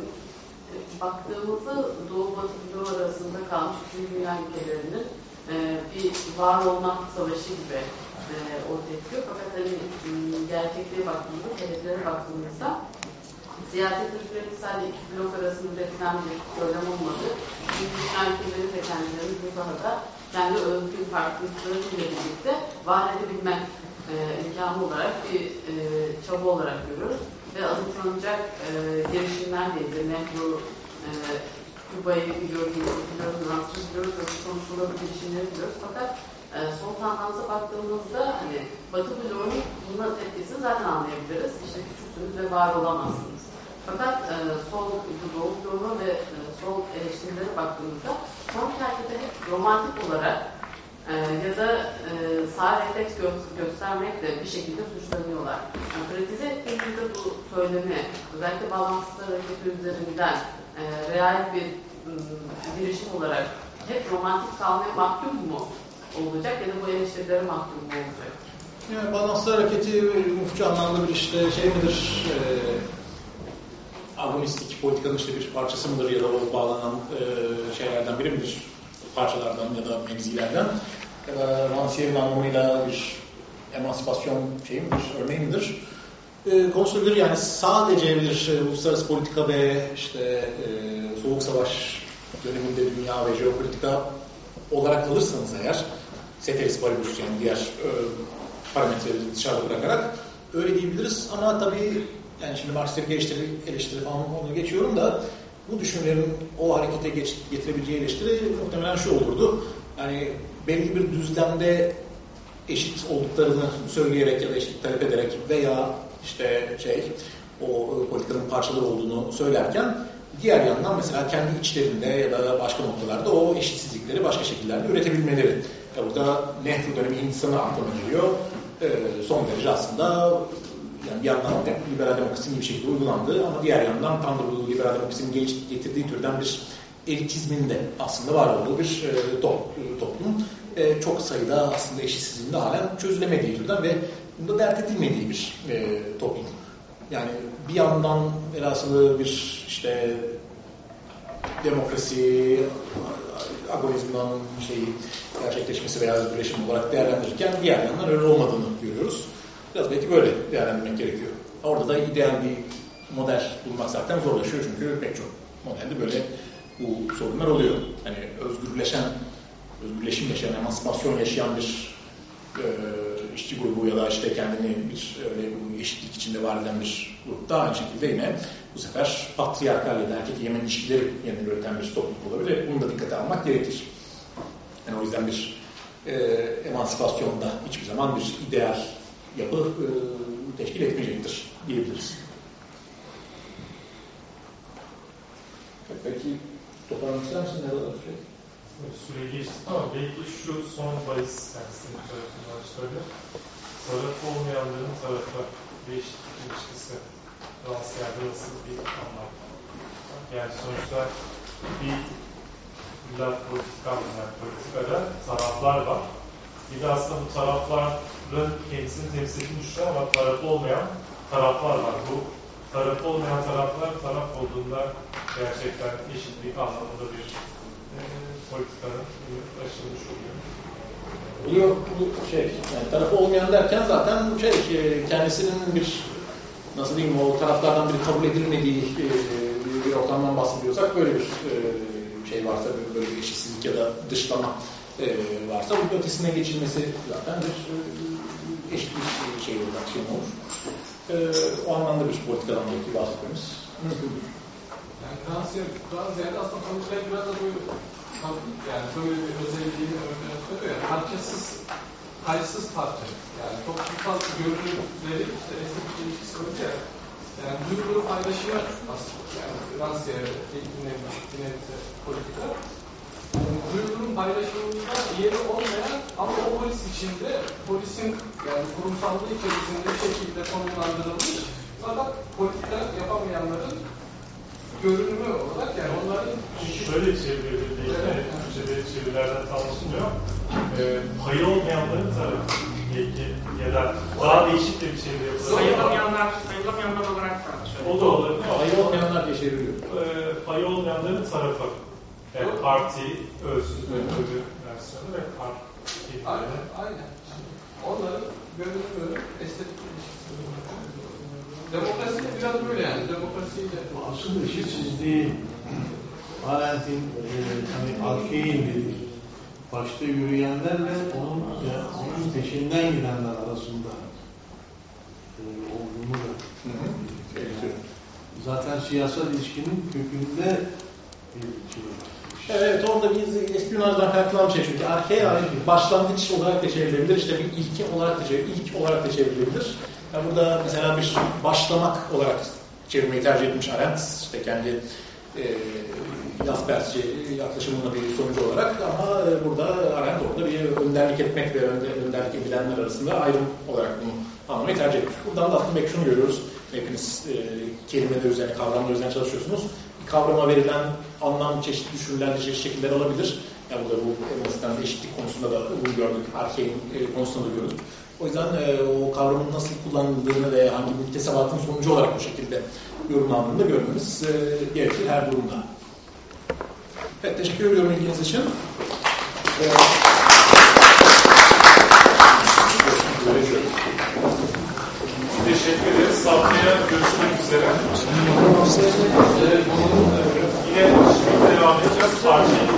e, baktığımızda Doğu Batı Doğu arasında kalmış bütün dünya ülkelerinin e, bir var olma savaşı gibi e, ortaya çıkıyor. Fakat hani gerçekliğe baktığımızda, hedeflere baktığımızda siyaset ülkeleri sadece iki blok arasında üretilen bir söylem olmadı. Dünya ülkeleri de kendilerini bu sahada kendi özgün farklılıklarıyla birlikte var edebilme e, imkanı olarak bir e, çaba olarak görüyoruz. Ve azımsanacak e, girişimler değil de Nehru, e, Küba'yı biliyoruz, biliyoruz, Fransız'ı biliyoruz, konuşulan girişimleri biliyoruz. Fakat e, son tantansa baktığımızda hani Batı bloğunun buna tepkisini zaten anlayabiliriz. İşte küçüksünüz ve var olamazsınız. Fakat e, sol doğu bloğuna ve e, sol eleştirilere baktığımızda son kertede hep romantik olarak e, ya da e, sağ refleks gö göstermekle bir şekilde suçlanıyorlar. Yani pratize ettiğimizde bu söylemi özellikle bağlantısız hareketi üzerinden e, real bir girişim olarak hep romantik kalmaya mahkum mu olacak ya da bu eleştirilere mahkum olacak? Yani balanslı hareketi mufçu anlamda bir işte şey midir, e, agonistik politikanın işte bir parçası mıdır ya da o bağlanan e, şeylerden biri midir? Parçalardan ya da mevzilerden ya da Rancière'in anlamıyla bir emansipasyon şeyi midir, örneği midir? E, konuşulabilir yani sadece bir e, uluslararası politika ve işte e, soğuk savaş döneminde dünya ve jeopolitika olarak alırsanız eğer ceteris paribus yani diğer e, parametreleri dışarıda bırakarak öyle diyebiliriz ama tabii yani şimdi Marxistlerin eleştiri, eleştiri falan onu geçiyorum da bu düşünürlerin o harekete geç, getirebileceği eleştiri muhtemelen şu olurdu. Yani belli bir düzlemde eşit olduklarını söyleyerek ya da eşit talep ederek veya işte şey o politikanın parçaları olduğunu söylerken diğer yandan mesela kendi içlerinde ya da başka noktalarda o eşitsizlikleri başka şekillerde üretebilmeleri. Burada Nehru dönemi insanı aklıma geliyor. Ee, son derece aslında yani bir yandan liberal demokrasinin bir şekilde uygulandığı ama diğer yandan tam da bu liberal demokrasinin getirdiği türden bir elitizmin de aslında var olduğu bir e, toplum. E, çok sayıda aslında eşitsizliğin de halen çözülemediği türden ve bunda dert edilmediği bir e, toplum. Yani bir yandan velhasılı bir işte demokrasi, agonizmden şeyi gerçekleşmesi veya özgürleşim olarak değerlendirirken diğer yandan öyle olmadığını görüyoruz. Biraz belki böyle değerlendirmek gerekiyor. Orada da ideal bir model bulmak zaten zorlaşıyor çünkü pek çok modelde böyle bu sorunlar oluyor. Hani özgürleşen, özgürleşim yaşayan, emansipasyon yaşayan bir e, işçi grubu ya da işte kendini bir öyle eşitlik içinde var eden bir grup da aynı şekilde yine bu sefer patriarkal ya da erkek yemen ilişkileri yeniden üreten bir topluluk olabilir. Bunu da dikkate almak gerekir. Yani o yüzden bir e, emancipasyonda hiçbir zaman bir ideal yapı e, teşkil etmeyecektir diyebiliriz. Peki toparlamak ister? Ne kadar şey? Süre geçti ama belki şu son bahis yani senin tarafından şöyle. Taraf olmayanların tarafı değişiklik ilişkisi Fransızlarda nasıl bir anlam? Yani sonuçta bir laf politika, yani politikada taraflar var. Bir de aslında bu tarafların kendisini temsil düşünen ama tarafı olmayan taraflar var. Bu tarafı olmayan taraflar taraf olduğunda gerçekten eşitlik anlamında bir e, politikanın aşılmış oluyor. Oluyor bu şey, yani tarafı olmayan derken zaten şey, kendisinin bir nasıl diyeyim o taraflardan biri kabul edilmediği e, bir ortamdan bahsediyorsak böyle bir e, şey varsa böyle bir eşitsizlik ya da dışlama e, varsa bunun ötesine geçilmesi zaten bir e, eşit bir şey olarak şey olur. E, o anlamda bir politikadan belki bahsetmemiz mümkündür. Yani Fransa'ya daha ziyade aslında politikaya biraz da yani böyle bir özelliğini örneğin söylüyor ya parçasız, kayıtsız parça. Yani toplumsal görünümleri işte estetik ilişkisi var ya. Yani duyguları paylaşımı aslında. Yani Fransa'ya yine politika. Duygunun paylaşımında yeri olmayan ama o polis içinde polisin yani kurumsallığı içerisinde bir şekilde konumlandırılmış. Fakat politika yapamayanların görünümü olarak yani onların şöyle çevrilebildiği evet. Türkçe'de çevirilerden tanışılmıyor. E, payı olmayanların tarafı ya da daha değişik de bir çeviri yapılır. Sayılamayanlar, sayılamayanlar olarak da O da olabilir. Payı olmayanlar diye çevriliyor. E, payı olmayanların tarafı. Yani parti, özsüz ve öbür versiyonu ve parti. Aynen, aynen. Onların görünümü, estetik Demokrasi de biraz böyle yani. Demokrasiyle... Aslında eşitsizliği Arendt'in e, hani arkaya indirip başta yürüyenlerle onun, ya, onun peşinden gidenler arasında e, olduğunu da e, zaten siyasal ilişkinin kökünde bir şey. Evet orada biz espiyonajdan kaynaklanan bir şey çünkü arkaya başlangıç olarak da çevrilebilir, işte bir ilki olarak da çevrilebilir, ilk olarak da çevrilebilir. Burada mesela bir başlamak olarak çevirmeyi tercih etmiş Arendt, işte kendi e, Jaspers'ci yaklaşımının bir sonucu olarak ama e, burada Arendt orada bir önderlik etmek ve önde, önderlik edilenler arasında ayrım olarak bunu anlamayı tercih etmiş. Buradan da aslında belki şunu görüyoruz, hepiniz e, kelimeler üzerine, kavramlar üzerine çalışıyorsunuz. Kavrama verilen anlam çeşitli düşünülen çeşitli şekiller alabilir. Yani burada bu en basitten eşitlik konusunda da bunu gördük. Arkein e, konusunda da gördük. O yüzden e, o kavramın nasıl kullanıldığını ve hangi müktesebatın sonucu olarak bu şekilde yorumlandığını da görmemiz e, gerekir her durumda. Evet, teşekkür ediyorum ilginiz için. E, teşekkür ederiz. Haftaya görüşmek üzere. E, bunun e, yine şimdi devam edeceğiz. Parçayı